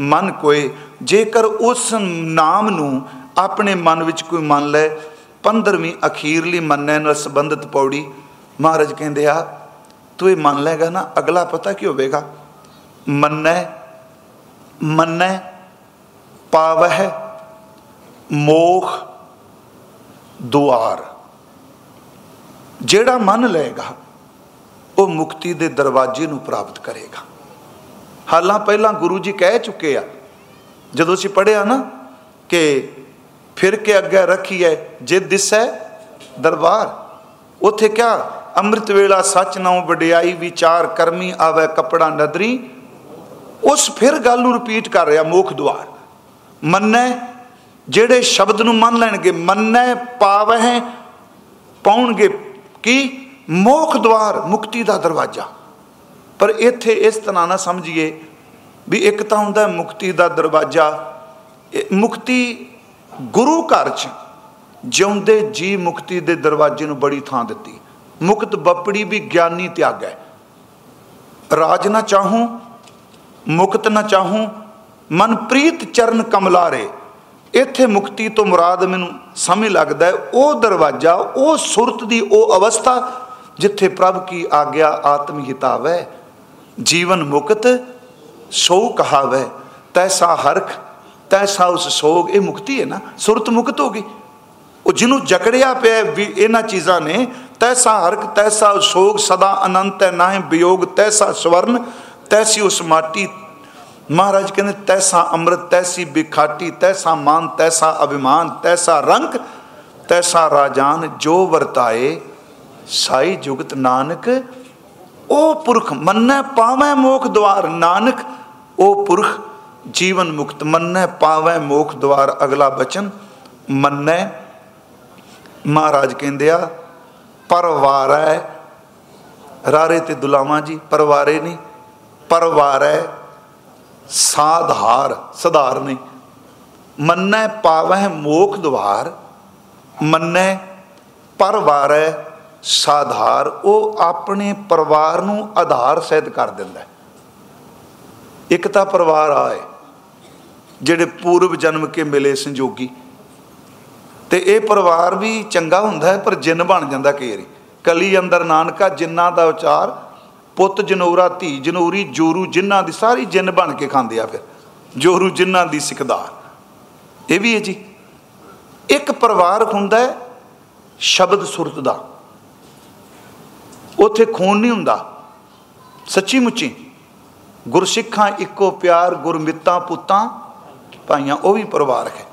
Speaker 1: ਮਨ ਕੋਏ। ਜੇਕਰ ਉਸ ਨਾਮ ਨੂੰ ਆਪਣੇ ਮਨ ਵਿੱਚ ਕੋਈ ਮੰਨ ਲੈ 15ਵੀਂ ਅਖੀਰਲੀ ਮੰਨੈ ਨਾਲ ਸੰਬੰਧਿਤ ਪੌੜੀ, ਮਹਾਰਾਜ ਕਹਿੰਦੇ ਆ ਤੂੰ ਇਹ ਮੰਨ ਲੈਗਾ ਨਾ, ਅਗਲਾ ਪਤਾ ਕੀ ਹੋਵੇਗਾ? ਮੰਨੈ ਮੰਨੈ, ਪਾਵਹਿ, ਮੋਖ, ਦੁਆਰ। ਜਿਹੜਾ ਮੰਨ ਲਏਗਾ, ਉਹ ਮੁਕਤੀ ਦੇ ਦਰਵਾਜ਼ੇ ਨੂੰ ਪ੍ਰਾਪਤ ਕਰੇਗਾ। ਹਾਲਾਂ ਪਹਿਲਾਂ ਗੁਰੂ ਜੀ ਕਹਿ ਚੁੱਕੇ ਆ, ਜਦੋਂ ਅਸੀਂ ਪੜਿਆ ਨਾ, ਕਿ ਫਿਰ ਕੇ ਅੱਗੇ ਰੱਖੀਏ ਜੇ ਦਿਸੈ ਦਰਬਾਰ, ਉੱਥੇ ਕਿਆ ਅੰਮ੍ਰਿਤ ਵੇਲਾ ਸੱਚ ਨਾਉ ਵਡਿਆਈ, ਵਿਚਾਰ ਕਰਮੀ ਆਵੇ ਕਪੜਾ ਨਦਰੀ। ਉਸ ਫਿਰ ਗੱਲ ਨੂੰ ਰਿਪੀਟ ਕਰ ਰਿਹਾ ਮੋਖ ਦੁਆਰ। ਮੰਨੈ, ਜਿਹੜੇ ਸ਼ਬਦ ਨੂੰ ਮੰਨ ਲੈਣਗੇ, ਮੰਨੈ ਪਾਵਹਿ, ਪਾਉਣਗੇ ਕੀ? ਮੋਖ ਦੁਆਰ, ਮੁਕਤੀ ਦਾ ਦਰਵਾਜ਼ਾ। ਪਰ ਇੱਥੇ ਇਸ ਤਰ੍ਹਾਂ ਨਾ ਸਮਝੀਏ ਵੀ ਇੱਕ ਤਾਂ ਹੁੰਦਾ ਮੁਕਤੀ ਦਾ ਦਰਵਾਜ਼ਾ। ਮੁਕਤੀ ਗੁਰੂ ਘਰ 'ਚ ਜਿਉਂਦੇ ਜੀ ਮੁਕਤੀ ਦੇ ਦਰਵਾਜ਼ੇ ਨੂੰ ਬੜੀ ਥਾਂ ਦਿੱਤੀ। ਮੁਕਤ ਬਪੜੀ ਵੀ ਗਿਆਨੀ ਤਿਆਗ ਹੈ। ਰਾਜ ਨਾ ਚਾਹੂੰ, ਮੁਕਤ ਨਾ ਚਾਹੂੰ ਮਨ ਪ੍ਰੀਤ ਚਰਨ ਕਮਲਾਰੇ। ਇੱਥੇ ਮੁਕਤੀ ਤੋਂ ਮੁਰਾਦ ਮੈਨੂੰ ਸਮਝ ਲੱਗਦਾ ਹੈ। ਉਹ ਦਰਵਾਜ਼ਾ, ਉਹ ਸੁਰਤ ਦੀ ਉਹ ਅਵਸਥਾ ਜਿੱਥੇ ਪ੍ਰਭ ਕੀ ਆਗਿਆ ਆਤਮ ਹਿਤਾਵੈ। ਜੀਵਨ ਮੁਕਤ, ਸੋ ਕਹਾਵੈ। ਤੈਸਾ ਹਰਖ, ਤੈਸਾ ਉਸ ਸੋਗ। ਇਹ ਮੁਕਤੀ ਹੈ ਨਾ। ਸੁਰਤ ਮੁਕਤ ਹੋ ਗਈ। ਉਹ ਜਿਹਨੂੰ ਜਕੜਿਆ ਪਿਆ ਵੀ ਇਹਨਾਂ ਚੀਜ਼ਾਂ ਨੇ ਤੈਸਾ ਹਰਕ, ਤੈਸਾ ਸੋਗ ਸਦਾ ਅਨੰਤ ਹੈ ਨਾਹੀਂ ਵਿਯੋਗ ਤੈਸਾ ਸਵਰਨ, ਤੈਸੀ ਉਸ ਮਾਟੀ। ਮਹਾਰਾਜ ਕਹਿੰਦੇ, ਤੈਸਾ ਅੰਮ੍ਰਿਤ, ਤੈਸੀ ਬਿਖਾਟੀ, ਤੈਸਾ ਮਾਨ, ਤੈਸਾ ਅਭਿਮਾਨ, ਤੈਸਾ ਰੰਗ, ਤੈਸਾ ਰਾਜਾਨ, ਜੋ ਵਰਤਾਏ ਸਾਈ ਜੁਗਤ ਨਾਨਕ। ਉਹ ਪੁਰਖ, ਮੰਨੈ ਪਾਵੈ ਮੋਖ ਦਵਾਰ ਨਾਨਕ। ਉਹ ਪੁਰਖ, ਜੀਵਨ ਮੁਕਤ, ਮੰਨੈ ਪਾਵੈ ਮੋਖ ਦਵਾਰ ਅਗਲਾ ਬਚਨ ਮੰਨੈ। ਮਹਾਰਾਜ ਕਹਿੰਦੇ ਆ ਪਰਵਾਰੈ ਰਾਰੇ ਤੇ ਦੁਲਾਵਾ ਜੀ, ਪਰਵਾਰੇ ਨਹੀਂ। ਪਰਵਾਰੈ ਸਾਧਾਰ, ਸਧਾਰ ਨਹੀਂ। ਮੰਨੈ ਪਾਵੈ ਮੋਖ ਦਵਾਰ। ਮੰਨੈ ਪਰਵਾਰੈ ਸਾਧਾਰ, ਉਹ ਆਪਣੇ ਪਰਿਵਾਰ ਨੂੰ ਆਧਾਰ ਸਹਿਤ ਕਰ ਦਿੰਦਾ ਇੱਕ ਤਾਂ ਪਰਿਵਾਰ ਆਏ, ਜਿਹੜੇ ਪੂਰਵ ਜਨਮ ਕੇ ਮਿਲੇ ਸੰਜੋਗੀ। ਤੇ ਇਹ ਪਰਿਵਾਰ ਵੀ ਚੰਗਾ ਹੁੰਦਾ ਹੈ, ਪਰ ਜਿੰਨ ਬਣ ਜਾਂਦਾ ਕਈ ਕਲੀ ਅੰਦਰ ਨਾਨਕਾ ਜਿੰਨਾ ਦਾ ਉਚਾਰ, ਪੁੱਤ ਜਨੋਰਾ, ਧੀ ਜਨੋਰੀ, ਜੋਰੂ ਜਿੰਨਾਂ ਦੀ ਸਾਰੀ ਜਿੰਨ ਬਣ ਕੇ ਖਾਂਦੇ ਆ ਫਿਰ। ਜੋਰੂ ਜਿੰਨਾਂ ਦੀ ਸਿਕਦਾਰ। ਇਹ ਵੀ ਹੈ ਜੀ। ਇੱਕ ਪਰਿਵਾਰ ਹੁੰਦਾ ਹੈ, ਸ਼ਬਦ ਸੁਰਤ ਦਾ। ਉਥੇ ਖੂਨ ਨਹੀਂ ਹੁੰਦਾ। ਸੱਚੀ ਮੁੱਚੀ। ਗੁਰਸਿੱਖਾਂ ਇੱਕੋ ਪਿਆਰ, ਗੁਰਮਿੱਤਾਂ ਪੁੱਤਾਂ, ਭਾਈਆਂ, ਉਹ ਵੀ ਪਰਿਵਾਰ ਹੈ।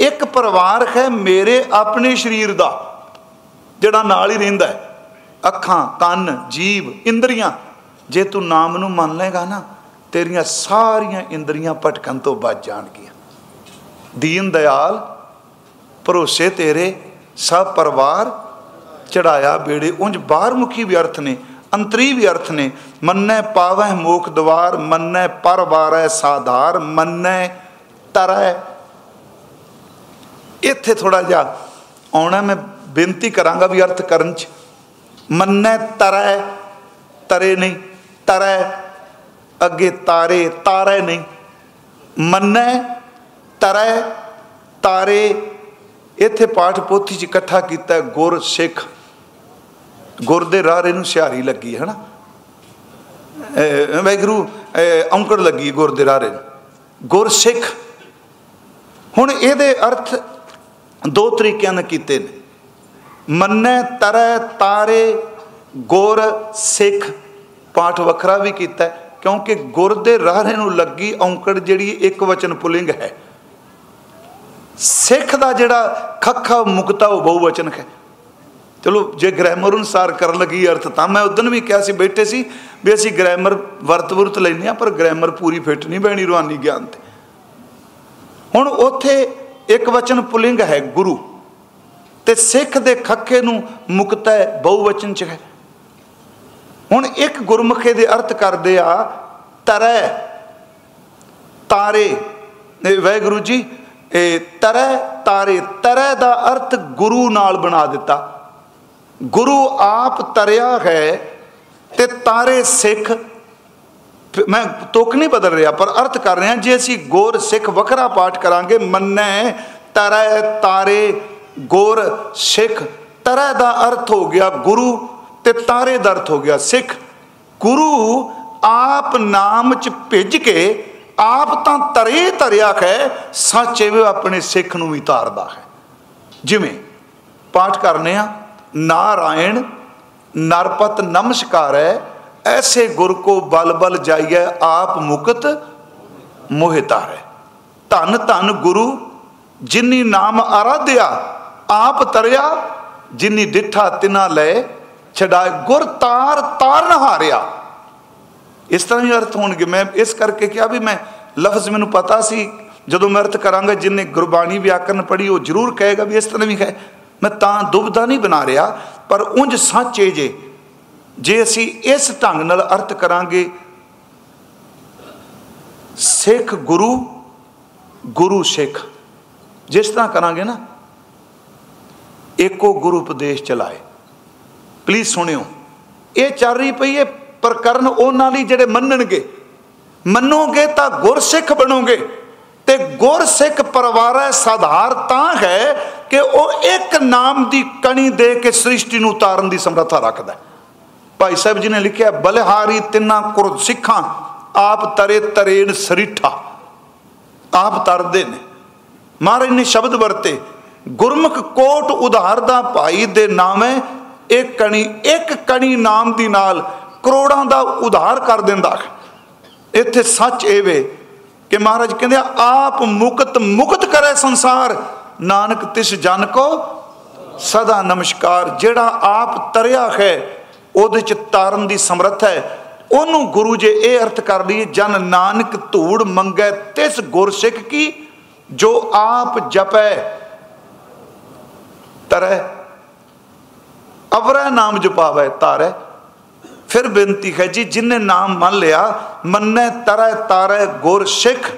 Speaker 1: ਇੱਕ ਪਰਿਵਾਰ ਹੈ ਮੇਰੇ ਆਪਣੇ ਸਰੀਰ ਦਾ, ਜਿਹੜਾ ਨਾਲ ਹੀ ਰਹਿੰਦਾ ਹੈ। ਅੱਖਾਂ, ਕੰਨ ਜੀਵ ਇੰਦਰੀਆਂ। ਜੇ ਤੂੰ ਨਾਮ ਨੂੰ ਮੰਨ ਲੇਗਾ ਨਾ, ਤੇਰੀਆਂ ਸਾਰੀਆਂ ਇੰਦਰੀਆਂ ਭਟਕਣ ਤੋਂ ਬਚ ਜਾਣਗੀਆਂ। ਦੀਨ ਦਿਆਲ, ਭਰੋਸੇ ਤੇਰੇ, ਸਭ ਪਰਿਵਾਰ ਚੜਾਇਆ ਬੇੜੇ। ਉਂਝ ਬਾਹਰ ਮੁਖੀ ਵੀ ਅਰਥ ਨੇ, ਅੰਤਰੀ ਵੀ ਅਰਥ ਨੇ। ਮੰਨੈ ਪਾਵੈ ਮੋਖ ਦਵਾਰ, ਮੰਨੈ ਪਰਵਾਰੈ ਸਾਧਾਰ, ਮੰਨੈ ਤਰੈ ਇੱਥੇ ਥੋੜਾ ਜਿਹਾ ਆਉਣਾ, ਮੈਂ ਬੇਨਤੀ ਕਰਾਂਗਾ ਵੀ ਅਰਥ ਕਰਨ ਚ। ਮੰਨੈ ਤਰੈ, ਤਰੇ ਨਹੀਂ, ਤਰੈ ਅੱਗੇ ਤਾਰੇ ਤਾਰੇ ਨਹੀਂ। ਮੰਨੈ, ਤਰੈ, ਤਾਰੇ, ਇੱਥੇ ਪਾਠ ਪੋਥੀ ਚ ਇਕੱਠਾ ਕੀਤਾ ਗੁਰ ਸਿੱਖ। ਗੁਰ ਦੇ ਰਾਹ ਇਹਨੂੰ ਸਿਹਾਰੀ ਲੱਗੀ ਹੈ ਨਾ ਵੈਗਰੂ ਔਂਕੜ ਲੱਗੀ ਗੁਰ ਦੇ ਰਾਹ ਗੁਰ ਸਿੱਖ। ਹੁਣ ਇਹਦੇ ਅਰਥ ਦੋ ਤਰੀਕਿਆਂ ਨਾਲ ਕੀਤੇ ਨੇ। ਮੰਨੈ, ਤਰੈ, ਤਾਰੇ, ਗੁਰ, ਸਿੱਖ। ਪਾਠ ਵੱਖਰਾ ਵੀ ਕੀਤਾ ਕਿਉਂਕਿ ਗੁਰ ਦੇ ਰਾਹਰੇ ਨੂੰ ਲੱਗੀ ਔਂਕੜ ਜਿਹੜੀ ਇੱਕ ਵਚਨ ਪੁਲਿੰਗ ਹੈ। ਸਿੱਖ ਦਾ ਜਿਹੜਾ ਖੱਖਾ ਮੁਕਤਾ ਉਹ ਬਹੁਵਚਨ ਹੈ। ਚਲੋ, ਜੇ ਗ੍ਰਾਮਰ ਅਨੁਸਾਰ ਕਰਨ ਲੱਗੀ ਅਰਥ, ਤਾਂ ਮੈਂ ਉਦੋਂ ਵੀ ਕਿਹਾ ਸੀ, ਬੈਠੇ ਸੀ, ਵੀ ਅਸੀਂ ਗ੍ਰਾਮਰ ਵਰਤ ਵਰਤ ਲੈਨੇ ਆ ਪਰ ਗ੍ਰਾਮਰ ਪੂਰੀ ਫਿੱਟ ਨਹੀਂ ਬੈਣੀ ਰੂਹਾਨੀ ਗਿਆਨ ਤੇ। ਹੁਣ ਉੱਥੇ ਇੱਕ ਵਚਨ ਪੁਲਿੰਗ ਹੈ ਗੁਰੂ। ਤੇ ਸਿੱਖ ਦੇ ਖੱਕੇ ਨੂੰ ਮੁਕਤਾ ਬਹੁਵਚਨ ਚ ਹੈ। ਹੁਣ ਇੱਕ ਗੁਰਮੁਖੇ ਦੇ ਅਰਥ ਕਰਦੇ ਆ, ਤਰੈ, ਤਾਰੇ। ਵੈਗੁਰੂ ਜੀ, ਇਹ ਤਰੈ, ਤਾਰੇ। ਤਰੈ ਦਾ ਅਰਥ ਗੁਰੂ ਨਾਲ ਬਣਾ ਦਿੱਤਾ। ਗੁਰੂ ਆਪ ਤਰਿਆ ਹੈ ਤੇ ਤਾਰੇ ਸਿੱਖ ਮੈਂ ਤੁਕ ਨਹੀਂ ਬਦਲ ਰਿਹਾ, ਪਰ ਅਰਥ ਕਰ ਰਿਹਾ, ਜੇ ਅਸੀਂ ਗੌਰ ਸਿੱਖ ਵੱਖਰਾ ਪਾਠ ਕਰਾਂਗੇ, ਮੰਨੈ ਤਰੈ ਤਾਰੇ, ਗੌਰ ਸਿੱਖ, ਤਰੈ ਦਾ ਅਰਥ ਹੋ ਗਿਆ ਗੁਰੂ ਤੇ ਤਾਰੇ ਦਾ ਅਰਥ ਹੋ ਗਿਆ ਸਿੱਖ। ਗੁਰੂ ਆਪ ਨਾਮ ਚ ਭਿੱਜ ਕੇ ਆਪ ਤਾਂ ਤਰੇ ਤਰਿਆ ਹੈ ਸੱਚੇ ਵੀ ਆਪਣੇ ਸਿੱਖ ਨੂੰ ਵੀ ਤਾਰਦਾ ਹੈ। ਜਿਵੇਂ ਪਾਠ ਕਰਨੇ ਆ, ਨਾਰਾਇਣ ਨਰਪਤ ਨਮਸਕਾਰ ਹੈ ਐਸੇ ਗੁਰ ਕੋ ਬਲ ਬਲ ਜਾਈਏ ਆਪ ਮੁਕਤ ਮੋਹਿਤਾ ਹੈ ਧੰਨ ਧੰਨ ਗੁਰੂ ਜਿਨੀ ਨਾਮ ਆਰਾਧਿਆ ਆਪ ਤਰਿਆ ਜਿਨੀ ਡਿਠਾ ਤਿਨਾ ਲੈ ਛਡਾ ਗੁਰ ਤਾਰ ਤਾਰਨ ਹਾਰਿਆ ਇਸ ਤਰ੍ਹਾਂ ਹੀ ਅਰਥ ਹੋਣਗੇ ਮੈਂ ਇਸ ਕਰਕੇ ਕਿਹਾ ਵੀ ਮੈਂ ਲਫ਼ਜ਼ ਮੈਨੂੰ ਪਤਾ ਸੀ ਜਦੋਂ ਮੈਂ ਅਰਥ ਕਰਾਂਗਾ ਜਿਨੇ ਗੁਰਬਾਣੀ ਵਿਆਕਰਨ ਪੜ੍ਹੀ ਉਹ ਜ਼ਰੂਰ ਕਹੇਗਾ ਵੀ ਇਸ ਤਰ੍ਹਾਂ ਵੀ ਹੈ ਮੈਂ ਤਾਂ ਦੁਬਦਾ ਨਹੀਂ ਬਣਾ ਰਿਹਾ ਪਰ ਉਂਝ ਸੱਚੇ ਜੇ ਜੇ ਅਸੀਂ ਇਸ ਢੰਗ ਨਾਲ ਅਰਥ ਕਰਾਂਗੇ, ਸਿੱਖ ਗੁਰੂ ਗੁਰੂ ਸਿੱਖ। ਜਿਸ ਤਰ੍ਹਾਂ ਕਰਾਂਗੇ ਨਾ, ਇੱਕੋ ਗੁਰੂ ਉਪਦੇਸ਼ ਚਲਾਏ। ਪਲੀਜ਼ ਸੁਣਿਓ, ਇਹ ਚੱਲ ਰਹੀ ਪਈ ਇਹ ਪ੍ਰਕਰਨ ਉਹਨਾਂ ਲਈ ਜਿਹੜੇ ਮੰਨਣਗੇ, ਮੰਨੋਗੇ ਤਾਂ ਗੁਰਸਿੱਖ ਬਣੋਗੇ। ਤੇ ਗੁਰਸਿੱਖ ਪਰਿਵਾਰ ਸਾਧਾਰ ਤਾਂ ਹੈ ਕਿ ਉਹ ਇੱਕ ਨਾਮ ਦੀ ਕਣੀ ਦੇ ਕੇ ਸ੍ਰਿਸ਼ਟੀ ਨੂੰ ਉਤਾਰਨ ਦੀ ਸਮਰੱਥਾ ਰੱਖਦਾ ਭਾਈ ਸਾਹਿਬ ਜੀ ਨੇ ਲਿਖਿਆ, ਬਲਿਹਾਰੀ ਤਿੰਨਾ ਕੁਰਦ ਸਿੱਖਾਂ, ਆਪ ਤਰੇ ਤਰੇਨ ਸਰੀਠਾ। ਆਪ ਤਰਦੇ ਨੇ। ਮਹਾਰਾਜ ਨੇ ਸ਼ਬਦ ਵਰਤੇ, ਗੁਰਮੁਖ ਕੋਟ ਉਧਾਰ ਦਾ ਭਾਈ ਦੇ ਨਾਮੇ ਇੱਕ ਕਣੀ ਇੱਕ ਕਣੀ ਨਾਮ ਦੀ ਨਾਲ ਕਰੋੜਾਂ ਦਾ ਉਧਾਰ ਕਰ ਦਿੰਦਾ ਇੱਥੇ ਸੱਚ ਇਹ ਵੇ ਕਿ ਮਹਾਰਾਜ ਕਹਿੰਦੇ ਆਪ ਮੁਕਤ ਮੁਕਤ ਕਰੇ ਸੰਸਾਰ, ਨਾਨਕ ਤਿਸ ਜਨ ਕੋ ਸਦਾ ਨਮਸਕਾਰ, ਜਿਹੜਾ ਆਪ ਤਰਿਆ ਹੈ ਉਹਦੇ ਚ ਤਾਰਨ ਦੀ ਸਮਰੱਥ ਹੈ। ਉਹਨੂੰ ਗੁਰੂ ਜੇ ਇਹ ਅਰਥ ਕਰ ਲਈਏ, ਜਨ ਨਾਨਕ ਧੂੜ ਮੰਗੈ ਤਿਸ ਗੁਰਸਿੱਖ ਕੀ, ਜੋ ਆਪ ਜਪੈ, ਤਰੈ। ਅਵਰਾ ਨਾਮ ਜਪਾਵੇ, ਤਾਰੈ। ਫਿਰ ਬੇਨਤੀ ਹੈ ਜੀ, ਜਿਨੇ ਨਾਮ ਮੰਨ ਲਿਆ, ਮੰਨੈ, ਤਰੈ, ਤਾਰੈ, ਗੁਰ ਸਿੱਖ।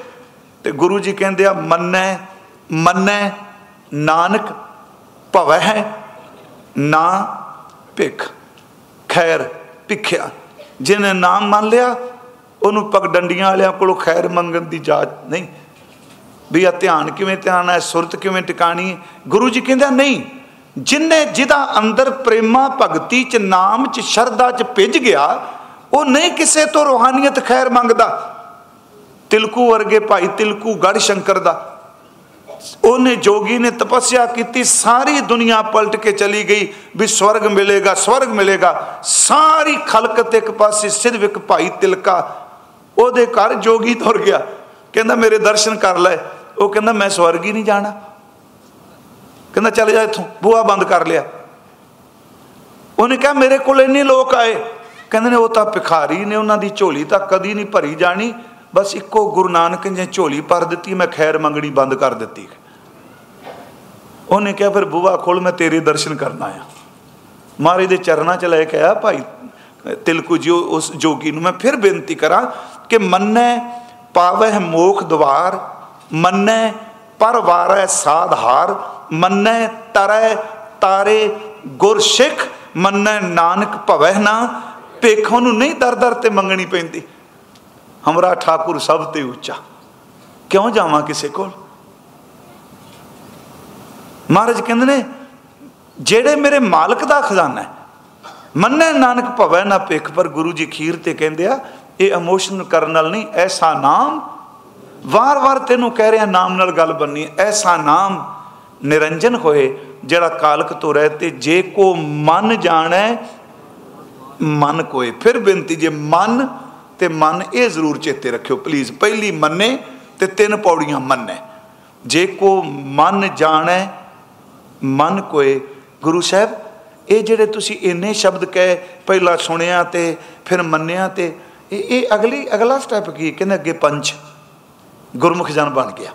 Speaker 1: ਤੇ ਗੁਰੂ ਜੀ ਕਹਿੰਦੇ ਆ, ਮੰਨੈ ਮੰਨੈ, ਨਾਨਕ ਭਵੈ ਹੈ ਨਾ ਭਿਖ। ਖੈਰ ਭਿੱਖਿਆ। ਜਿਹਨੇ ਨਾਮ ਮੰਨ ਲਿਆ, ਉਹਨੂੰ ਪਗਡੰਡੀਆਂ ਵਾਲਿਆਂ ਕੋਲੋਂ ਖੈਰ ਮੰਗਣ ਦੀ ਜਾਚ ਨਹੀਂ। ਵੀ ਆ ਧਿਆਨ ਕਿਵੇਂ ਧਿਆਨ ਹੈ, ਸੁਰਤ ਕਿਵੇਂ ਟਿਕਾਣੀ ਗੁਰੂ ਜੀ ਕਹਿੰਦਾ ਨਹੀਂ, ਜਿਨੇ ਜਿਹਦਾ ਅੰਦਰ ਪ੍ਰੇਮਾ ਭਗਤੀ ਚ, ਨਾਮ ਚ, ਸ਼ਰਧਾ ਚ ਭਿੱਜ ਗਿਆ, ਉਹ ਨਹੀਂ ਕਿਸੇ ਤੋਂ ਰੋਹਾਨੀਅਤ ਖੈਰ ਮੰਗਦਾ। ਤਿਲਕੂ ਵਰਗੇ ਭਾਈ ਤਿਲਕੂ ਗੜ ਸ਼ੰਕਰ ਦਾ। ਉਹਨੇ ਜੋਗੀ ਨੇ ਤਪੱਸਿਆ ਕੀਤੀ, ਸਾਰੀ ਦੁਨੀਆ ਪਲਟ ਕੇ ਚਲੀ ਗਈ ਵੀ ਸਵਰਗ ਮਿਲੇਗਾ ਸਵਰਗ ਮਿਲੇਗਾ। ਸਾਰੀ ਖਲਕਤ ਇੱਕ ਪਾਸੇ, ਸਿਰਫ ਭਾਈ ਤਿਲਕਾ। ਉਹਦੇ ਘਰ ਜੋਗੀ ਤੁਰ ਗਿਆ। ਕਹਿੰਦਾ, ਮੇਰੇ ਦਰਸ਼ਨ ਕਰ ਲੈ। ਉਹ ਕਹਿੰਦਾ, ਮੈਂ ਸਵਰਗ ਹੀ ਨਹੀਂ ਜਾਣਾ। ਕਹਿੰਦਾ, ਚੱਲ ਜਾ ਇੱਥੋਂ, ਬੂਹਾ ਬੰਦ ਕਰ ਲਿਆ। ਉਹਨੇ ਕਿਹਾ, ਮੇਰੇ ਕੋਲ ਇੰਨੇ ਲੋਕ ਆਏ। ਕਹਿੰਦੇ ਨੇ, ਉਹ ਤਾਂ ਭਿਖਾਰੀ ਨੇ, ਉਹਨਾਂ ਦੀ ਝੋਲੀ ਤਾਂ ਕਦੀ ਨਹੀਂ ਭਰੀ ਜਾਣੀ। ਬਸ ਇੱਕੋ ਗੁਰੂ ਨਾਨਕ ਨੇ ਝੋਲੀ ਭਰ ਦਿੱਤੀ, ਮੈਂ ਖੈਰ ਮੰਗਣੀ ਬੰਦ ਕਰ ਦਿੱਤੀ। ਉਹਨੇ ਕਿਹਾ, ਫਿਰ ਬੂਆ ਖੋਲ ਮੈਂ ਤੇਰੇ ਦਰਸ਼ਨ ਕਰਨ ਆਇਆ। ਮਾਰੇ ਦੇ ਚਰਨਾਂ 'ਚ ਲੈ ਕੇ ਆਇਆ, ਭਾਈ, ਤਿਲਕੂ ਜੀ ਉਸ ਜੋਗੀ ਨੂੰ ਮੈਂ ਫਿਰ ਬੇਨਤੀ ਕਰਾਂ ਕਿ ਮੰਨੈ ਪਾਵਹਿ ਮੋਖ ਦਵਾਰ, ਮੰਨੈ ਪਰ ਵਾਰੈ ਸਾਧਾਰ ਮੰਨੈ ਤਰੈ ਤਾਰੇ ਗੁਰ ਸਿੱਖ, ਮੰਨੈ ਨਾਨਕ ਭਵੈ ਨਾ। ਭੇਖੋਂ ਨੂੰ ਨਹੀਂ ਦਰ ਦਰ ਤੇ ਮੰਗਣੀ ਪੈਂਦੀ। ਹਮਰਾ ਠਾਕੁਰ ਸਭ ਤੇ ਉੱਚਾ ਕਿਉਂ ਜਾਵਾਂ ਕਿਸੇ ਕੋਲ ਮਹਾਰਾਜ ਕਹਿੰਦੇ ਨੇ ਜਿਹੜੇ ਮੇਰੇ ਮਾਲਕ ਦਾ ਖਜ਼ਾਨਾ ਹੈ ਮੰਨੈ ਨਾਨਕ ਭਵੈ ਨਾ ਭਿਖ ਪਰ ਗੁਰੂ ਜੀ ਖੀਰ ਤੇ ਕਹਿੰਦੇ ਆ ਇਹ ਇਮੋਸ਼ਨ ਕਰਨ ਨਾਲ ਨਹੀਂ ਐਸਾ ਨਾਮ ਵਾਰ-ਵਾਰ ਤੈਨੂੰ ਕਹਿ ਰਿਹਾ ਨਾਮ ਨਾਲ ਗੱਲ ਬੰਨੀ ਐਸਾ ਨਾਮ ਨਿਰੰਜਨ ਹੋਏ ਜਿਹੜਾ ਕਾਲਕ ਤੋਂ ਰਹਿ ਤੇ ਜੇ ਕੋ ਮਨ ਜਾਣੈ ਮਨ ਕੋਏ ਫਿਰ ਬੇਨਤੀ ਜੇ ਮਨ ਤੇ ਮਨ ਇਹ ਜ਼ਰੂਰ ਚੇਤੇ ਰੱਖਿਓ ਪਲੀਜ਼ ਪਹਿਲੀ ਮੰਨੇ ਤੇ ਤਿੰਨ ਪੌੜੀਆਂ ਮੰਨੇ। ਜੇ ਕੋ ਮਨ ਜਾਣੈ, ਮਨ ਕੋਏ, ਗੁਰੂ ਸਾਹਿਬ, ਇਹ ਜਿਹੜੇ ਤੁਸੀਂ ਇੰਨੇ ਸ਼ਬਦ ਕਹੇ, ਪਹਿਲਾਂ ਸੁਣਿਆ ਤੇ ਫਿਰ ਮੰਨਿਆ ਤੇ, ਇਹ ਇਹ ਅਗਲੀ, ਅਗਲਾ ਸਟੈਪ ਕੀ ਕਹਿੰਦੇ ਅੱਗੇ ਪੰਜ। ਗੁਰਮੁਖ ਜਨ ਬਣ ਗਿਆ।